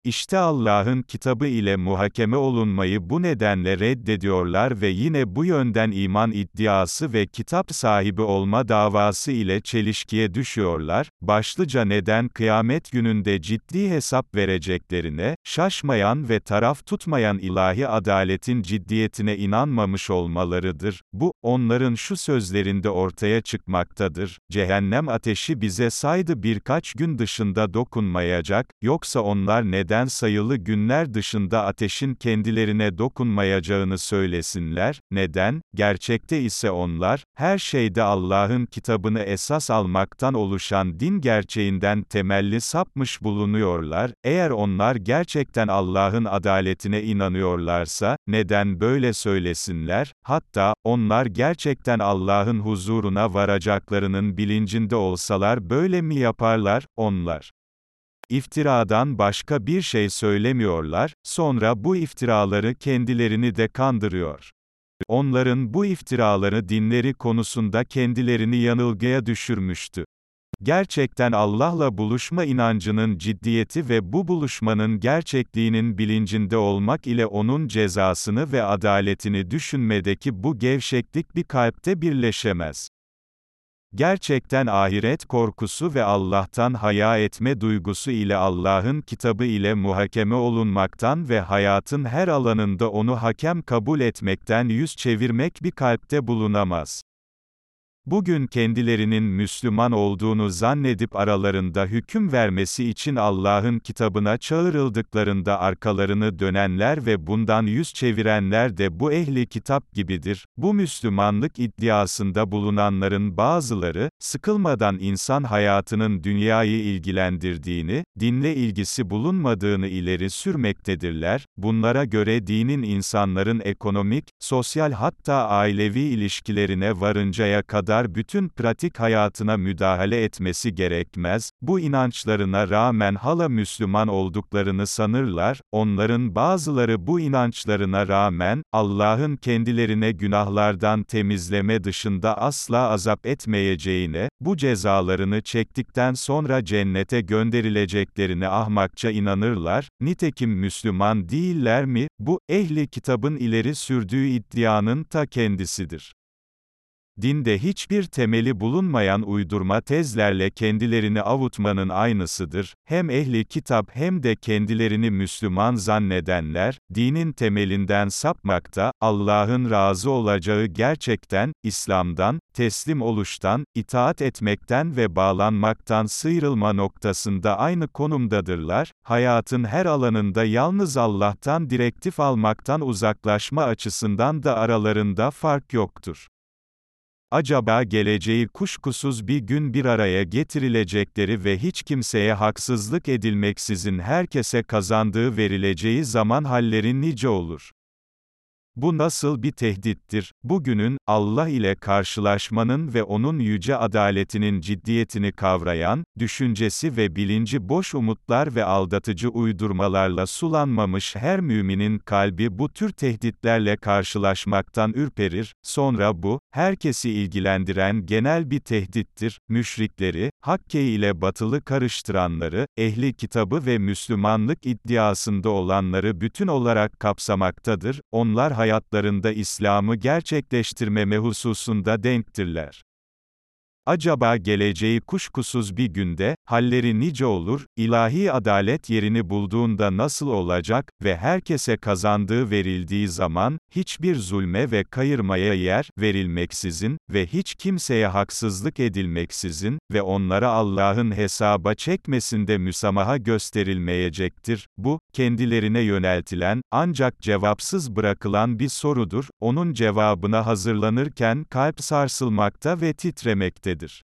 İşte Allah'ın kitabı ile muhakeme olunmayı bu nedenle reddediyorlar ve yine bu yönden iman iddiası ve kitap sahibi olma davası ile çelişkiye düşüyorlar, başlıca neden kıyamet gününde ciddi hesap vereceklerine, şaşmayan ve taraf tutmayan ilahi adaletin ciddiyetine inanmamış olmalarıdır. Bu, onların şu sözlerinde ortaya çıkmaktadır, cehennem ateşi bize saydı birkaç gün dışında dokunmayacak, yoksa onlar neden neden sayılı günler dışında ateşin kendilerine dokunmayacağını söylesinler, neden? Gerçekte ise onlar, her şeyde Allah'ın kitabını esas almaktan oluşan din gerçeğinden temelli sapmış bulunuyorlar, eğer onlar gerçekten Allah'ın adaletine inanıyorlarsa, neden böyle söylesinler, hatta, onlar gerçekten Allah'ın huzuruna varacaklarının bilincinde olsalar böyle mi yaparlar, onlar? İftiradan başka bir şey söylemiyorlar, sonra bu iftiraları kendilerini de kandırıyor. Onların bu iftiraları dinleri konusunda kendilerini yanılgıya düşürmüştü. Gerçekten Allah'la buluşma inancının ciddiyeti ve bu buluşmanın gerçekliğinin bilincinde olmak ile onun cezasını ve adaletini düşünmedeki bu gevşeklik bir kalpte birleşemez. Gerçekten ahiret korkusu ve Allah'tan haya etme duygusu ile Allah'ın kitabı ile muhakeme olunmaktan ve hayatın her alanında onu hakem kabul etmekten yüz çevirmek bir kalpte bulunamaz. Bugün kendilerinin Müslüman olduğunu zannedip aralarında hüküm vermesi için Allah'ın kitabına çağrıldıklarında arkalarını dönenler ve bundan yüz çevirenler de bu ehli kitap gibidir. Bu Müslümanlık iddiasında bulunanların bazıları, sıkılmadan insan hayatının dünyayı ilgilendirdiğini, dinle ilgisi bulunmadığını ileri sürmektedirler. Bunlara göre dinin insanların ekonomik, sosyal hatta ailevi ilişkilerine varıncaya kadar kadar bütün pratik hayatına müdahale etmesi gerekmez, bu inançlarına rağmen hala Müslüman olduklarını sanırlar, onların bazıları bu inançlarına rağmen, Allah'ın kendilerine günahlardan temizleme dışında asla azap etmeyeceğine, bu cezalarını çektikten sonra cennete gönderileceklerine ahmakça inanırlar, nitekim Müslüman değiller mi, bu, ehli kitabın ileri sürdüğü iddianın ta kendisidir dinde hiçbir temeli bulunmayan uydurma tezlerle kendilerini avutmanın aynısıdır, hem ehli kitap hem de kendilerini Müslüman zannedenler, dinin temelinden sapmakta, Allah'ın razı olacağı gerçekten, İslam'dan, teslim oluştan, itaat etmekten ve bağlanmaktan sıyrılma noktasında aynı konumdadırlar, hayatın her alanında yalnız Allah'tan direktif almaktan uzaklaşma açısından da aralarında fark yoktur. Acaba geleceği kuşkusuz bir gün bir araya getirilecekleri ve hiç kimseye haksızlık edilmeksizin herkese kazandığı verileceği zaman halleri nice olur? Bu nasıl bir tehdittir? Bugünün, Allah ile karşılaşmanın ve onun yüce adaletinin ciddiyetini kavrayan, düşüncesi ve bilinci boş umutlar ve aldatıcı uydurmalarla sulanmamış her müminin kalbi bu tür tehditlerle karşılaşmaktan ürperir, sonra bu, herkesi ilgilendiren genel bir tehdittir, müşrikleri, Hakke ile batılı karıştıranları, ehli kitabı ve Müslümanlık iddiasında olanları bütün olarak kapsamaktadır, onlar hayatlarında İslam'ı gerçekleştirmeme hususunda denktirler. Acaba geleceği kuşkusuz bir günde, halleri nice olur, ilahi adalet yerini bulduğunda nasıl olacak ve herkese kazandığı verildiği zaman, hiçbir zulme ve kayırmaya yer verilmeksizin ve hiç kimseye haksızlık edilmeksizin ve onlara Allah'ın hesaba çekmesinde müsamaha gösterilmeyecektir. Bu, kendilerine yöneltilen, ancak cevapsız bırakılan bir sorudur, onun cevabına hazırlanırken kalp sarsılmakta ve titremektedir nedir?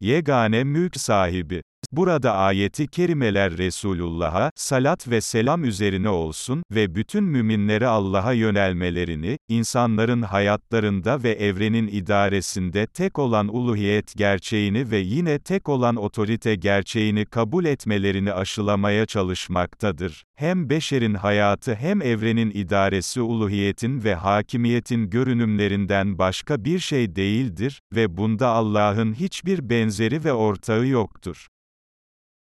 Yegane mülk sahibi Burada ayeti kerimeler Resulullah'a, salat ve selam üzerine olsun ve bütün müminleri Allah'a yönelmelerini, insanların hayatlarında ve evrenin idaresinde tek olan uluhiyet gerçeğini ve yine tek olan otorite gerçeğini kabul etmelerini aşılamaya çalışmaktadır. Hem beşerin hayatı hem evrenin idaresi uluhiyetin ve hakimiyetin görünümlerinden başka bir şey değildir ve bunda Allah'ın hiçbir benzeri ve ortağı yoktur.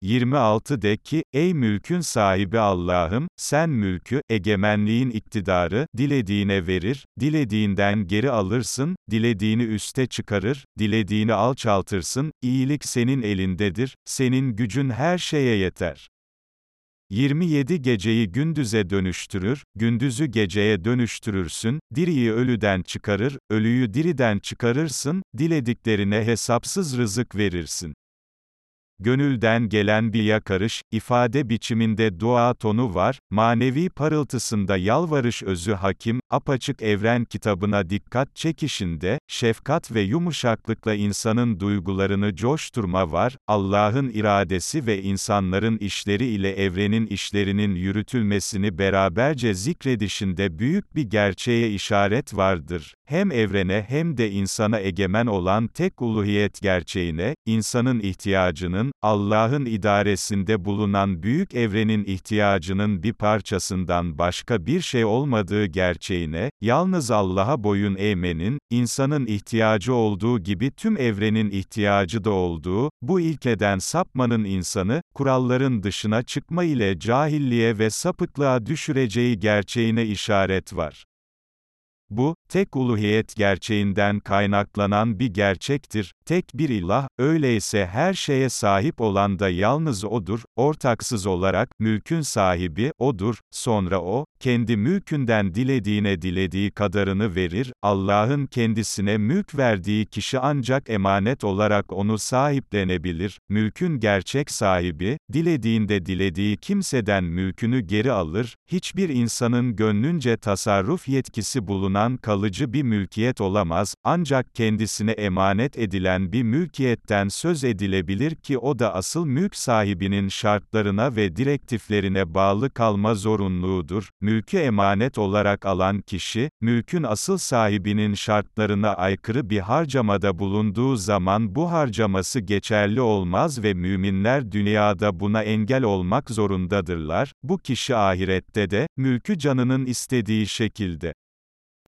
26 de ki, ey mülkün sahibi Allah'ım, sen mülkü, egemenliğin iktidarı, dilediğine verir, dilediğinden geri alırsın, dilediğini üste çıkarır, dilediğini alçaltırsın, iyilik senin elindedir, senin gücün her şeye yeter. 27 geceyi gündüze dönüştürür, gündüzü geceye dönüştürürsün, diriyi ölüden çıkarır, ölüyü diriden çıkarırsın, dilediklerine hesapsız rızık verirsin. Gönülden gelen bir yakarış, ifade biçiminde dua tonu var, manevi parıltısında yalvarış özü hakim, apaçık evren kitabına dikkat çekişinde, şefkat ve yumuşaklıkla insanın duygularını coşturma var, Allah'ın iradesi ve insanların işleri ile evrenin işlerinin yürütülmesini beraberce zikredişinde büyük bir gerçeğe işaret vardır. Hem evrene hem de insana egemen olan tek uluhiyet gerçeğine, insanın ihtiyacının, insanın, Allah'ın idaresinde bulunan büyük evrenin ihtiyacının bir parçasından başka bir şey olmadığı gerçeğine, yalnız Allah'a boyun eğmenin, insanın ihtiyacı olduğu gibi tüm evrenin ihtiyacı da olduğu, bu ilkeden sapmanın insanı, kuralların dışına çıkma ile cahilliğe ve sapıklığa düşüreceği gerçeğine işaret var. Bu, tek uluhiyet gerçeğinden kaynaklanan bir gerçektir, tek bir ilah, öyleyse her şeye sahip olan da yalnız O'dur, ortaksız olarak, mülkün sahibi, O'dur, sonra O, kendi mülkünden dilediğine dilediği kadarını verir, Allah'ın kendisine mülk verdiği kişi ancak emanet olarak onu sahiplenebilir, mülkün gerçek sahibi, dilediğinde dilediği kimseden mülkünü geri alır, hiçbir insanın gönlünce tasarruf yetkisi bulunan kalıcı bir mülkiyet olamaz, ancak kendisine emanet edilen bir mülkiyetten söz edilebilir ki o da asıl mülk sahibinin şartlarına ve direktiflerine bağlı kalma zorunluluğudur, mülkü emanet olarak alan kişi, mülkün asıl sahibinin şartlarına aykırı bir harcamada bulunduğu zaman bu harcaması geçerli olmaz ve müminler dünyada buna engel olmak zorundadırlar, bu kişi ahirette de, mülkü canının istediği şekilde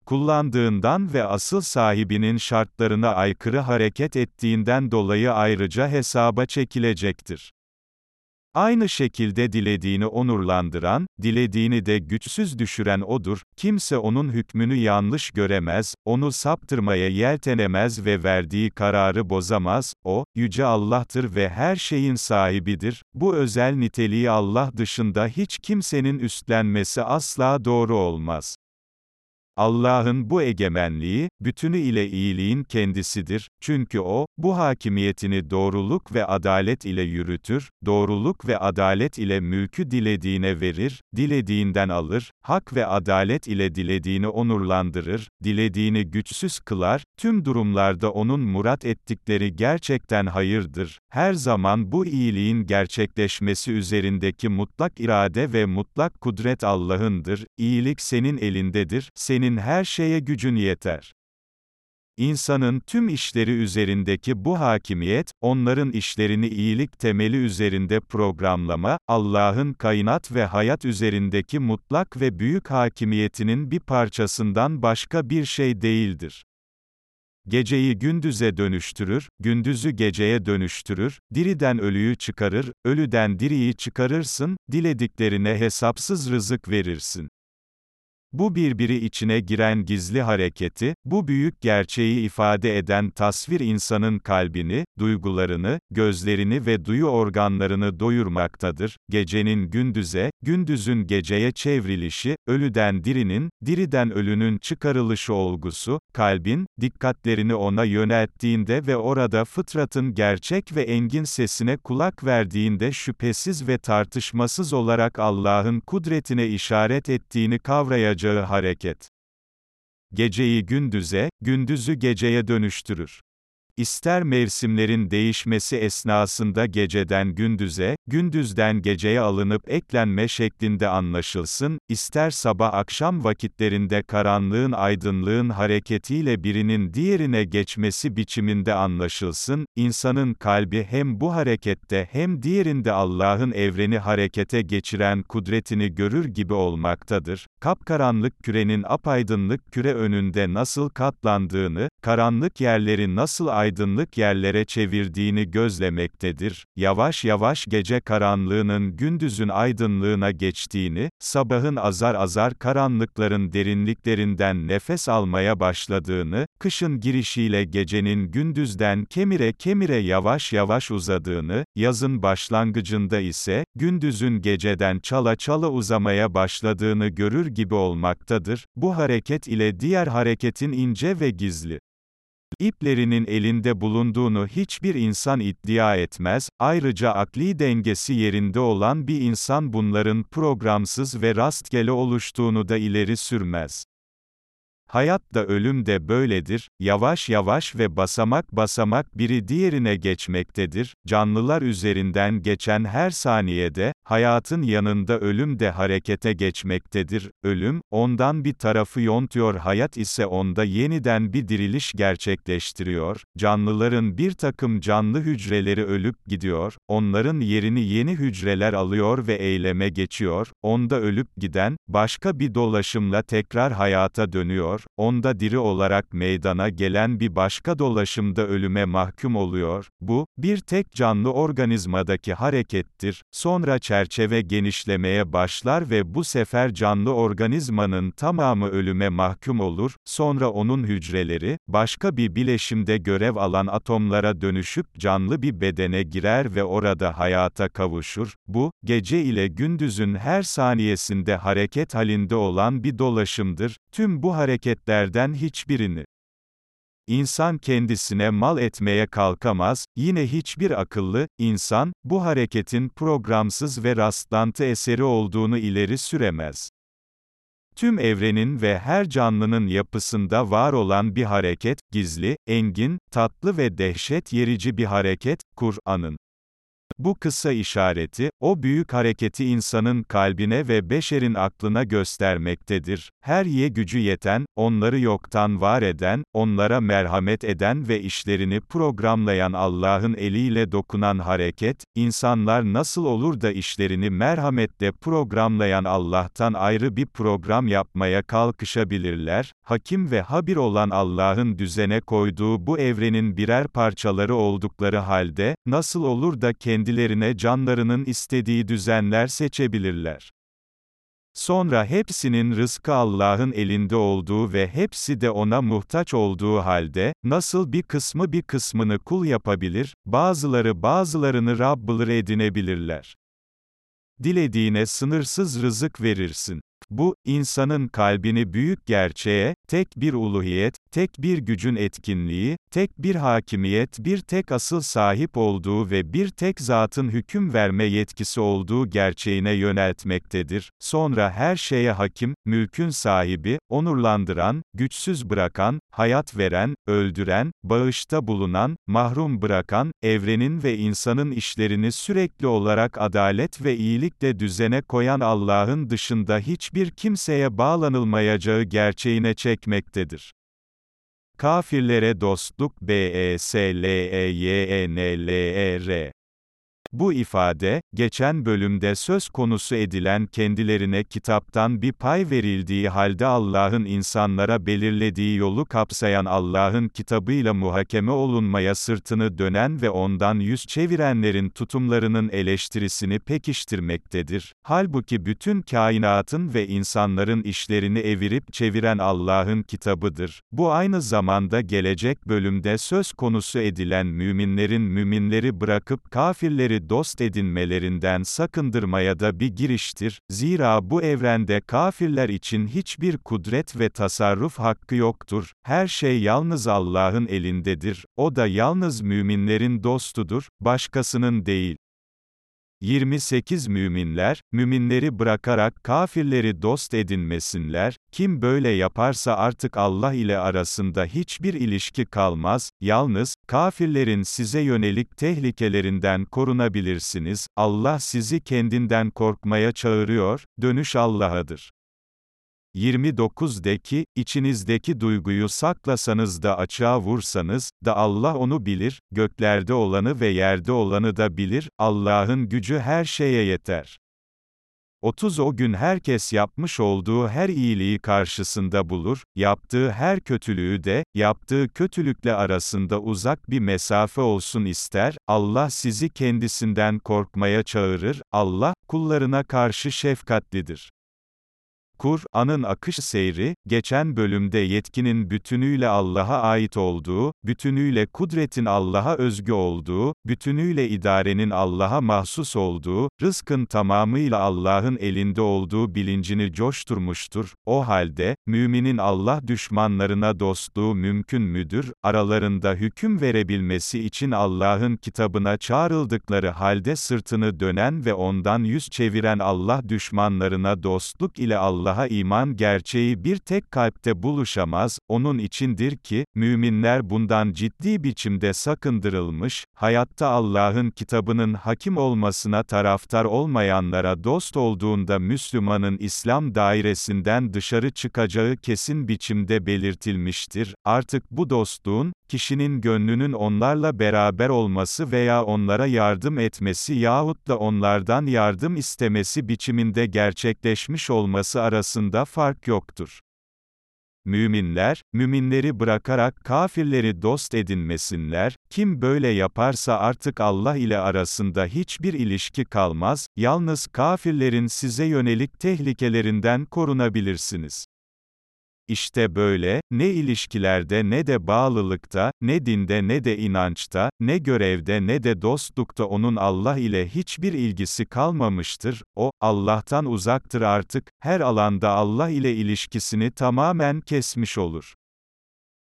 kullandığından ve asıl sahibinin şartlarına aykırı hareket ettiğinden dolayı ayrıca hesaba çekilecektir. Aynı şekilde dilediğini onurlandıran, dilediğini de güçsüz düşüren odur, kimse onun hükmünü yanlış göremez, onu saptırmaya yeltenemez ve verdiği kararı bozamaz, o, Yüce Allah'tır ve her şeyin sahibidir, bu özel niteliği Allah dışında hiç kimsenin üstlenmesi asla doğru olmaz. Allah'ın bu egemenliği, bütünü ile iyiliğin kendisidir, çünkü O, bu hakimiyetini doğruluk ve adalet ile yürütür, doğruluk ve adalet ile mülkü dilediğine verir, dilediğinden alır, hak ve adalet ile dilediğini onurlandırır, dilediğini güçsüz kılar, tüm durumlarda O'nun murat ettikleri gerçekten hayırdır, her zaman bu iyiliğin gerçekleşmesi üzerindeki mutlak irade ve mutlak kudret Allah'ındır, iyilik senin elindedir, senin her şeye gücün yeter. İnsanın tüm işleri üzerindeki bu hakimiyet, onların işlerini iyilik temeli üzerinde programlama, Allah'ın kainat ve hayat üzerindeki mutlak ve büyük hakimiyetinin bir parçasından başka bir şey değildir. Geceyi gündüze dönüştürür, gündüzü geceye dönüştürür, diriden ölüyü çıkarır, ölüden diriyi çıkarırsın, dilediklerine hesapsız rızık verirsin. Bu birbiri içine giren gizli hareketi, bu büyük gerçeği ifade eden tasvir insanın kalbini, duygularını, gözlerini ve duyu organlarını doyurmaktadır. Gecenin gündüze, gündüzün geceye çevrilişi, ölüden dirinin, diriden ölünün çıkarılışı olgusu, kalbin, dikkatlerini ona yönelttiğinde ve orada fıtratın gerçek ve engin sesine kulak verdiğinde şüphesiz ve tartışmasız olarak Allah'ın kudretine işaret ettiğini kavrayacak yapacağı hareket. Geceyi gündüze, gündüzü geceye dönüştürür. İster mevsimlerin değişmesi esnasında geceden gündüze, gündüzden geceye alınıp eklenme şeklinde anlaşılsın, ister sabah-akşam vakitlerinde karanlığın aydınlığın hareketiyle birinin diğerine geçmesi biçiminde anlaşılsın, insanın kalbi hem bu harekette hem diğerinde Allah'ın evreni harekete geçiren kudretini görür gibi olmaktadır. Kapkaranlık kürenin apaydınlık küre önünde nasıl katlandığını, karanlık yerleri nasıl aydınlık yerlere çevirdiğini gözlemektedir. Yavaş yavaş gece karanlığının gündüzün aydınlığına geçtiğini, sabahın azar azar karanlıkların derinliklerinden nefes almaya başladığını, kışın girişiyle gecenin gündüzden kemire kemire yavaş yavaş uzadığını, yazın başlangıcında ise, gündüzün geceden çala çala uzamaya başladığını görür gibi olmaktadır. Bu hareket ile diğer hareketin ince ve gizli İplerinin elinde bulunduğunu hiçbir insan iddia etmez, ayrıca akli dengesi yerinde olan bir insan bunların programsız ve rastgele oluştuğunu da ileri sürmez. Hayat da ölüm de böyledir, yavaş yavaş ve basamak basamak biri diğerine geçmektedir, canlılar üzerinden geçen her saniyede, hayatın yanında ölüm de harekete geçmektedir, ölüm, ondan bir tarafı yontuyor hayat ise onda yeniden bir diriliş gerçekleştiriyor, canlıların bir takım canlı hücreleri ölüp gidiyor, onların yerini yeni hücreler alıyor ve eyleme geçiyor, onda ölüp giden, başka bir dolaşımla tekrar hayata dönüyor, onda diri olarak meydana gelen bir başka dolaşımda ölüme mahkum oluyor, bu, bir tek canlı organizmadaki harekettir, sonra çerçeve genişlemeye başlar ve bu sefer canlı organizmanın tamamı ölüme mahkum olur, sonra onun hücreleri, başka bir bileşimde görev alan atomlara dönüşüp canlı bir bedene girer ve orada hayata kavuşur, bu, gece ile gündüzün her saniyesinde hareket halinde olan bir dolaşımdır, tüm bu hareketlerden hiçbirini İnsan kendisine mal etmeye kalkamaz, yine hiçbir akıllı, insan, bu hareketin programsız ve rastlantı eseri olduğunu ileri süremez. Tüm evrenin ve her canlının yapısında var olan bir hareket, gizli, engin, tatlı ve dehşet yerici bir hareket, Kur'an'ın. Bu kısa işareti, o büyük hareketi insanın kalbine ve beşerin aklına göstermektedir. Her ye gücü yeten, onları yoktan var eden, onlara merhamet eden ve işlerini programlayan Allah'ın eliyle dokunan hareket, insanlar nasıl olur da işlerini merhametle programlayan Allah'tan ayrı bir program yapmaya kalkışabilirler? Hakim ve habir olan Allah'ın düzene koyduğu bu evrenin birer parçaları oldukları halde, nasıl olur da kendi kendilerine canlarının istediği düzenler seçebilirler. Sonra hepsinin rızkı Allah'ın elinde olduğu ve hepsi de ona muhtaç olduğu halde, nasıl bir kısmı bir kısmını kul yapabilir, bazıları bazılarını Rabb'ılır edinebilirler. Dilediğine sınırsız rızık verirsin. Bu, insanın kalbini büyük gerçeğe, tek bir uluhiyet, tek bir gücün etkinliği, tek bir hakimiyet bir tek asıl sahip olduğu ve bir tek zatın hüküm verme yetkisi olduğu gerçeğine yöneltmektedir. Sonra her şeye hakim, mülkün sahibi, onurlandıran, güçsüz bırakan, hayat veren, öldüren, bağışta bulunan, mahrum bırakan, evrenin ve insanın işlerini sürekli olarak adalet ve iyilikle düzene koyan Allah'ın dışında hiçbir kimseye bağlanılmayacağı gerçeğine çekmektedir. Kafirlere dostluk B bu ifade, geçen bölümde söz konusu edilen kendilerine kitaptan bir pay verildiği halde Allah'ın insanlara belirlediği yolu kapsayan Allah'ın kitabıyla muhakeme olunmaya sırtını dönen ve ondan yüz çevirenlerin tutumlarının eleştirisini pekiştirmektedir. Halbuki bütün kainatın ve insanların işlerini evirip çeviren Allah'ın kitabıdır. Bu aynı zamanda gelecek bölümde söz konusu edilen müminlerin müminleri bırakıp kafirleri dost edinmelerinden sakındırmaya da bir giriştir, zira bu evrende kafirler için hiçbir kudret ve tasarruf hakkı yoktur, her şey yalnız Allah'ın elindedir, o da yalnız müminlerin dostudur, başkasının değil. 28 Müminler, müminleri bırakarak kafirleri dost edinmesinler, kim böyle yaparsa artık Allah ile arasında hiçbir ilişki kalmaz, yalnız, kafirlerin size yönelik tehlikelerinden korunabilirsiniz, Allah sizi kendinden korkmaya çağırıyor, dönüş Allah'adır. 29'deki, içinizdeki duyguyu saklasanız da açığa vursanız, da Allah onu bilir, göklerde olanı ve yerde olanı da bilir, Allah'ın gücü her şeye yeter. 30 O gün herkes yapmış olduğu her iyiliği karşısında bulur, yaptığı her kötülüğü de, yaptığı kötülükle arasında uzak bir mesafe olsun ister, Allah sizi kendisinden korkmaya çağırır, Allah, kullarına karşı şefkatlidir. Kur'an'ın akış seyri, geçen bölümde yetkinin bütünüyle Allah'a ait olduğu, bütünüyle kudretin Allah'a özgü olduğu, bütünüyle idarenin Allah'a mahsus olduğu, rızkın tamamıyla Allah'ın elinde olduğu bilincini coşturmuştur. O halde, müminin Allah düşmanlarına dostluğu mümkün müdür? Aralarında hüküm verebilmesi için Allah'ın kitabına çağrıldıkları halde sırtını dönen ve ondan yüz çeviren Allah düşmanlarına dostluk ile Allah Allah'a iman gerçeği bir tek kalpte buluşamaz, onun içindir ki, müminler bundan ciddi biçimde sakındırılmış, hayatta Allah'ın kitabının hakim olmasına taraftar olmayanlara dost olduğunda Müslümanın İslam dairesinden dışarı çıkacağı kesin biçimde belirtilmiştir, artık bu dostluğun, kişinin gönlünün onlarla beraber olması veya onlara yardım etmesi yahut da onlardan yardım istemesi biçiminde gerçekleşmiş olması arasında fark yoktur. Müminler, müminleri bırakarak kafirleri dost edinmesinler, kim böyle yaparsa artık Allah ile arasında hiçbir ilişki kalmaz, yalnız kafirlerin size yönelik tehlikelerinden korunabilirsiniz. İşte böyle, ne ilişkilerde ne de bağlılıkta, ne dinde ne de inançta, ne görevde ne de dostlukta onun Allah ile hiçbir ilgisi kalmamıştır, o, Allah'tan uzaktır artık, her alanda Allah ile ilişkisini tamamen kesmiş olur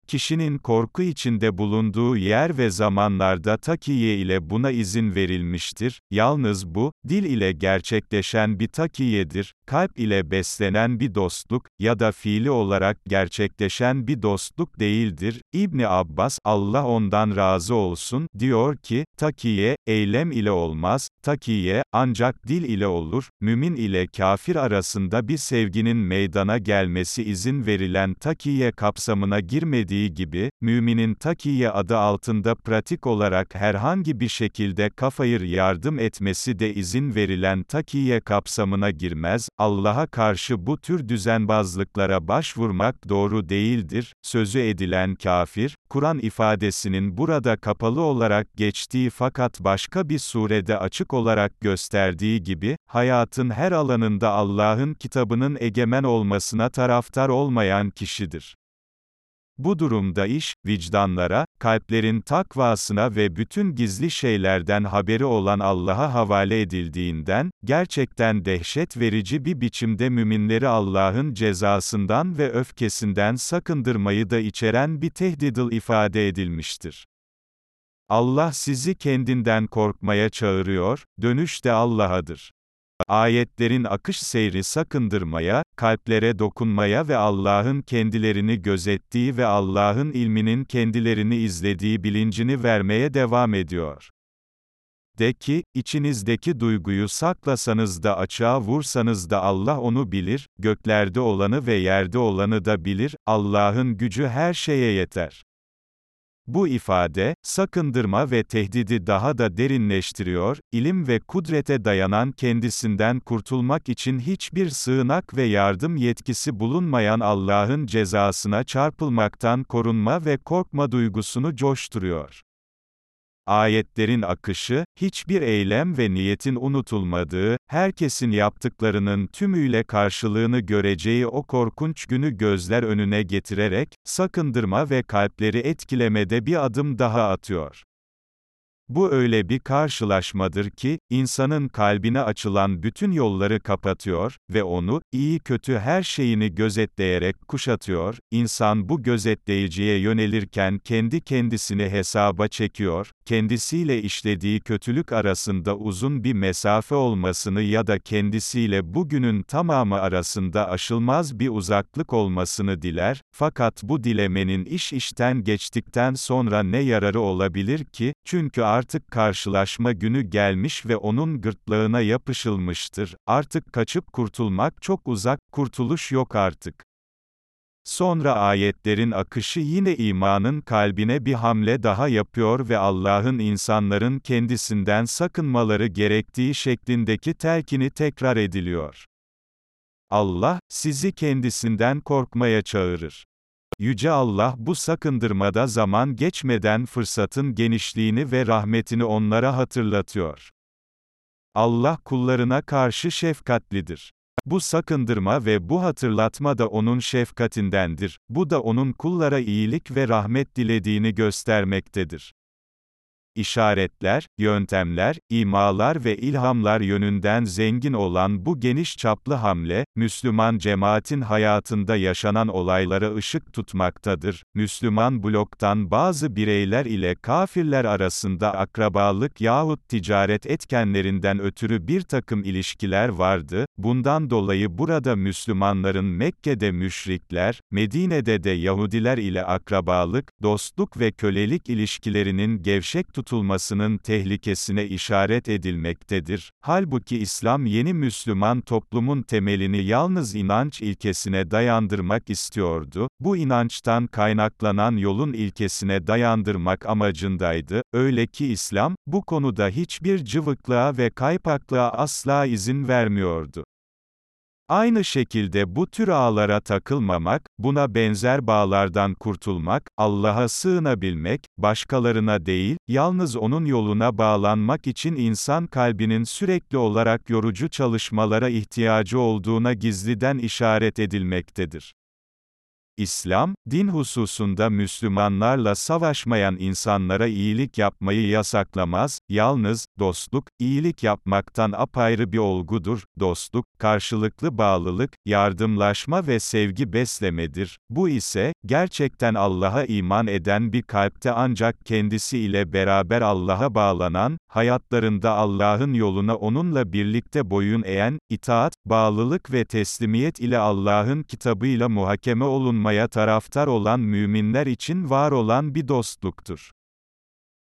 kişinin korku içinde bulunduğu yer ve zamanlarda takiye ile buna izin verilmiştir, yalnız bu, dil ile gerçekleşen bir takiyedir, kalp ile beslenen bir dostluk, ya da fiili olarak gerçekleşen bir dostluk değildir. İbni Abbas, Allah ondan razı olsun, diyor ki, takiye, eylem ile olmaz, takiye, ancak dil ile olur, mümin ile kafir arasında bir sevginin meydana gelmesi izin verilen takiye kapsamına girmediği edildiği gibi, müminin takiye adı altında pratik olarak herhangi bir şekilde kafayır yardım etmesi de izin verilen takiye kapsamına girmez, Allah'a karşı bu tür düzenbazlıklara başvurmak doğru değildir, sözü edilen kafir, Kur'an ifadesinin burada kapalı olarak geçtiği fakat başka bir surede açık olarak gösterdiği gibi, hayatın her alanında Allah'ın kitabının egemen olmasına taraftar olmayan kişidir. Bu durumda iş, vicdanlara, kalplerin takvasına ve bütün gizli şeylerden haberi olan Allah'a havale edildiğinden, gerçekten dehşet verici bir biçimde müminleri Allah'ın cezasından ve öfkesinden sakındırmayı da içeren bir tehdidil ifade edilmiştir. Allah sizi kendinden korkmaya çağırıyor, dönüş de Allah'adır. Ayetlerin akış seyri sakındırmaya, kalplere dokunmaya ve Allah'ın kendilerini gözettiği ve Allah'ın ilminin kendilerini izlediği bilincini vermeye devam ediyor. De ki, içinizdeki duyguyu saklasanız da açığa vursanız da Allah onu bilir, göklerde olanı ve yerde olanı da bilir, Allah'ın gücü her şeye yeter. Bu ifade, sakındırma ve tehdidi daha da derinleştiriyor, ilim ve kudrete dayanan kendisinden kurtulmak için hiçbir sığınak ve yardım yetkisi bulunmayan Allah'ın cezasına çarpılmaktan korunma ve korkma duygusunu coşturuyor. Ayetlerin akışı, hiçbir eylem ve niyetin unutulmadığı, herkesin yaptıklarının tümüyle karşılığını göreceği o korkunç günü gözler önüne getirerek, sakındırma ve kalpleri etkilemede bir adım daha atıyor. Bu öyle bir karşılaşmadır ki, insanın kalbine açılan bütün yolları kapatıyor ve onu, iyi kötü her şeyini gözetleyerek kuşatıyor, İnsan bu gözetleyiciye yönelirken kendi kendisini hesaba çekiyor, kendisiyle işlediği kötülük arasında uzun bir mesafe olmasını ya da kendisiyle bugünün tamamı arasında aşılmaz bir uzaklık olmasını diler, fakat bu dilemenin iş işten geçtikten sonra ne yararı olabilir ki, çünkü artık karşılaşma günü gelmiş ve onun gırtlağına yapışılmıştır, artık kaçıp kurtulmak çok uzak, kurtuluş yok artık. Sonra ayetlerin akışı yine imanın kalbine bir hamle daha yapıyor ve Allah'ın insanların kendisinden sakınmaları gerektiği şeklindeki telkini tekrar ediliyor. Allah, sizi kendisinden korkmaya çağırır. Yüce Allah bu sakındırmada zaman geçmeden fırsatın genişliğini ve rahmetini onlara hatırlatıyor. Allah kullarına karşı şefkatlidir. Bu sakındırma ve bu hatırlatma da onun şefkatindendir, bu da onun kullara iyilik ve rahmet dilediğini göstermektedir. İşaretler, yöntemler, imalar ve ilhamlar yönünden zengin olan bu geniş çaplı hamle, Müslüman cemaatin hayatında yaşanan olaylara ışık tutmaktadır. Müslüman bloktan bazı bireyler ile kafirler arasında akrabalık yahut ticaret etkenlerinden ötürü bir takım ilişkiler vardı, bundan dolayı burada Müslümanların Mekke'de müşrikler, Medine'de de Yahudiler ile akrabalık, dostluk ve kölelik ilişkilerinin gevşek tutulmasının tehlikesine işaret edilmektedir. Halbuki İslam yeni Müslüman toplumun temelini yalnız inanç ilkesine dayandırmak istiyordu, bu inançtan kaynaklanan yolun ilkesine dayandırmak amacındaydı, öyle ki İslam, bu konuda hiçbir cıvıklığa ve kaypaklığa asla izin vermiyordu. Aynı şekilde bu tür ağlara takılmamak, buna benzer bağlardan kurtulmak, Allah'a sığınabilmek, başkalarına değil, yalnız O'nun yoluna bağlanmak için insan kalbinin sürekli olarak yorucu çalışmalara ihtiyacı olduğuna gizliden işaret edilmektedir. İslam, din hususunda Müslümanlarla savaşmayan insanlara iyilik yapmayı yasaklamaz, yalnız, dostluk, iyilik yapmaktan apayrı bir olgudur, dostluk, karşılıklı bağlılık, yardımlaşma ve sevgi beslemedir. Bu ise, gerçekten Allah'a iman eden bir kalpte ancak kendisi ile beraber Allah'a bağlanan, hayatlarında Allah'ın yoluna onunla birlikte boyun eğen, itaat, bağlılık ve teslimiyet ile Allah'ın kitabıyla muhakeme olunmaya taraftar olan müminler için var olan bir dostluktur.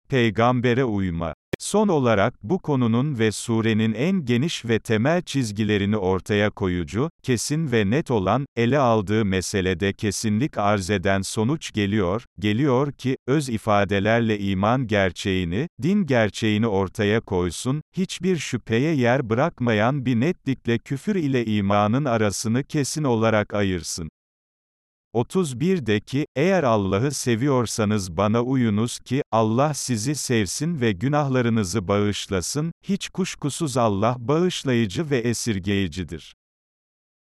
Peygambere uyma Son olarak bu konunun ve surenin en geniş ve temel çizgilerini ortaya koyucu, kesin ve net olan, ele aldığı meselede kesinlik arz eden sonuç geliyor, geliyor ki, öz ifadelerle iman gerçeğini, din gerçeğini ortaya koysun, hiçbir şüpheye yer bırakmayan bir netlikle küfür ile imanın arasını kesin olarak ayırsın. 31'deki, eğer Allah'ı seviyorsanız bana uyunuz ki, Allah sizi sevsin ve günahlarınızı bağışlasın, hiç kuşkusuz Allah bağışlayıcı ve esirgeyicidir.